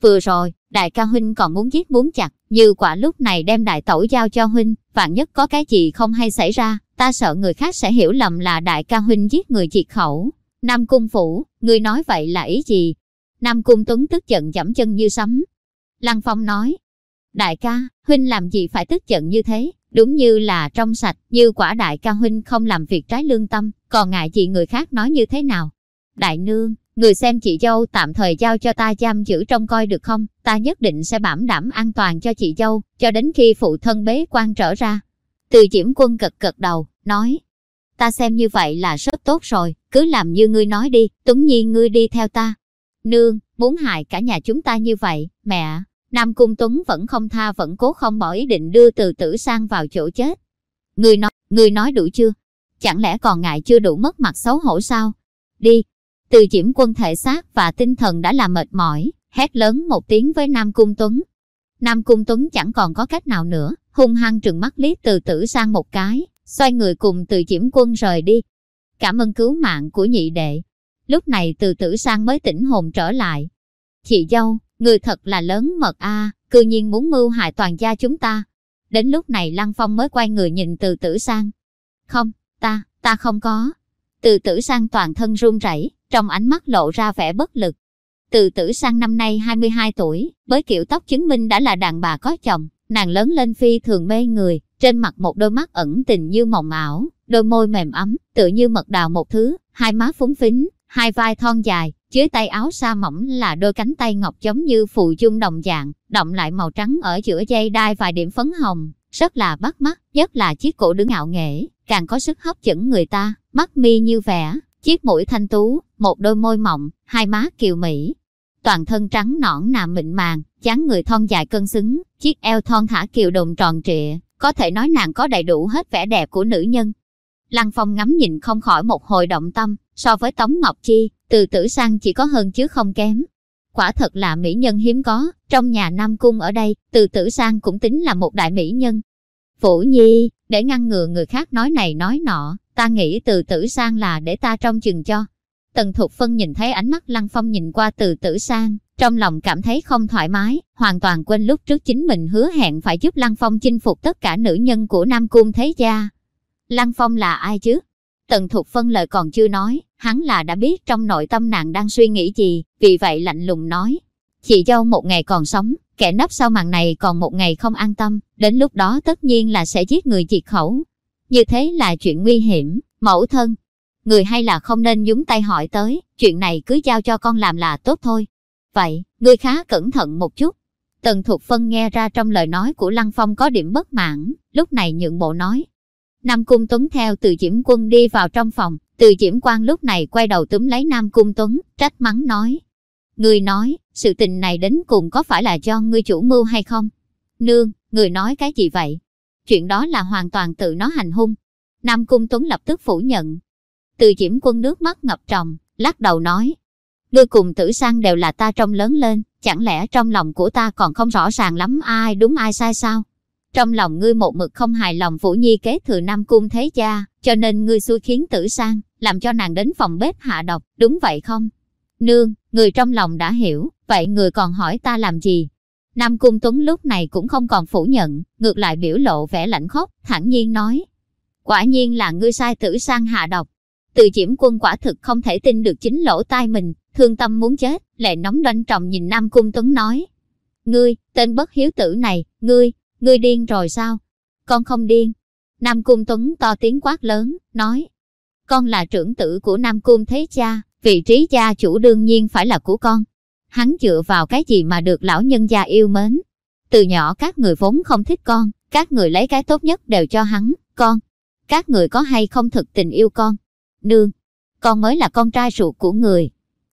Vừa rồi, đại ca huynh còn muốn giết muốn chặt, như quả lúc này đem đại tẩu giao cho huynh, vạn nhất có cái gì không hay xảy ra, ta sợ người khác sẽ hiểu lầm là đại ca huynh giết người diệt khẩu. Nam Cung Phủ, người nói vậy là ý gì? Nam Cung Tuấn tức giận dẫm chân như sấm. Lăng Phong nói, đại ca, huynh làm gì phải tức giận như thế, đúng như là trong sạch, như quả đại ca huynh không làm việc trái lương tâm, còn ngại gì người khác nói như thế nào. Đại nương, người xem chị dâu tạm thời giao cho ta giam giữ trông coi được không, ta nhất định sẽ bảo đảm an toàn cho chị dâu, cho đến khi phụ thân bế quan trở ra. Từ Diễm Quân cật cật đầu, nói, ta xem như vậy là rất tốt rồi, cứ làm như ngươi nói đi, Tuấn Nhiên ngươi đi theo ta. Nương, muốn hại cả nhà chúng ta như vậy, mẹ, Nam Cung Tuấn vẫn không tha vẫn cố không bỏ ý định đưa từ tử sang vào chỗ chết. Ngươi nói, ngươi nói đủ chưa? Chẳng lẽ còn ngại chưa đủ mất mặt xấu hổ sao? Đi! Từ diễm quân thể xác và tinh thần đã là mệt mỏi, hét lớn một tiếng với Nam Cung Tuấn. Nam Cung Tuấn chẳng còn có cách nào nữa, hung hăng trừng mắt Lý từ tử sang một cái, xoay người cùng từ diễm quân rời đi. Cảm ơn cứu mạng của nhị đệ. Lúc này từ tử sang mới tỉnh hồn trở lại. Chị dâu, người thật là lớn mật a, à, cư nhiên muốn mưu hại toàn gia chúng ta. Đến lúc này Lăng Phong mới quay người nhìn từ tử sang. Không, ta, ta không có. Từ tử sang toàn thân run rẩy, trong ánh mắt lộ ra vẻ bất lực. Từ tử sang năm nay 22 tuổi, với kiểu tóc chứng minh đã là đàn bà có chồng, nàng lớn lên phi thường mê người, trên mặt một đôi mắt ẩn tình như mộng ảo, đôi môi mềm ấm, tựa như mật đào một thứ, hai má phúng phính, hai vai thon dài, dưới tay áo sa mỏng là đôi cánh tay ngọc giống như phụ dung đồng dạng, động lại màu trắng ở giữa dây đai vài điểm phấn hồng, rất là bắt mắt, nhất là chiếc cổ đứng ngạo nghễ, càng có sức hấp dẫn người ta, mắt mi như vẽ, chiếc mũi thanh tú, một đôi môi mọng, hai má kiều mỹ. Toàn thân trắng nõn nà mịn màng, dáng người thon dài cân xứng, chiếc eo thon thả kiều đồng tròn trịa, có thể nói nàng có đầy đủ hết vẻ đẹp của nữ nhân. Lăng Phong ngắm nhìn không khỏi một hồi động tâm, so với Tống Ngọc Chi, từ tử sang chỉ có hơn chứ không kém. Quả thật là mỹ nhân hiếm có, trong nhà Nam Cung ở đây, từ tử sang cũng tính là một đại mỹ nhân. Vũ Nhi, để ngăn ngừa người khác nói này nói nọ, ta nghĩ từ tử sang là để ta trong chừng cho. Tần Thục Phân nhìn thấy ánh mắt Lăng Phong nhìn qua từ tử sang, trong lòng cảm thấy không thoải mái, hoàn toàn quên lúc trước chính mình hứa hẹn phải giúp Lăng Phong chinh phục tất cả nữ nhân của Nam Cung Thế Gia. Lăng Phong là ai chứ? Tần Thục Phân lời còn chưa nói, hắn là đã biết trong nội tâm nàng đang suy nghĩ gì, vì vậy lạnh lùng nói. Chị dâu một ngày còn sống, kẻ nấp sau màn này còn một ngày không an tâm, đến lúc đó tất nhiên là sẽ giết người diệt khẩu. Như thế là chuyện nguy hiểm, mẫu thân. Người hay là không nên nhúng tay hỏi tới, chuyện này cứ giao cho con làm là tốt thôi. Vậy, ngươi khá cẩn thận một chút. Tần Thục Phân nghe ra trong lời nói của Lăng Phong có điểm bất mãn, lúc này nhượng bộ nói. Nam Cung Tuấn theo từ Diễm Quân đi vào trong phòng, từ Diễm Quan lúc này quay đầu túm lấy Nam Cung Tuấn, trách mắng nói. Người nói, sự tình này đến cùng có phải là do ngươi chủ mưu hay không? Nương, người nói cái gì vậy? Chuyện đó là hoàn toàn tự nó hành hung. Nam Cung Tuấn lập tức phủ nhận. Từ Diễm Quân nước mắt ngập tròng, lắc đầu nói. Ngươi cùng tử sang đều là ta trông lớn lên, chẳng lẽ trong lòng của ta còn không rõ ràng lắm ai đúng ai sai sao? Trong lòng ngươi một mực không hài lòng Vũ Nhi kế thừa Nam Cung Thế Cha, cho nên ngươi xui khiến tử sang, làm cho nàng đến phòng bếp hạ độc, đúng vậy không? Nương, người trong lòng đã hiểu, vậy người còn hỏi ta làm gì? Nam Cung Tuấn lúc này cũng không còn phủ nhận, ngược lại biểu lộ vẻ lạnh khóc, thẳng nhiên nói. Quả nhiên là ngươi sai tử sang hạ độc. Từ Diễm quân quả thực không thể tin được chính lỗ tai mình, thương tâm muốn chết, lệ nóng đanh trọng nhìn Nam Cung Tuấn nói. Ngươi, tên bất hiếu tử này, ngươi, ngươi điên rồi sao? Con không điên. Nam Cung Tuấn to tiếng quát lớn, nói. Con là trưởng tử của Nam Cung Thế Cha, vị trí gia chủ đương nhiên phải là của con. Hắn dựa vào cái gì mà được lão nhân gia yêu mến. Từ nhỏ các người vốn không thích con, các người lấy cái tốt nhất đều cho hắn, con. Các người có hay không thực tình yêu con? Nương, con mới là con trai ruột của người.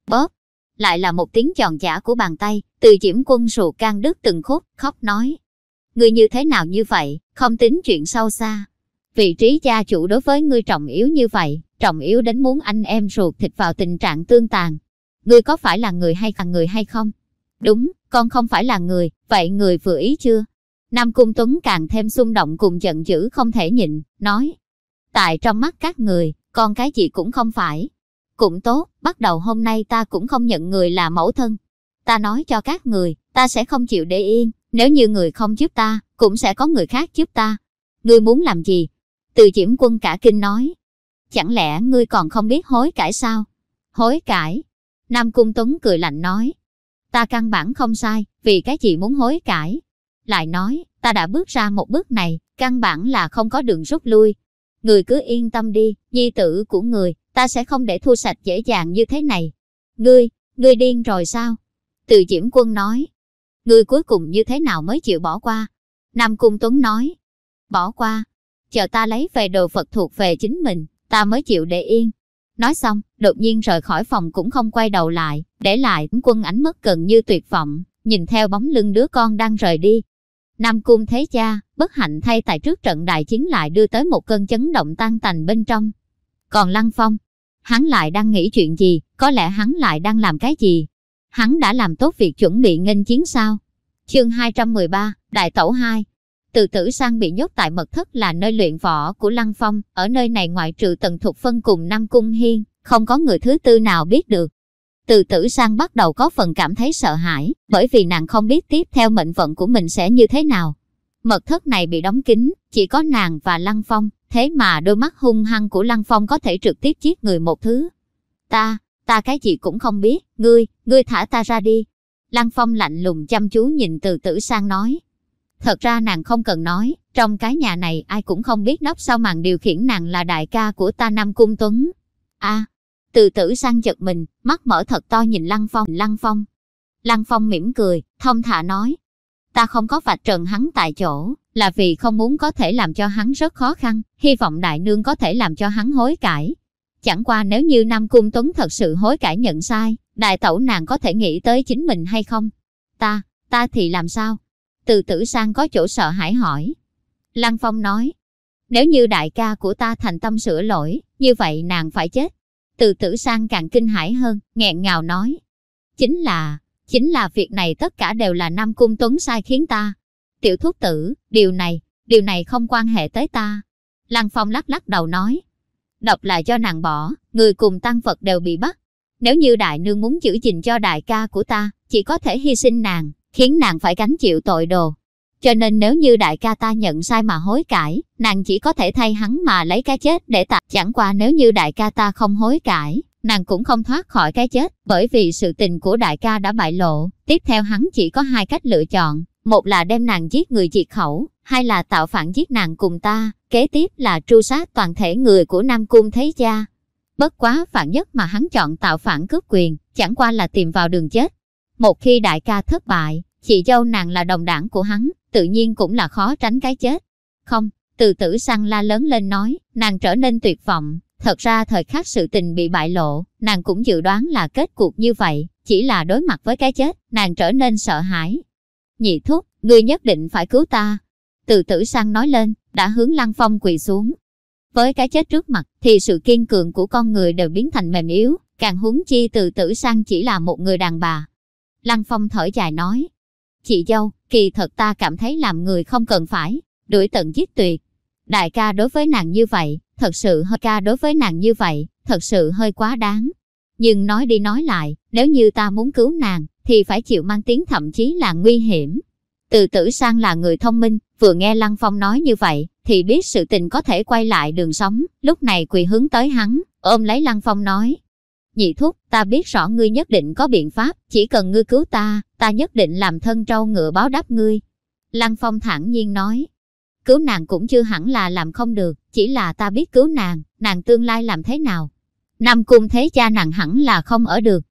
Bóp, lại là một tiếng giòn giả của bàn tay, từ diễm quân ruột can đứt từng khúc, khóc nói. người như thế nào như vậy, không tính chuyện sâu xa. Vị trí gia chủ đối với ngươi trọng yếu như vậy, trọng yếu đến muốn anh em ruột thịt vào tình trạng tương tàn. Ngươi có phải là người hay là người hay không? Đúng, con không phải là người, vậy người vừa ý chưa? Nam Cung Tuấn càng thêm xung động cùng giận dữ không thể nhịn, nói. Tại trong mắt các người, con cái gì cũng không phải. Cũng tốt, bắt đầu hôm nay ta cũng không nhận người là mẫu thân. Ta nói cho các người, ta sẽ không chịu để yên, nếu như người không giúp ta, cũng sẽ có người khác giúp ta. Ngươi muốn làm gì? Từ Diễm Quân cả kinh nói. Chẳng lẽ ngươi còn không biết hối cải sao? Hối cải? Nam Cung Tuấn cười lạnh nói. Ta căn bản không sai, vì cái gì muốn hối cải? Lại nói, ta đã bước ra một bước này, căn bản là không có đường rút lui. Người cứ yên tâm đi, nhi tử của người, ta sẽ không để thu sạch dễ dàng như thế này. Ngươi, ngươi điên rồi sao? Từ Diễm Quân nói. Ngươi cuối cùng như thế nào mới chịu bỏ qua? Nam Cung Tuấn nói. Bỏ qua. Chờ ta lấy về đồ Phật thuộc về chính mình, ta mới chịu để yên. Nói xong, đột nhiên rời khỏi phòng cũng không quay đầu lại, để lại quân ánh mất gần như tuyệt vọng, nhìn theo bóng lưng đứa con đang rời đi. Nam Cung thế cha, bất hạnh thay tại trước trận đại chiến lại đưa tới một cơn chấn động tan tành bên trong. Còn Lăng Phong, hắn lại đang nghĩ chuyện gì, có lẽ hắn lại đang làm cái gì? Hắn đã làm tốt việc chuẩn bị nghênh chiến sao? Chương 213, Đại Tẩu 2 từ tử sang bị nhốt tại mật thất là nơi luyện võ của Lăng Phong, ở nơi này ngoại trừ tần thục phân cùng Nam Cung Hiên, không có người thứ tư nào biết được. Từ tử sang bắt đầu có phần cảm thấy sợ hãi, bởi vì nàng không biết tiếp theo mệnh vận của mình sẽ như thế nào. Mật thất này bị đóng kín, chỉ có nàng và Lăng Phong, thế mà đôi mắt hung hăng của Lăng Phong có thể trực tiếp giết người một thứ. Ta, ta cái gì cũng không biết, ngươi, ngươi thả ta ra đi. Lăng Phong lạnh lùng chăm chú nhìn từ tử sang nói. Thật ra nàng không cần nói, trong cái nhà này ai cũng không biết nóc sau màn điều khiển nàng là đại ca của ta Nam Cung Tuấn. a từ tử sang giật mình, mắt mở thật to nhìn Lăng Phong. Lăng Phong. Lăng Phong mỉm cười, thông thả nói. Ta không có vạch trần hắn tại chỗ, là vì không muốn có thể làm cho hắn rất khó khăn, hy vọng đại nương có thể làm cho hắn hối cải. Chẳng qua nếu như Nam Cung Tuấn thật sự hối cải nhận sai, đại tẩu nàng có thể nghĩ tới chính mình hay không? Ta, ta thì làm sao? Từ tử sang có chỗ sợ hãi hỏi. Lăng Phong nói, nếu như đại ca của ta thành tâm sửa lỗi, như vậy nàng phải chết. Từ tử sang càng kinh hãi hơn, nghẹn ngào nói. Chính là, chính là việc này tất cả đều là Nam Cung Tuấn sai khiến ta. Tiểu thúc tử, điều này, điều này không quan hệ tới ta. Lăng Phong lắc lắc đầu nói. Độc là cho nàng bỏ, người cùng tăng vật đều bị bắt. Nếu như đại nương muốn giữ gìn cho đại ca của ta, chỉ có thể hy sinh nàng, khiến nàng phải gánh chịu tội đồ. Cho nên nếu như đại ca ta nhận sai mà hối cải, nàng chỉ có thể thay hắn mà lấy cái chết để tạc. Chẳng qua nếu như đại ca ta không hối cải, nàng cũng không thoát khỏi cái chết, bởi vì sự tình của đại ca đã bại lộ. Tiếp theo hắn chỉ có hai cách lựa chọn, một là đem nàng giết người diệt khẩu, hai là tạo phản giết nàng cùng ta, kế tiếp là tru sát toàn thể người của Nam Cung Thế Gia. Bất quá phản nhất mà hắn chọn tạo phản cướp quyền, chẳng qua là tìm vào đường chết. Một khi đại ca thất bại, chị dâu nàng là đồng đảng của hắn, tự nhiên cũng là khó tránh cái chết. Không, từ tử sang la lớn lên nói, nàng trở nên tuyệt vọng. Thật ra thời khắc sự tình bị bại lộ, nàng cũng dự đoán là kết cuộc như vậy, chỉ là đối mặt với cái chết, nàng trở nên sợ hãi. Nhị thúc, ngươi nhất định phải cứu ta. Từ tử sang nói lên, đã hướng lăng phong quỳ xuống. Với cái chết trước mặt, thì sự kiên cường của con người đều biến thành mềm yếu, càng huống chi từ tử sang chỉ là một người đàn bà. Lăng phong thở dài nói, Chị dâu, kỳ thật ta cảm thấy làm người không cần phải, đuổi tận giết tuyệt. Đại ca đối với nàng như vậy, thật sự hơi ca đối với nàng như vậy, thật sự hơi quá đáng. Nhưng nói đi nói lại, nếu như ta muốn cứu nàng, thì phải chịu mang tiếng thậm chí là nguy hiểm. Từ tử sang là người thông minh, vừa nghe Lăng Phong nói như vậy, thì biết sự tình có thể quay lại đường sống, lúc này quỳ hướng tới hắn, ôm lấy Lăng Phong nói, Nhị thúc, ta biết rõ ngươi nhất định có biện pháp, chỉ cần ngươi cứu ta, ta nhất định làm thân trâu ngựa báo đáp ngươi. Lăng Phong thản nhiên nói, cứu nàng cũng chưa hẳn là làm không được, chỉ là ta biết cứu nàng, nàng tương lai làm thế nào. Nam cung thế cha nàng hẳn là không ở được.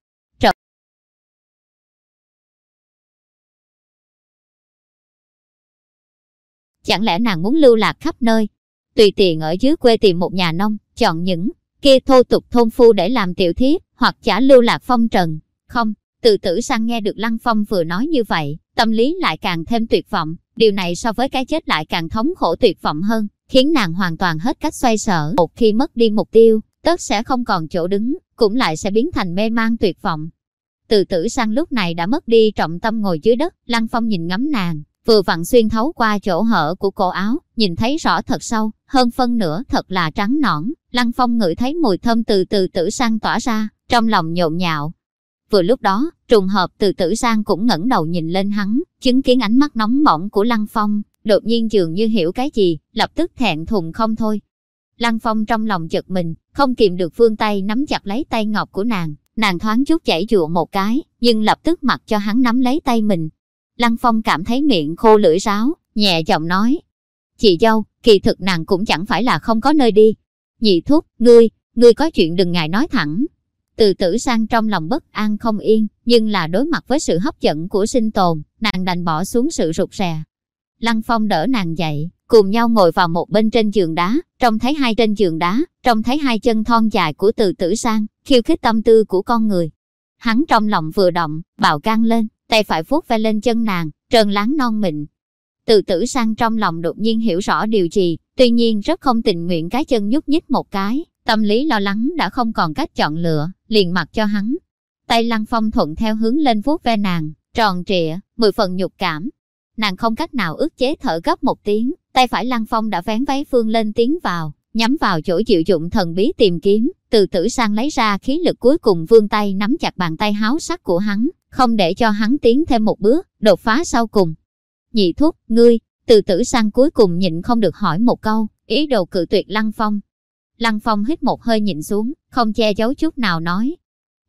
Chẳng lẽ nàng muốn lưu lạc khắp nơi, tùy tiện ở dưới quê tìm một nhà nông, chọn những kia thô tục thôn phu để làm tiểu thiếp, hoặc trả lưu lạc phong trần. Không, từ tử sang nghe được Lăng Phong vừa nói như vậy, tâm lý lại càng thêm tuyệt vọng, điều này so với cái chết lại càng thống khổ tuyệt vọng hơn, khiến nàng hoàn toàn hết cách xoay sở. Một khi mất đi mục tiêu, tất sẽ không còn chỗ đứng, cũng lại sẽ biến thành mê man tuyệt vọng. Từ tử sang lúc này đã mất đi trọng tâm ngồi dưới đất, Lăng Phong nhìn ngắm nàng, vừa vặn xuyên thấu qua chỗ hở của cổ áo, nhìn thấy rõ thật sâu, hơn phân nửa thật là trắng nõn. Lăng Phong ngửi thấy mùi thơm từ từ tử sang tỏa ra, trong lòng nhộn nhạo. Vừa lúc đó, trùng hợp từ tử sang cũng ngẩng đầu nhìn lên hắn, chứng kiến ánh mắt nóng bỏng của Lăng Phong, đột nhiên dường như hiểu cái gì, lập tức thẹn thùng không thôi. Lăng Phong trong lòng giật mình, không kìm được vương tay nắm chặt lấy tay ngọc của nàng, nàng thoáng chút chảy dụa một cái, nhưng lập tức mặc cho hắn nắm lấy tay mình, Lăng Phong cảm thấy miệng khô lưỡi ráo, nhẹ giọng nói. Chị dâu, kỳ thực nàng cũng chẳng phải là không có nơi đi. Nhị thúc, ngươi, ngươi có chuyện đừng ngại nói thẳng. Từ tử sang trong lòng bất an không yên, nhưng là đối mặt với sự hấp dẫn của sinh tồn, nàng đành bỏ xuống sự rụt rè. Lăng Phong đỡ nàng dậy, cùng nhau ngồi vào một bên trên giường đá, trông thấy hai trên giường đá, trông thấy hai chân thon dài của từ tử sang, khiêu khích tâm tư của con người. Hắn trong lòng vừa động, bạo gan lên, tay phải vuốt ve lên chân nàng, trơn láng non mịn. Từ tử sang trong lòng đột nhiên hiểu rõ điều gì, tuy nhiên rất không tình nguyện cái chân nhúc nhích một cái, tâm lý lo lắng đã không còn cách chọn lựa, liền mặc cho hắn. Tay lăng phong thuận theo hướng lên vuốt ve nàng, tròn trịa, mười phần nhục cảm. Nàng không cách nào ức chế thở gấp một tiếng, tay phải lăng phong đã vén váy phương lên tiến vào, nhắm vào chỗ chịu dụng thần bí tìm kiếm, từ tử sang lấy ra khí lực cuối cùng vươn tay nắm chặt bàn tay háo sắc của hắn, không để cho hắn tiến thêm một bước, đột phá sau cùng. Nhị thúc, ngươi, từ tử sang cuối cùng nhịn không được hỏi một câu, ý đồ cự tuyệt Lăng Phong. Lăng Phong hít một hơi nhịn xuống, không che giấu chút nào nói.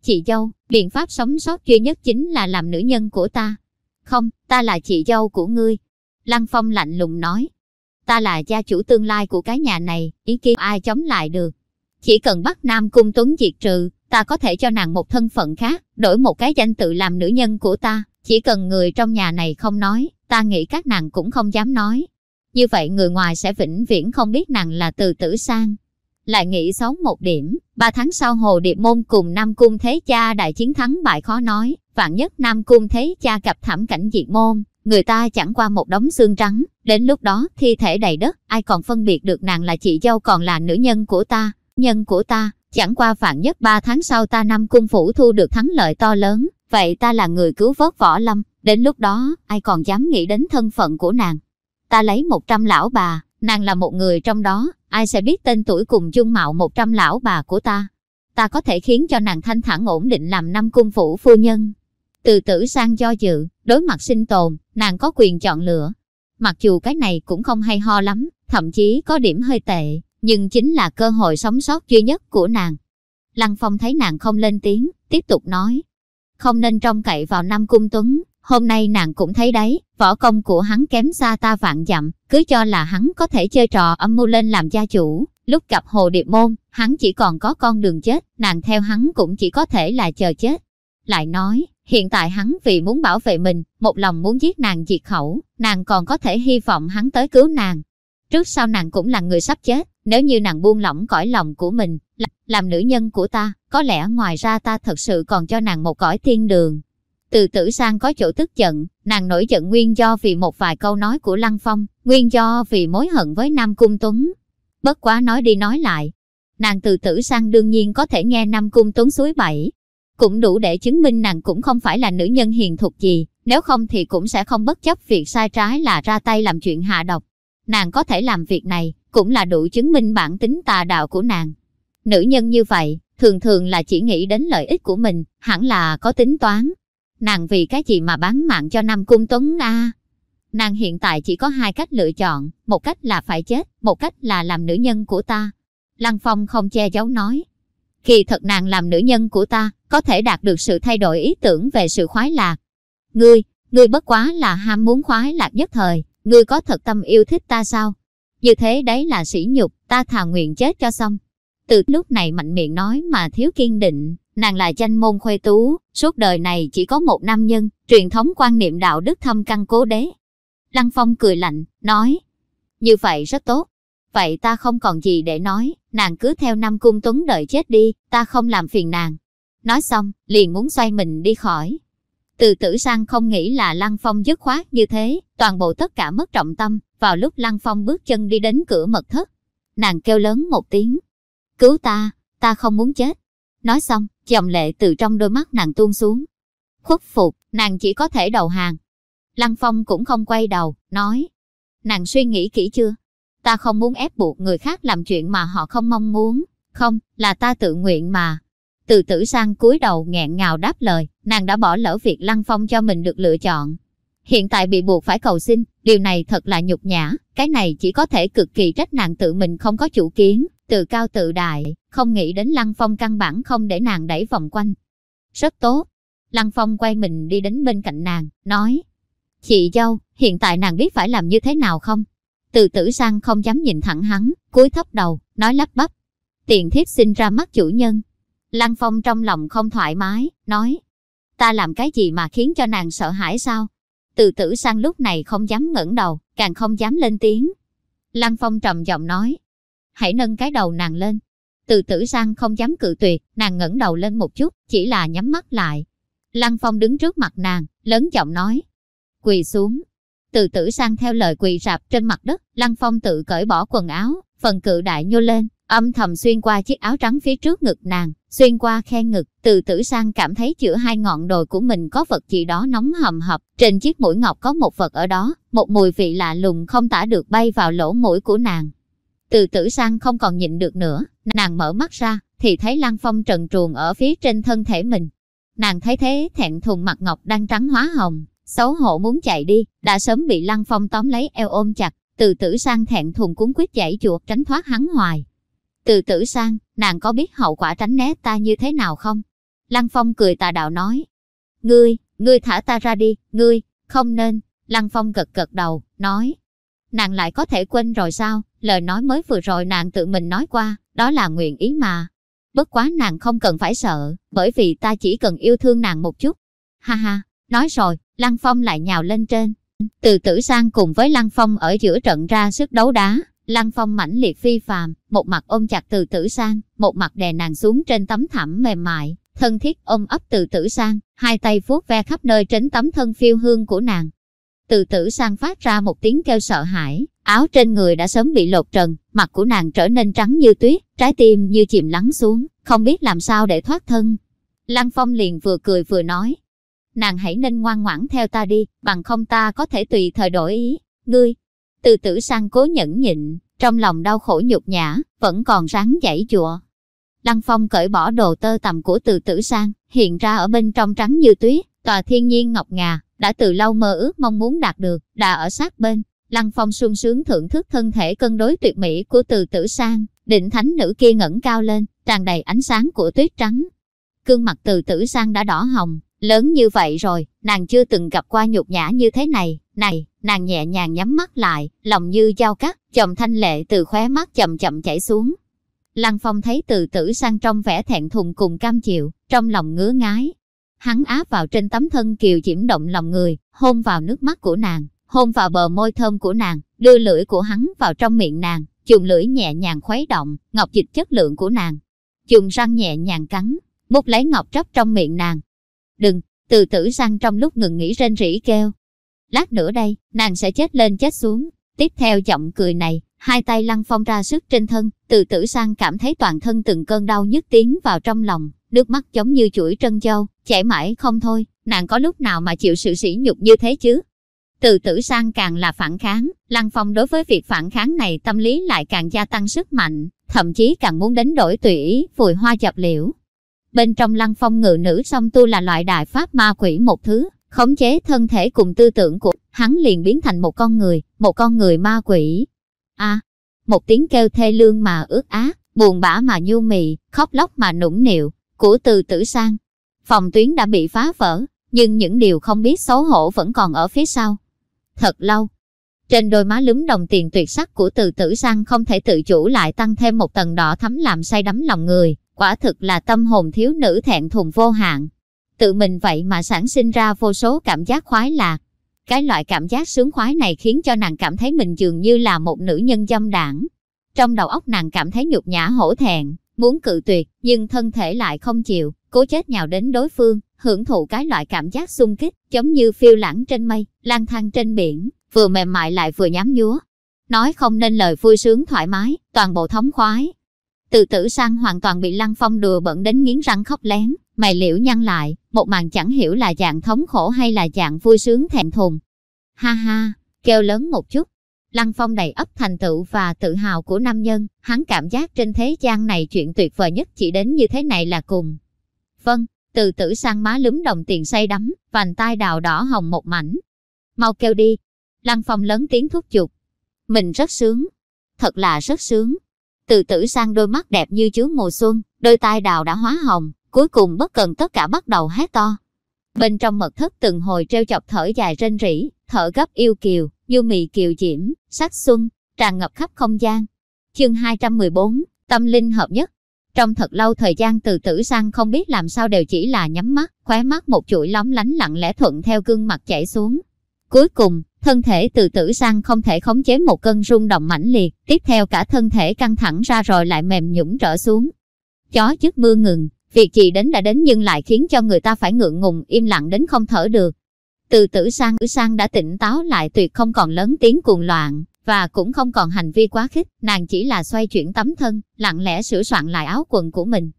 Chị dâu, biện pháp sống sót duy nhất chính là làm nữ nhân của ta. Không, ta là chị dâu của ngươi. Lăng Phong lạnh lùng nói. Ta là gia chủ tương lai của cái nhà này, ý kiến ai chống lại được. Chỉ cần bắt Nam Cung Tuấn diệt trừ, ta có thể cho nàng một thân phận khác, đổi một cái danh tự làm nữ nhân của ta. Chỉ cần người trong nhà này không nói, ta nghĩ các nàng cũng không dám nói. Như vậy người ngoài sẽ vĩnh viễn không biết nàng là từ tử sang. lại nghĩ xấu một điểm, ba tháng sau Hồ Điệp Môn cùng Nam Cung Thế Cha đại chiến thắng bại khó nói, vạn nhất Nam Cung Thế Cha gặp thảm cảnh diệt môn, người ta chẳng qua một đống xương trắng, đến lúc đó thi thể đầy đất, ai còn phân biệt được nàng là chị dâu còn là nữ nhân của ta, nhân của ta, chẳng qua vạn nhất ba tháng sau ta Nam Cung Phủ thu được thắng lợi to lớn, vậy ta là người cứu vớt võ lâm, đến lúc đó ai còn dám nghĩ đến thân phận của nàng. Ta lấy một trăm lão bà, nàng là một người trong đó, ai sẽ biết tên tuổi cùng dung mạo một trăm lão bà của ta. Ta có thể khiến cho nàng thanh thản ổn định làm năm cung phủ phu nhân. Từ tử sang do dự, đối mặt sinh tồn, nàng có quyền chọn lựa. Mặc dù cái này cũng không hay ho lắm, thậm chí có điểm hơi tệ, nhưng chính là cơ hội sống sót duy nhất của nàng. Lăng Phong thấy nàng không lên tiếng, tiếp tục nói. Không nên trông cậy vào Nam Cung Tuấn, Hôm nay nàng cũng thấy đấy, võ công của hắn kém xa ta vạn dặm, cứ cho là hắn có thể chơi trò âm mưu lên làm gia chủ. Lúc gặp Hồ Điệp Môn, hắn chỉ còn có con đường chết, nàng theo hắn cũng chỉ có thể là chờ chết. Lại nói, hiện tại hắn vì muốn bảo vệ mình, một lòng muốn giết nàng diệt khẩu, nàng còn có thể hy vọng hắn tới cứu nàng. Trước sau nàng cũng là người sắp chết, nếu như nàng buông lỏng cõi lòng của mình, làm nữ nhân của ta, có lẽ ngoài ra ta thật sự còn cho nàng một cõi thiên đường. Từ tử sang có chỗ tức giận, nàng nổi giận nguyên do vì một vài câu nói của Lăng Phong, nguyên do vì mối hận với Nam Cung Tuấn. Bất quá nói đi nói lại, nàng từ tử sang đương nhiên có thể nghe Nam Cung Tuấn suối bảy. Cũng đủ để chứng minh nàng cũng không phải là nữ nhân hiền thục gì, nếu không thì cũng sẽ không bất chấp việc sai trái là ra tay làm chuyện hạ độc. Nàng có thể làm việc này, cũng là đủ chứng minh bản tính tà đạo của nàng. Nữ nhân như vậy, thường thường là chỉ nghĩ đến lợi ích của mình, hẳn là có tính toán, Nàng vì cái gì mà bán mạng cho Nam Cung Tuấn a? Nàng hiện tại chỉ có hai cách lựa chọn, một cách là phải chết, một cách là làm nữ nhân của ta. Lăng Phong không che giấu nói. Kỳ thật nàng làm nữ nhân của ta, có thể đạt được sự thay đổi ý tưởng về sự khoái lạc. Ngươi, ngươi bất quá là ham muốn khoái lạc nhất thời, ngươi có thật tâm yêu thích ta sao? Như thế đấy là sỉ nhục, ta thà nguyện chết cho xong. Từ lúc này mạnh miệng nói mà thiếu kiên định, nàng là danh môn khuê tú, suốt đời này chỉ có một nam nhân, truyền thống quan niệm đạo đức thâm căn cố đế. Lăng Phong cười lạnh, nói, như vậy rất tốt. Vậy ta không còn gì để nói, nàng cứ theo Nam Cung Tuấn đợi chết đi, ta không làm phiền nàng. Nói xong, liền muốn xoay mình đi khỏi. Từ tử sang không nghĩ là Lăng Phong dứt khoát như thế, toàn bộ tất cả mất trọng tâm, vào lúc Lăng Phong bước chân đi đến cửa mật thất. Nàng kêu lớn một tiếng, cứu ta, ta không muốn chết. Nói xong, dòng lệ từ trong đôi mắt nàng tuôn xuống. Khuất phục, nàng chỉ có thể đầu hàng. Lăng Phong cũng không quay đầu, nói. Nàng suy nghĩ kỹ chưa? Ta không muốn ép buộc người khác làm chuyện mà họ không mong muốn. Không, là ta tự nguyện mà. Từ tử sang cúi đầu nghẹn ngào đáp lời, nàng đã bỏ lỡ việc Lăng Phong cho mình được lựa chọn. Hiện tại bị buộc phải cầu xin, điều này thật là nhục nhã, cái này chỉ có thể cực kỳ trách nàng tự mình không có chủ kiến, tự cao tự đại, không nghĩ đến Lăng Phong căn bản không để nàng đẩy vòng quanh. Rất tốt. Lăng Phong quay mình đi đến bên cạnh nàng, nói. Chị dâu, hiện tại nàng biết phải làm như thế nào không? Từ tử sang không dám nhìn thẳng hắn, cúi thấp đầu, nói lắp bắp. tiện thiếp xin ra mắt chủ nhân. Lăng Phong trong lòng không thoải mái, nói. Ta làm cái gì mà khiến cho nàng sợ hãi sao? Từ tử sang lúc này không dám ngẩng đầu, càng không dám lên tiếng. Lăng Phong trầm giọng nói, hãy nâng cái đầu nàng lên. Từ tử sang không dám cự tuyệt, nàng ngẩng đầu lên một chút, chỉ là nhắm mắt lại. Lăng Phong đứng trước mặt nàng, lớn giọng nói. Quỳ xuống. Từ tử sang theo lời quỳ rạp trên mặt đất, Lăng Phong tự cởi bỏ quần áo, phần cự đại nhô lên, âm thầm xuyên qua chiếc áo trắng phía trước ngực nàng, xuyên qua khe ngực, từ tử sang cảm thấy giữa hai ngọn đồi của mình có vật gì đó nóng hầm hập, trên chiếc mũi ngọc có một vật ở đó, một mùi vị lạ lùng không tả được bay vào lỗ mũi của nàng. Từ tử sang không còn nhịn được nữa, nàng mở mắt ra, thì thấy Lăng Phong trần truồng ở phía trên thân thể mình. Nàng thấy thế thẹn thùng mặt ngọc đang trắng hóa hồng, xấu hổ muốn chạy đi, đã sớm bị Lăng Phong tóm lấy eo ôm chặt, từ tử sang thẹn thùng cuốn quyết chạy chuột tránh thoát hắn hoài. Từ tử sang, nàng có biết hậu quả tránh né ta như thế nào không? Lăng Phong cười tà đạo nói. Ngươi, ngươi thả ta ra đi, ngươi, không nên. Lăng Phong gật gật đầu, nói. Nàng lại có thể quên rồi sao? Lời nói mới vừa rồi nàng tự mình nói qua, đó là nguyện ý mà. Bất quá nàng không cần phải sợ, bởi vì ta chỉ cần yêu thương nàng một chút. Ha ha, nói rồi, Lăng Phong lại nhào lên trên. Từ tử sang cùng với Lăng Phong ở giữa trận ra sức đấu đá, Lăng Phong mãnh liệt phi phàm, một mặt ôm chặt từ tử sang, một mặt đè nàng xuống trên tấm thảm mềm mại, thân thiết ôm ấp từ tử sang, hai tay vuốt ve khắp nơi trên tấm thân phiêu hương của nàng. Từ tử sang phát ra một tiếng kêu sợ hãi, áo trên người đã sớm bị lột trần, mặt của nàng trở nên trắng như tuyết, trái tim như chìm lắng xuống, không biết làm sao để thoát thân. Lăng Phong liền vừa cười vừa nói, nàng hãy nên ngoan ngoãn theo ta đi, bằng không ta có thể tùy thời đổi ý, ngươi. Từ tử sang cố nhẫn nhịn, trong lòng đau khổ nhục nhã, vẫn còn ráng dãy chùa. Lăng Phong cởi bỏ đồ tơ tầm của từ tử sang, hiện ra ở bên trong trắng như tuyết, tòa thiên nhiên ngọc ngà, đã từ lâu mơ ước mong muốn đạt được, đã ở sát bên. Lăng Phong sung sướng thưởng thức thân thể cân đối tuyệt mỹ của từ tử sang, định thánh nữ kia ngẩng cao lên, tràn đầy ánh sáng của tuyết trắng. Cương mặt từ tử sang đã đỏ hồng, lớn như vậy rồi, nàng chưa từng gặp qua nhục nhã như thế này, này, nàng nhẹ nhàng nhắm mắt lại, lòng như dao cắt, chồng thanh lệ từ khóe mắt chậm chậm chảy xuống. Lăng Phong thấy từ tử sang trong vẻ thẹn thùng cùng cam chịu, trong lòng ngứa ngái. Hắn áp vào trên tấm thân kiều diễm động lòng người, hôn vào nước mắt của nàng, hôn vào bờ môi thơm của nàng, đưa lưỡi của hắn vào trong miệng nàng, dùng lưỡi nhẹ nhàng khuấy động, ngọc dịch chất lượng của nàng. Dùng răng nhẹ nhàng cắn, mút lấy ngọc tróc trong miệng nàng. Đừng, từ tử sang trong lúc ngừng nghỉ rên rỉ kêu. Lát nữa đây, nàng sẽ chết lên chết xuống. Tiếp theo giọng cười này, hai tay lăng phong ra sức trên thân, từ tử sang cảm thấy toàn thân từng cơn đau nhức tiến vào trong lòng, nước mắt giống như chuỗi trân châu, chảy mãi không thôi, nàng có lúc nào mà chịu sự sỉ nhục như thế chứ? Từ tử sang càng là phản kháng, Lăng Phong đối với việc phản kháng này tâm lý lại càng gia tăng sức mạnh, thậm chí càng muốn đánh đổi tùy ý, vùi hoa dập liễu. Bên trong Lăng Phong ngự nữ song tu là loại đại pháp ma quỷ một thứ, khống chế thân thể cùng tư tưởng của hắn liền biến thành một con người, một con người ma quỷ. A, một tiếng kêu thê lương mà ướt át, buồn bã mà nhu mì, khóc lóc mà nũng nịu, của từ tử sang. Phòng tuyến đã bị phá vỡ, nhưng những điều không biết xấu hổ vẫn còn ở phía sau. Thật lâu, trên đôi má lúm đồng tiền tuyệt sắc của từ tử sang không thể tự chủ lại tăng thêm một tầng đỏ thắm làm say đắm lòng người, quả thực là tâm hồn thiếu nữ thẹn thùng vô hạn. Tự mình vậy mà sản sinh ra vô số cảm giác khoái lạc. Cái loại cảm giác sướng khoái này khiến cho nàng cảm thấy mình dường như là một nữ nhân dâm đảng. Trong đầu óc nàng cảm thấy nhục nhã hổ thẹn, muốn cự tuyệt, nhưng thân thể lại không chịu, cố chết nhào đến đối phương, hưởng thụ cái loại cảm giác xung kích, giống như phiêu lãng trên mây, lang thang trên biển, vừa mềm mại lại vừa nhám nhúa. Nói không nên lời vui sướng thoải mái, toàn bộ thống khoái. Từ tử sang hoàn toàn bị lăng phong đùa bẩn đến nghiến răng khóc lén, mày liễu nhăn lại, một màn chẳng hiểu là dạng thống khổ hay là dạng vui sướng thẹn thùng. Ha ha, kêu lớn một chút. Lăng Phong đầy ấp thành tựu và tự hào của nam nhân, hắn cảm giác trên thế gian này chuyện tuyệt vời nhất chỉ đến như thế này là cùng. Vâng, từ tử sang má lúm đồng tiền say đắm, vành tai đào đỏ hồng một mảnh. Mau kêu đi. Lăng Phong lớn tiếng thúc giục. Mình rất sướng. Thật là rất sướng. Từ tử sang đôi mắt đẹp như chứa mùa xuân, đôi tai đào đã hóa hồng, cuối cùng bất cần tất cả bắt đầu hét to. Bên trong mật thất từng hồi treo chọc thở dài rên rỉ, thở gấp yêu kiều, du mì kiều diễm, sắc xuân, tràn ngập khắp không gian. Chương 214, tâm linh hợp nhất. Trong thật lâu thời gian từ tử sang không biết làm sao đều chỉ là nhắm mắt, khóe mắt một chuỗi lóng lánh lặng lẽ thuận theo gương mặt chảy xuống. Cuối cùng, thân thể từ tử sang không thể khống chế một cơn rung động mãnh liệt, tiếp theo cả thân thể căng thẳng ra rồi lại mềm nhũng trở xuống. Chó trước mưa ngừng, việc gì đến đã đến nhưng lại khiến cho người ta phải ngượng ngùng im lặng đến không thở được. Từ tử sang tử sang đã tỉnh táo lại tuyệt không còn lớn tiếng cuồng loạn, và cũng không còn hành vi quá khích, nàng chỉ là xoay chuyển tấm thân, lặng lẽ sửa soạn lại áo quần của mình.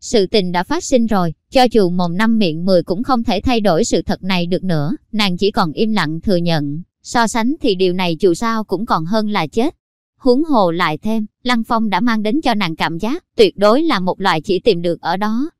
Sự tình đã phát sinh rồi, cho dù mồm năm miệng mười cũng không thể thay đổi sự thật này được nữa, nàng chỉ còn im lặng thừa nhận, so sánh thì điều này dù sao cũng còn hơn là chết. Huống hồ lại thêm, Lăng Phong đã mang đến cho nàng cảm giác, tuyệt đối là một loại chỉ tìm được ở đó,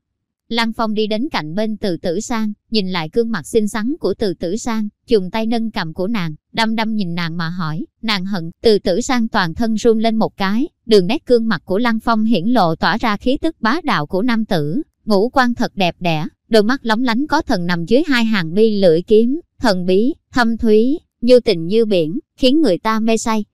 Lăng Phong đi đến cạnh bên từ tử sang, nhìn lại gương mặt xinh xắn của từ tử sang, dùng tay nâng cầm của nàng, đăm đăm nhìn nàng mà hỏi, nàng hận, từ tử sang toàn thân run lên một cái, đường nét gương mặt của Lăng Phong hiển lộ tỏa ra khí tức bá đạo của nam tử, ngũ quan thật đẹp đẽ, đôi mắt lóng lánh có thần nằm dưới hai hàng bi lưỡi kiếm, thần bí, thâm thúy, như tình như biển, khiến người ta mê say.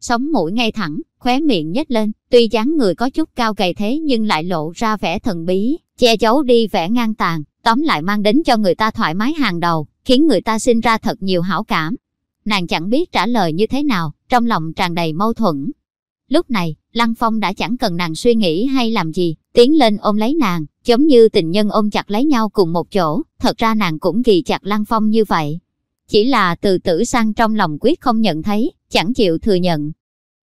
Sống mũi ngay thẳng, khóe miệng nhếch lên, tuy dáng người có chút cao gầy thế nhưng lại lộ ra vẻ thần bí, che giấu đi vẻ ngang tàn, tóm lại mang đến cho người ta thoải mái hàng đầu, khiến người ta sinh ra thật nhiều hảo cảm. Nàng chẳng biết trả lời như thế nào, trong lòng tràn đầy mâu thuẫn. Lúc này, Lăng Phong đã chẳng cần nàng suy nghĩ hay làm gì, tiến lên ôm lấy nàng, giống như tình nhân ôm chặt lấy nhau cùng một chỗ, thật ra nàng cũng kỳ chặt Lăng Phong như vậy. Chỉ là từ tử sang trong lòng quyết không nhận thấy, chẳng chịu thừa nhận.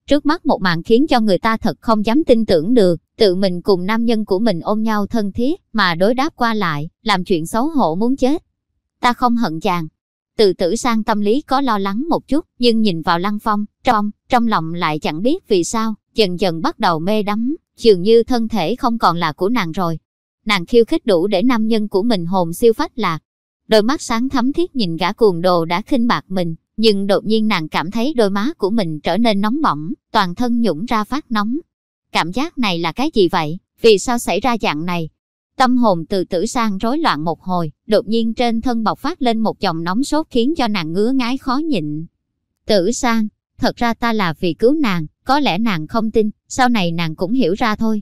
Trước mắt một màn khiến cho người ta thật không dám tin tưởng được, tự mình cùng nam nhân của mình ôm nhau thân thiết, mà đối đáp qua lại, làm chuyện xấu hổ muốn chết. Ta không hận chàng. Từ tử sang tâm lý có lo lắng một chút, nhưng nhìn vào lăng phong, trong, trong lòng lại chẳng biết vì sao, dần dần bắt đầu mê đắm, dường như thân thể không còn là của nàng rồi. Nàng khiêu khích đủ để nam nhân của mình hồn siêu phách lạc. Đôi mắt sáng thấm thiết nhìn gã cuồng đồ đã khinh bạc mình, nhưng đột nhiên nàng cảm thấy đôi má của mình trở nên nóng bỏng, toàn thân nhũng ra phát nóng. Cảm giác này là cái gì vậy? Vì sao xảy ra dạng này? Tâm hồn từ tử sang rối loạn một hồi, đột nhiên trên thân bộc phát lên một dòng nóng sốt khiến cho nàng ngứa ngái khó nhịn. Tử sang, thật ra ta là vì cứu nàng, có lẽ nàng không tin, sau này nàng cũng hiểu ra thôi.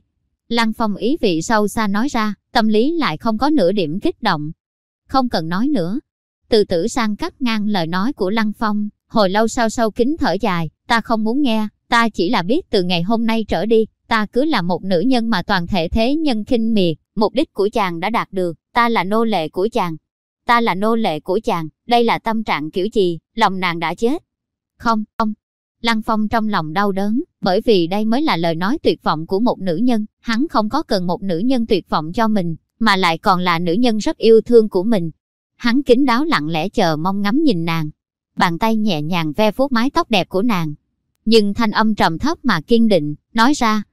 Lăng phong ý vị sâu xa nói ra, tâm lý lại không có nửa điểm kích động. Không cần nói nữa. Từ tử sang cắt ngang lời nói của Lăng phong, hồi lâu sau sâu kính thở dài, ta không muốn nghe, ta chỉ là biết từ ngày hôm nay trở đi, ta cứ là một nữ nhân mà toàn thể thế nhân khinh miệt, mục đích của chàng đã đạt được, ta là nô lệ của chàng. Ta là nô lệ của chàng, đây là tâm trạng kiểu gì, lòng nàng đã chết. Không, ông, Lăng Phong trong lòng đau đớn, bởi vì đây mới là lời nói tuyệt vọng của một nữ nhân, hắn không có cần một nữ nhân tuyệt vọng cho mình, mà lại còn là nữ nhân rất yêu thương của mình. Hắn kính đáo lặng lẽ chờ mong ngắm nhìn nàng, bàn tay nhẹ nhàng ve vuốt mái tóc đẹp của nàng. Nhưng thanh âm trầm thấp mà kiên định, nói ra,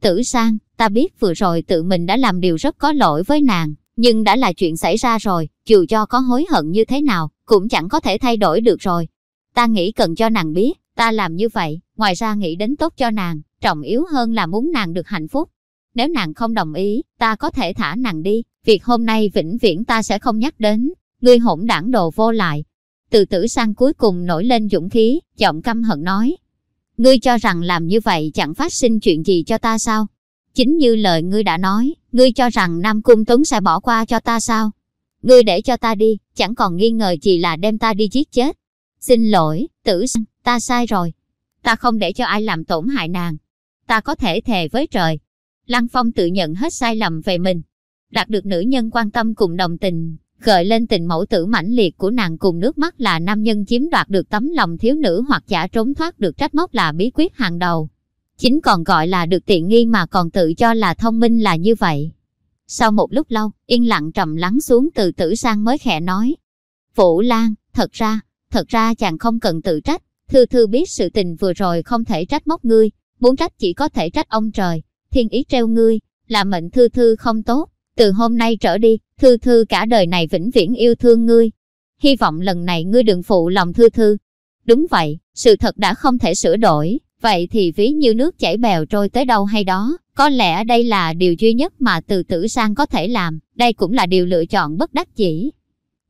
Tử sang, ta biết vừa rồi tự mình đã làm điều rất có lỗi với nàng, nhưng đã là chuyện xảy ra rồi, dù cho có hối hận như thế nào, cũng chẳng có thể thay đổi được rồi. Ta nghĩ cần cho nàng biết, ta làm như vậy, ngoài ra nghĩ đến tốt cho nàng, trọng yếu hơn là muốn nàng được hạnh phúc. Nếu nàng không đồng ý, ta có thể thả nàng đi, việc hôm nay vĩnh viễn ta sẽ không nhắc đến, ngươi hỗn đảng đồ vô lại. Từ tử sang cuối cùng nổi lên dũng khí, giọng căm hận nói, Ngươi cho rằng làm như vậy chẳng phát sinh chuyện gì cho ta sao? Chính như lời ngươi đã nói, ngươi cho rằng Nam Cung Tuấn sẽ bỏ qua cho ta sao? Ngươi để cho ta đi, chẳng còn nghi ngờ gì là đem ta đi giết chết. Xin lỗi, tử sinh, ta sai rồi. Ta không để cho ai làm tổn hại nàng. Ta có thể thề với trời. Lăng Phong tự nhận hết sai lầm về mình. Đạt được nữ nhân quan tâm cùng đồng tình, gợi lên tình mẫu tử mãnh liệt của nàng cùng nước mắt là nam nhân chiếm đoạt được tấm lòng thiếu nữ hoặc giả trốn thoát được trách móc là bí quyết hàng đầu. Chính còn gọi là được tiện nghi mà còn tự cho là thông minh là như vậy. Sau một lúc lâu, yên lặng trầm lắng xuống từ tử sang mới khẽ nói. Vũ Lan, thật ra, thật ra chàng không cần tự trách. Thư thư biết sự tình vừa rồi không thể trách móc ngươi, muốn trách chỉ có thể trách ông trời. Thiên ý treo ngươi, là mệnh thư thư không tốt, từ hôm nay trở đi, Thư Thư cả đời này vĩnh viễn yêu thương ngươi. Hy vọng lần này ngươi đừng phụ lòng Thư Thư. Đúng vậy, sự thật đã không thể sửa đổi, vậy thì ví như nước chảy bèo trôi tới đâu hay đó. Có lẽ đây là điều duy nhất mà từ tử sang có thể làm, đây cũng là điều lựa chọn bất đắc dĩ.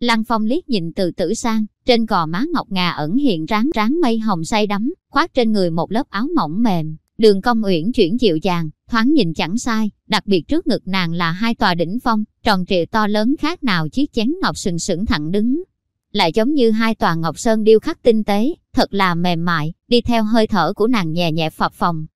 Lăng Phong liếc nhìn từ tử sang, trên gò má ngọc ngà ẩn hiện ráng ráng mây hồng say đắm, khoác trên người một lớp áo mỏng mềm, đường cong uyển chuyển dịu dàng, thoáng nhìn chẳng sai, đặc biệt trước ngực nàng là hai tòa đỉnh phong, tròn trịa to lớn khác nào chiếc chén ngọc sừng sững thẳng đứng. Lại giống như hai tòa ngọc sơn điêu khắc tinh tế, thật là mềm mại, đi theo hơi thở của nàng nhẹ nhẹ phập phòng.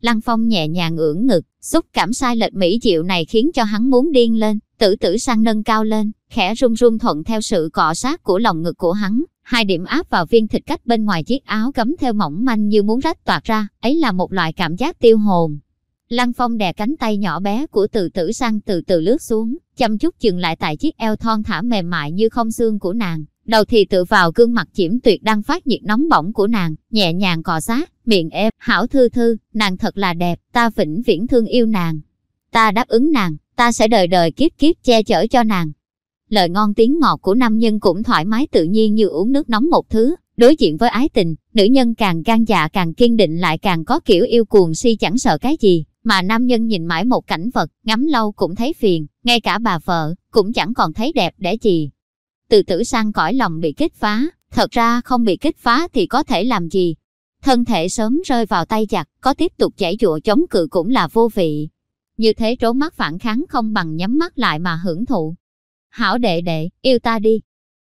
Lăng Phong nhẹ nhàng ưỡn ngực, xúc cảm sai lệch mỹ diệu này khiến cho hắn muốn điên lên, tử tử sang nâng cao lên, khẽ run run thuận theo sự cọ sát của lòng ngực của hắn, hai điểm áp vào viên thịt cách bên ngoài chiếc áo cấm theo mỏng manh như muốn rách toạc ra, ấy là một loại cảm giác tiêu hồn. Lăng Phong đè cánh tay nhỏ bé của từ tử sang từ từ lướt xuống, chăm chút dừng lại tại chiếc eo thon thả mềm mại như không xương của nàng. Đầu thì tự vào gương mặt chiếm tuyệt đang phát nhiệt nóng bỏng của nàng, nhẹ nhàng cọ sát, miệng ép, hảo thư thư, nàng thật là đẹp, ta vĩnh viễn thương yêu nàng. Ta đáp ứng nàng, ta sẽ đời đời kiếp kiếp che chở cho nàng. Lời ngon tiếng ngọt của nam nhân cũng thoải mái tự nhiên như uống nước nóng một thứ, đối diện với ái tình, nữ nhân càng gan dạ càng kiên định lại càng có kiểu yêu cuồng si chẳng sợ cái gì, mà nam nhân nhìn mãi một cảnh vật, ngắm lâu cũng thấy phiền, ngay cả bà vợ, cũng chẳng còn thấy đẹp để gì. Từ tử sang cõi lòng bị kích phá, thật ra không bị kích phá thì có thể làm gì. Thân thể sớm rơi vào tay giặc, có tiếp tục chảy dụa chống cự cũng là vô vị. Như thế trốn mắt phản kháng không bằng nhắm mắt lại mà hưởng thụ. Hảo đệ đệ, yêu ta đi.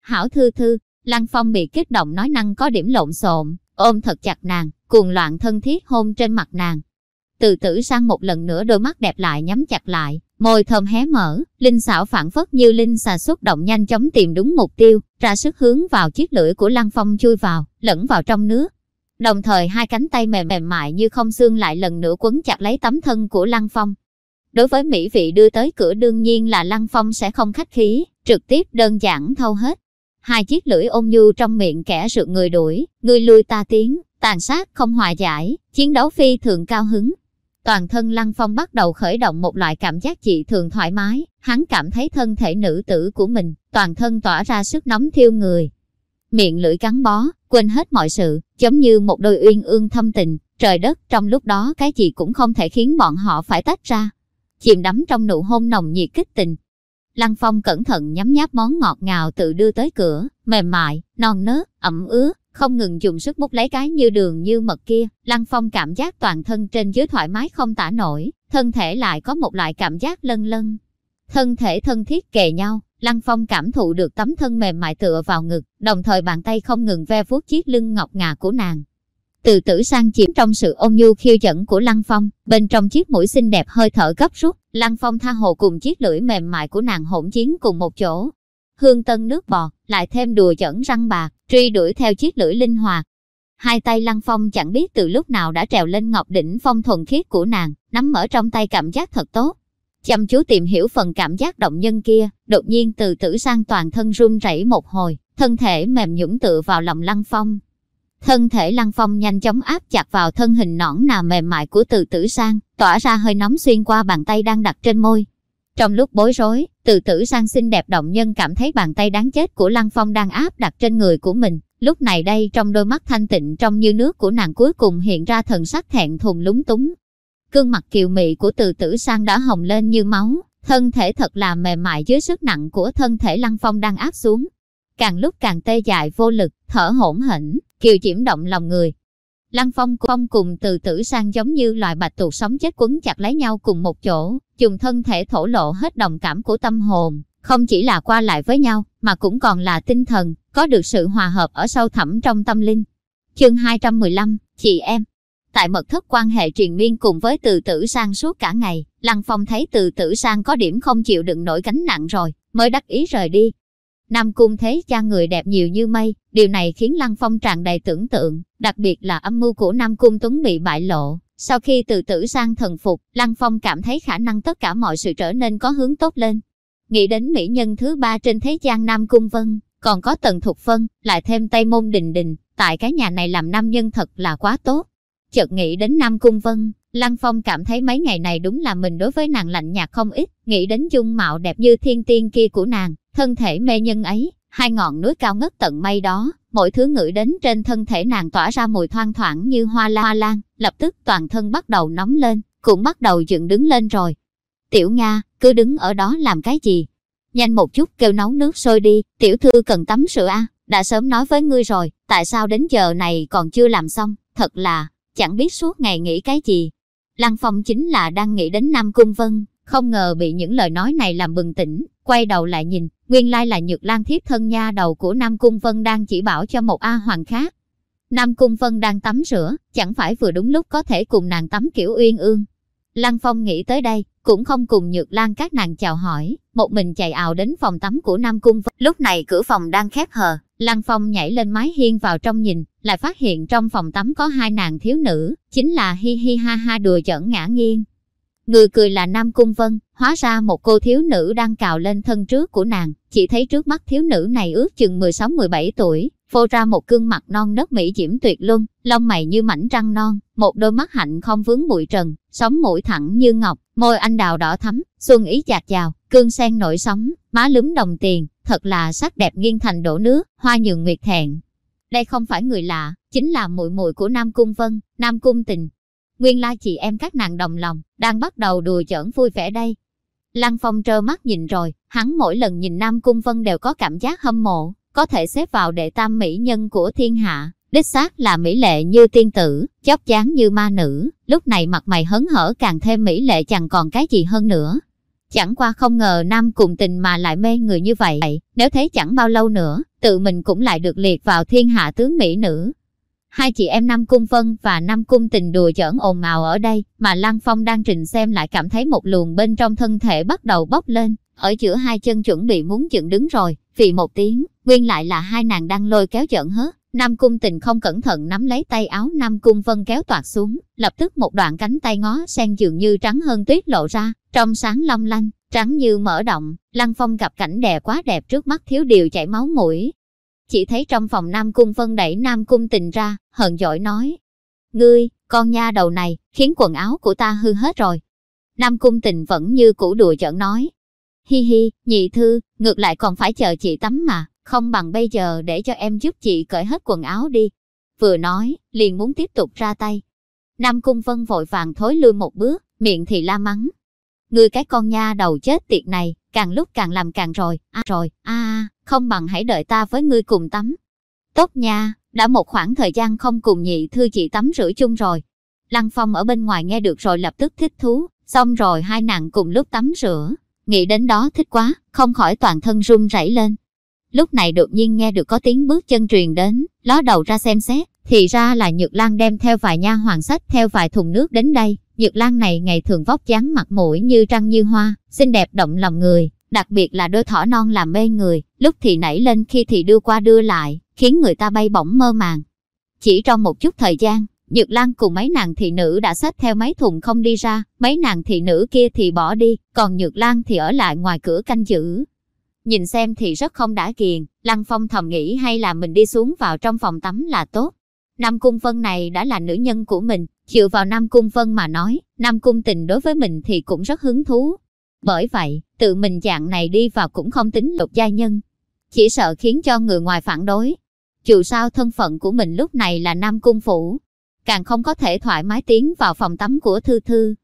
Hảo thư thư, Lăng Phong bị kích động nói năng có điểm lộn xộn, ôm thật chặt nàng, cuồng loạn thân thiết hôn trên mặt nàng. Từ tử sang một lần nữa đôi mắt đẹp lại nhắm chặt lại, môi thơm hé mở, linh xảo phản phất như linh xà xúc động nhanh chóng tìm đúng mục tiêu, ra sức hướng vào chiếc lưỡi của Lăng Phong chui vào, lẫn vào trong nước. Đồng thời hai cánh tay mềm mềm mại như không xương lại lần nữa quấn chặt lấy tấm thân của Lăng Phong. Đối với mỹ vị đưa tới cửa đương nhiên là Lăng Phong sẽ không khách khí, trực tiếp đơn giản thâu hết. Hai chiếc lưỡi ôm nhu trong miệng kẻ rượt người đuổi, người lui ta tiến, tàn sát không hòa giải, chiến đấu phi thường cao hứng. Toàn thân Lăng Phong bắt đầu khởi động một loại cảm giác dị thường thoải mái, hắn cảm thấy thân thể nữ tử của mình, toàn thân tỏa ra sức nóng thiêu người. Miệng lưỡi cắn bó, quên hết mọi sự, giống như một đôi uyên ương thâm tình, trời đất trong lúc đó cái gì cũng không thể khiến bọn họ phải tách ra. Chìm đắm trong nụ hôn nồng nhiệt kích tình. Lăng Phong cẩn thận nhấm nháp món ngọt ngào tự đưa tới cửa, mềm mại, non nớt, ẩm ướt, không ngừng dùng sức mút lấy cái như đường như mật kia. Lăng Phong cảm giác toàn thân trên dưới thoải mái không tả nổi, thân thể lại có một loại cảm giác lân lân. Thân thể thân thiết kề nhau, Lăng Phong cảm thụ được tấm thân mềm mại tựa vào ngực, đồng thời bàn tay không ngừng ve vuốt chiếc lưng ngọc ngà của nàng. Từ tử sang chiếm trong sự ôn nhu khiêu dẫn của Lăng Phong, bên trong chiếc mũi xinh đẹp hơi thở gấp rút, Lăng Phong tha hồ cùng chiếc lưỡi mềm mại của nàng hỗn chiến cùng một chỗ. Hương tân nước bọt, lại thêm đùa chẩn răng bạc, truy đuổi theo chiếc lưỡi linh hoạt. Hai tay Lăng Phong chẳng biết từ lúc nào đã trèo lên ngọc đỉnh phong thuần khiết của nàng, nắm ở trong tay cảm giác thật tốt. Chăm chú tìm hiểu phần cảm giác động nhân kia, đột nhiên từ tử sang toàn thân run rẩy một hồi, thân thể mềm nhũng tựa vào lòng Lăng Phong. Thân thể Lăng Phong nhanh chóng áp chặt vào thân hình nõn nà mềm mại của từ tử sang, tỏa ra hơi nóng xuyên qua bàn tay đang đặt trên môi. Trong lúc bối rối, từ tử sang xinh đẹp động nhân cảm thấy bàn tay đáng chết của Lăng Phong đang áp đặt trên người của mình. Lúc này đây trong đôi mắt thanh tịnh trong như nước của nàng cuối cùng hiện ra thần sắc thẹn thùng lúng túng. Cương mặt kiều mị của từ tử sang đã hồng lên như máu, thân thể thật là mềm mại dưới sức nặng của thân thể Lăng Phong đang áp xuống. Càng lúc càng tê dại vô lực, thở hổn hển, kiều diễm động lòng người. Lăng Phong Phong cùng từ tử sang giống như loài bạch tuộc sống chết quấn chặt lấy nhau cùng một chỗ, dùng thân thể thổ lộ hết đồng cảm của tâm hồn, không chỉ là qua lại với nhau, mà cũng còn là tinh thần, có được sự hòa hợp ở sâu thẳm trong tâm linh. Chương 215, chị em. Tại mật thất quan hệ truyền miên cùng với từ tử sang suốt cả ngày, Lăng Phong thấy từ tử sang có điểm không chịu đựng nổi gánh nặng rồi, mới đắc ý rời đi. Nam cung thế cha người đẹp nhiều như mây, điều này khiến Lăng Phong tràn đầy tưởng tượng, đặc biệt là âm mưu của Nam cung Tuấn bị bại lộ. Sau khi từ tử sang thần phục, Lăng Phong cảm thấy khả năng tất cả mọi sự trở nên có hướng tốt lên. Nghĩ đến mỹ nhân thứ ba trên thế gian Nam Cung Vân, còn có Tần Thục vân, lại thêm Tây Môn Đình Đình, tại cái nhà này làm nam nhân thật là quá tốt. Chợt nghĩ đến Nam Cung Vân, Lăng Phong cảm thấy mấy ngày này đúng là mình đối với nàng lạnh nhạt không ít, nghĩ đến dung mạo đẹp như thiên tiên kia của nàng, thân thể mê nhân ấy, hai ngọn núi cao ngất tận mây đó, mỗi thứ ngửi đến trên thân thể nàng tỏa ra mùi thoang thoảng như hoa la hoa lan, lập tức toàn thân bắt đầu nóng lên, cũng bắt đầu dựng đứng lên rồi. Tiểu Nga, cứ đứng ở đó làm cái gì? Nhanh một chút kêu nấu nước sôi đi, tiểu thư cần tắm sữa a à? đã sớm nói với ngươi rồi, tại sao đến giờ này còn chưa làm xong, thật là, chẳng biết suốt ngày nghĩ cái gì. Lăng Phong chính là đang nghĩ đến Nam Cung Vân, không ngờ bị những lời nói này làm bừng tỉnh, quay đầu lại nhìn, nguyên lai là Nhược Lan thiếp thân nha đầu của Nam Cung Vân đang chỉ bảo cho một A Hoàng khác. Nam Cung Vân đang tắm rửa, chẳng phải vừa đúng lúc có thể cùng nàng tắm kiểu uyên ương. Lăng Phong nghĩ tới đây, cũng không cùng Nhược Lan các nàng chào hỏi, một mình chạy ào đến phòng tắm của Nam Cung Vân. Lúc này cửa phòng đang khép hờ, Lăng Phong nhảy lên mái hiên vào trong nhìn, lại phát hiện trong phòng tắm có hai nàng thiếu nữ, chính là hi hi ha ha đùa giỡn ngã nghiêng. Người cười là Nam Cung Vân, hóa ra một cô thiếu nữ đang cào lên thân trước của nàng, chỉ thấy trước mắt thiếu nữ này ước chừng 16-17 tuổi, phô ra một gương mặt non nớt mỹ diễm tuyệt luân, lông mày như mảnh trăng non, một đôi mắt hạnh không vướng bụi trần, sống mũi thẳng như ngọc, môi anh đào đỏ thắm, xuân ý chạc chào, cương sen nổi sóng, má lúm đồng tiền, thật là sắc đẹp nghiêng thành đổ nước, hoa nhường nguyệt thẹn. Đây không phải người lạ, chính là muội muội của Nam Cung Vân, Nam Cung Tình. Nguyên lai chị em các nàng đồng lòng, đang bắt đầu đùa giỡn vui vẻ đây. Lăng Phong trơ mắt nhìn rồi, hắn mỗi lần nhìn Nam Cung Vân đều có cảm giác hâm mộ, có thể xếp vào đệ tam mỹ nhân của thiên hạ. Đích xác là mỹ lệ như tiên tử, chóp dáng như ma nữ, lúc này mặt mày hớn hở càng thêm mỹ lệ chẳng còn cái gì hơn nữa. Chẳng qua không ngờ nam cùng tình mà lại mê người như vậy, nếu thế chẳng bao lâu nữa, tự mình cũng lại được liệt vào thiên hạ tướng mỹ nữ. Hai chị em Nam Cung Vân và Nam Cung Tình đùa giỡn ồn ào ở đây, mà Lăng Phong đang trình xem lại cảm thấy một luồng bên trong thân thể bắt đầu bốc lên, ở giữa hai chân chuẩn bị muốn dựng đứng rồi, vì một tiếng, nguyên lại là hai nàng đang lôi kéo giỡn hết Nam Cung Tình không cẩn thận nắm lấy tay áo Nam Cung Vân kéo toạt xuống, lập tức một đoạn cánh tay ngó sen dường như trắng hơn tuyết lộ ra, trong sáng long lanh, trắng như mở động, Lăng Phong gặp cảnh đẹp quá đẹp trước mắt thiếu điều chảy máu mũi. Chỉ thấy trong phòng Nam Cung Vân đẩy Nam Cung Tình ra, hận dỗi nói. Ngươi, con nha đầu này, khiến quần áo của ta hư hết rồi. Nam Cung Tình vẫn như cũ đùa giỡn nói. Hi hi, nhị thư, ngược lại còn phải chờ chị tắm mà, không bằng bây giờ để cho em giúp chị cởi hết quần áo đi. Vừa nói, liền muốn tiếp tục ra tay. Nam Cung Vân vội vàng thối lui một bước, miệng thì la mắng. Ngươi cái con nha đầu chết tiệt này, càng lúc càng làm càng rồi, a à, rồi, a à, không bằng hãy đợi ta với ngươi cùng tắm. Tốt nha, đã một khoảng thời gian không cùng nhị thư chị tắm rửa chung rồi. Lăng Phong ở bên ngoài nghe được rồi lập tức thích thú, xong rồi hai nàng cùng lúc tắm rửa. Nghĩ đến đó thích quá, không khỏi toàn thân run rẩy lên. Lúc này đột nhiên nghe được có tiếng bước chân truyền đến, ló đầu ra xem xét, thì ra là Nhược Lan đem theo vài nha hoàng sách theo vài thùng nước đến đây. Nhược Lan này ngày thường vóc dáng mặt mũi như trăng như hoa, xinh đẹp động lòng người, đặc biệt là đôi thỏ non làm mê người, lúc thì nảy lên khi thì đưa qua đưa lại, khiến người ta bay bổng mơ màng. Chỉ trong một chút thời gian, Nhược Lan cùng mấy nàng thị nữ đã xách theo mấy thùng không đi ra, mấy nàng thị nữ kia thì bỏ đi, còn Nhược Lan thì ở lại ngoài cửa canh giữ. Nhìn xem thì rất không đã kiền, Lăng Phong thầm nghĩ hay là mình đi xuống vào trong phòng tắm là tốt. Nam Cung Vân này đã là nữ nhân của mình, chịu vào Nam Cung Vân mà nói, Nam Cung tình đối với mình thì cũng rất hứng thú. Bởi vậy, tự mình dạng này đi vào cũng không tính lục gia nhân. Chỉ sợ khiến cho người ngoài phản đối. Dù sao thân phận của mình lúc này là Nam Cung Phủ, càng không có thể thoải mái tiến vào phòng tắm của Thư Thư.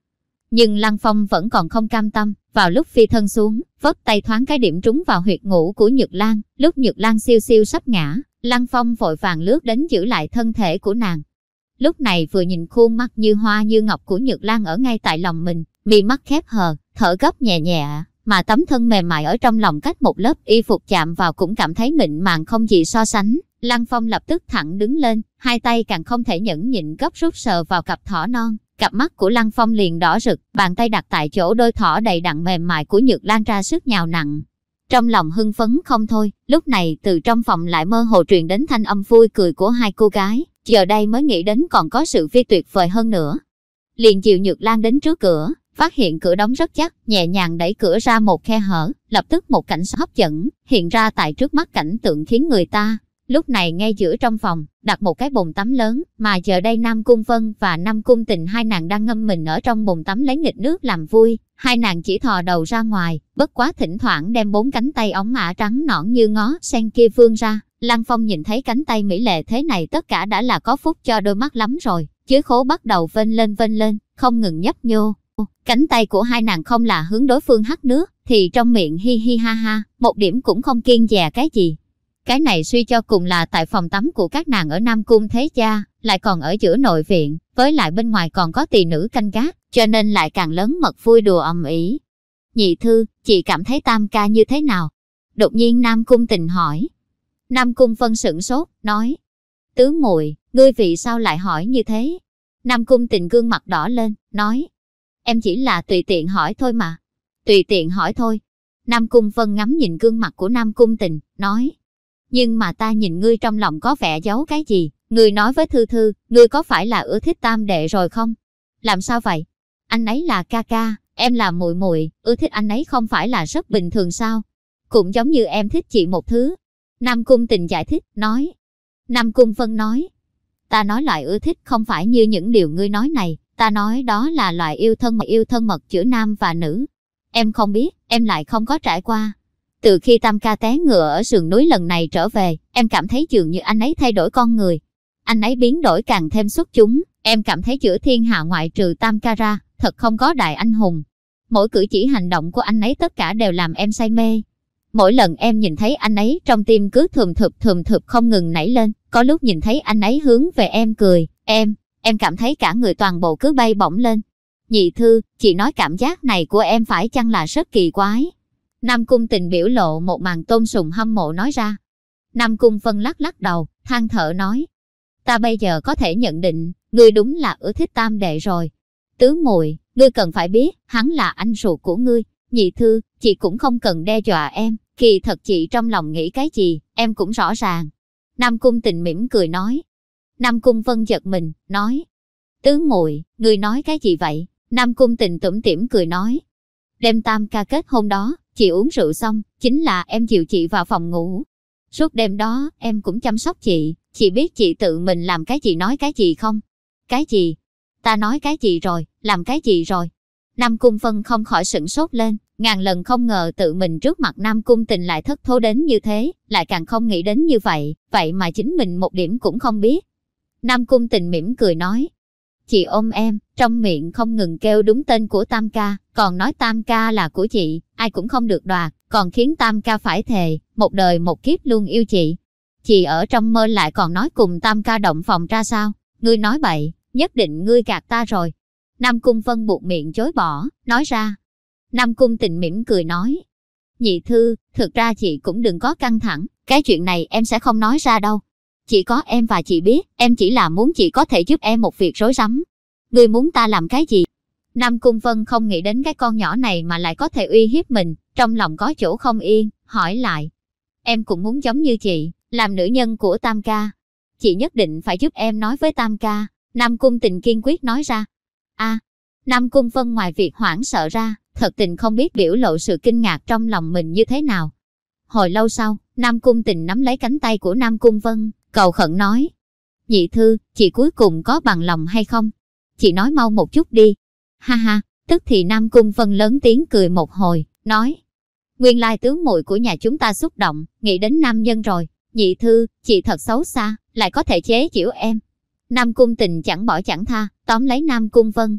Nhưng Lăng Phong vẫn còn không cam tâm, vào lúc phi thân xuống, vất tay thoáng cái điểm trúng vào huyệt ngủ của Nhược Lan, lúc Nhược Lan siêu siêu sắp ngã, Lăng Phong vội vàng lướt đến giữ lại thân thể của nàng. Lúc này vừa nhìn khuôn mặt như hoa như ngọc của Nhược Lan ở ngay tại lòng mình, mi mắt khép hờ, thở gấp nhẹ nhẹ, mà tấm thân mềm mại ở trong lòng cách một lớp y phục chạm vào cũng cảm thấy mịn màng không gì so sánh. Lăng Phong lập tức thẳng đứng lên, hai tay càng không thể nhẫn nhịn gấp rút sờ vào cặp thỏ non, Cặp mắt của Lăng Phong liền đỏ rực, bàn tay đặt tại chỗ đôi thỏ đầy đặn mềm mại của Nhược Lan ra sức nhào nặng. Trong lòng hưng phấn không thôi, lúc này từ trong phòng lại mơ hồ truyền đến thanh âm vui cười của hai cô gái, giờ đây mới nghĩ đến còn có sự phi tuyệt vời hơn nữa. Liền chịu Nhược Lan đến trước cửa, phát hiện cửa đóng rất chắc, nhẹ nhàng đẩy cửa ra một khe hở, lập tức một cảnh hấp dẫn, hiện ra tại trước mắt cảnh tượng khiến người ta Lúc này ngay giữa trong phòng, đặt một cái bồn tắm lớn, mà giờ đây Nam Cung Vân và Nam Cung Tình hai nàng đang ngâm mình ở trong bồn tắm lấy nghịch nước làm vui. Hai nàng chỉ thò đầu ra ngoài, bất quá thỉnh thoảng đem bốn cánh tay ống ả trắng nõn như ngó sen kia vươn ra. Lăng Phong nhìn thấy cánh tay mỹ lệ thế này tất cả đã là có phúc cho đôi mắt lắm rồi. Chứ khố bắt đầu vênh lên vênh lên, không ngừng nhấp nhô. Cánh tay của hai nàng không là hướng đối phương hắt nước, thì trong miệng hi hi ha ha, một điểm cũng không kiên dè cái gì. Cái này suy cho cùng là tại phòng tắm của các nàng ở Nam Cung Thế Cha, lại còn ở giữa nội viện, với lại bên ngoài còn có tỳ nữ canh gác, cho nên lại càng lớn mật vui đùa ầm ĩ. Nhị thư, chị cảm thấy tam ca như thế nào? Đột nhiên Nam Cung tình hỏi. Nam Cung phân sửng sốt, nói. tứ muội ngươi vì sao lại hỏi như thế? Nam Cung tình gương mặt đỏ lên, nói. Em chỉ là tùy tiện hỏi thôi mà. Tùy tiện hỏi thôi. Nam Cung Vân ngắm nhìn gương mặt của Nam Cung Tình, nói. Nhưng mà ta nhìn ngươi trong lòng có vẻ giấu cái gì, ngươi nói với Thư Thư, ngươi có phải là ưa thích tam đệ rồi không? Làm sao vậy? Anh ấy là ca ca, em là muội muội, ưa thích anh ấy không phải là rất bình thường sao? Cũng giống như em thích chị một thứ. Nam Cung tình giải thích, nói. Nam Cung Vân nói. Ta nói loại ưa thích không phải như những điều ngươi nói này, ta nói đó là loại yêu thân mật yêu thân mật giữa nam và nữ. Em không biết, em lại không có trải qua, từ khi Tam ca té ngựa ở sườn núi lần này trở về, em cảm thấy dường như anh ấy thay đổi con người. Anh ấy biến đổi càng thêm xuất chúng, em cảm thấy giữa thiên hạ ngoại trừ Tam ca ra, thật không có đại anh hùng. Mỗi cử chỉ hành động của anh ấy tất cả đều làm em say mê. Mỗi lần em nhìn thấy anh ấy trong tim cứ thùm thụp thùm thụp không ngừng nảy lên, có lúc nhìn thấy anh ấy hướng về em cười, em, em cảm thấy cả người toàn bộ cứ bay bổng lên. Nhị thư, chị nói cảm giác này của em phải chăng là rất kỳ quái. Nam Cung tình biểu lộ một màn tôn sùng hâm mộ nói ra. Nam Cung phân lắc lắc đầu, than thở nói. ta bây giờ có thể nhận định, ngươi đúng là ưa thích tam đệ rồi. Tứ muội, ngươi cần phải biết, hắn là anh ruột của ngươi. Nhị thư, chị cũng không cần đe dọa em, kỳ thật chị trong lòng nghĩ cái gì, em cũng rõ ràng. Nam Cung Tình mỉm cười nói. Nam Cung Vân giật mình, nói. Tứ muội, người nói cái gì vậy? Nam Cung Tình tủm tỉm cười nói. Đêm tam ca kết hôm đó, chị uống rượu xong, chính là em dịu chị vào phòng ngủ. Suốt đêm đó, em cũng chăm sóc chị, chị biết chị tự mình làm cái gì nói cái gì không? Cái gì? Ta nói cái gì rồi, làm cái gì rồi? Nam Cung Vân không khỏi sửng sốt lên, ngàn lần không ngờ tự mình trước mặt Nam Cung Tình lại thất thố đến như thế, lại càng không nghĩ đến như vậy, vậy mà chính mình một điểm cũng không biết. Nam Cung Tình mỉm cười nói, chị ôm em, trong miệng không ngừng kêu đúng tên của Tam Ca, còn nói Tam Ca là của chị, ai cũng không được đoạt, còn khiến Tam Ca phải thề, một đời một kiếp luôn yêu chị. Chị ở trong mơ lại còn nói cùng Tam Ca động phòng ra sao, ngươi nói bậy, nhất định ngươi gạt ta rồi. Nam Cung Vân buộc miệng chối bỏ, nói ra. Nam Cung tình mỉm cười nói. Nhị thư, thực ra chị cũng đừng có căng thẳng, cái chuyện này em sẽ không nói ra đâu. Chỉ có em và chị biết, em chỉ là muốn chị có thể giúp em một việc rối rắm. người muốn ta làm cái gì? Nam Cung Vân không nghĩ đến cái con nhỏ này mà lại có thể uy hiếp mình, trong lòng có chỗ không yên, hỏi lại. Em cũng muốn giống như chị, làm nữ nhân của Tam Ca. Chị nhất định phải giúp em nói với Tam Ca. Nam Cung tình kiên quyết nói ra. a Nam Cung Vân ngoài việc hoảng sợ ra, thật tình không biết biểu lộ sự kinh ngạc trong lòng mình như thế nào. Hồi lâu sau, Nam Cung tình nắm lấy cánh tay của Nam Cung Vân, cầu khẩn nói. Nhị thư, chị cuối cùng có bằng lòng hay không? Chị nói mau một chút đi. Ha ha, tức thì Nam Cung Vân lớn tiếng cười một hồi, nói. Nguyên lai tướng muội của nhà chúng ta xúc động, nghĩ đến nam nhân rồi. Nhị thư, chị thật xấu xa, lại có thể chế chịu em. Nam Cung tình chẳng bỏ chẳng tha, tóm lấy Nam Cung Vân.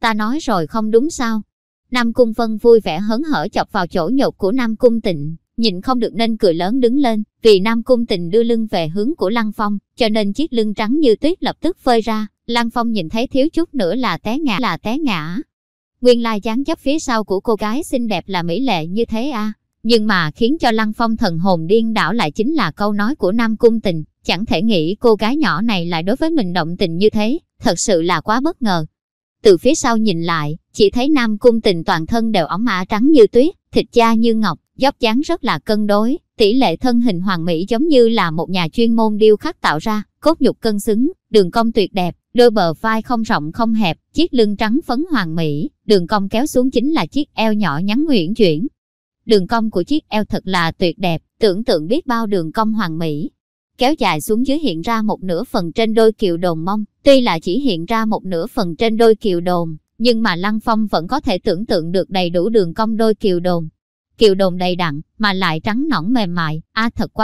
Ta nói rồi không đúng sao? Nam Cung Vân vui vẻ hớn hở chọc vào chỗ nhột của Nam Cung tịnh, nhìn không được nên cười lớn đứng lên, vì Nam Cung Tình đưa lưng về hướng của Lăng Phong, cho nên chiếc lưng trắng như tuyết lập tức phơi ra, Lăng Phong nhìn thấy thiếu chút nữa là té ngã là té ngã. Nguyên lai dáng dấp phía sau của cô gái xinh đẹp là mỹ lệ như thế à, nhưng mà khiến cho Lăng Phong thần hồn điên đảo lại chính là câu nói của Nam Cung Tình, chẳng thể nghĩ cô gái nhỏ này lại đối với mình động tình như thế, thật sự là quá bất ngờ. Từ phía sau nhìn lại, chỉ thấy Nam Cung Tình toàn thân đều óng ả trắng như tuyết, thịt da như ngọc, dốc dáng rất là cân đối, tỷ lệ thân hình hoàn mỹ giống như là một nhà chuyên môn điêu khắc tạo ra, cốt nhục cân xứng, đường cong tuyệt đẹp, đôi bờ vai không rộng không hẹp, chiếc lưng trắng phấn hoàn mỹ, đường cong kéo xuống chính là chiếc eo nhỏ nhắn nguyễn chuyển. Đường cong của chiếc eo thật là tuyệt đẹp, tưởng tượng biết bao đường cong hoàn mỹ. Kéo dài xuống dưới hiện ra một nửa phần trên đôi kiều đồn mông, tuy là chỉ hiện ra một nửa phần trên đôi kiều đồn, nhưng mà Lăng Phong vẫn có thể tưởng tượng được đầy đủ đường cong đôi kiều đồn. Kiều đồn đầy đặn, mà lại trắng nõn mềm mại, a thật quá.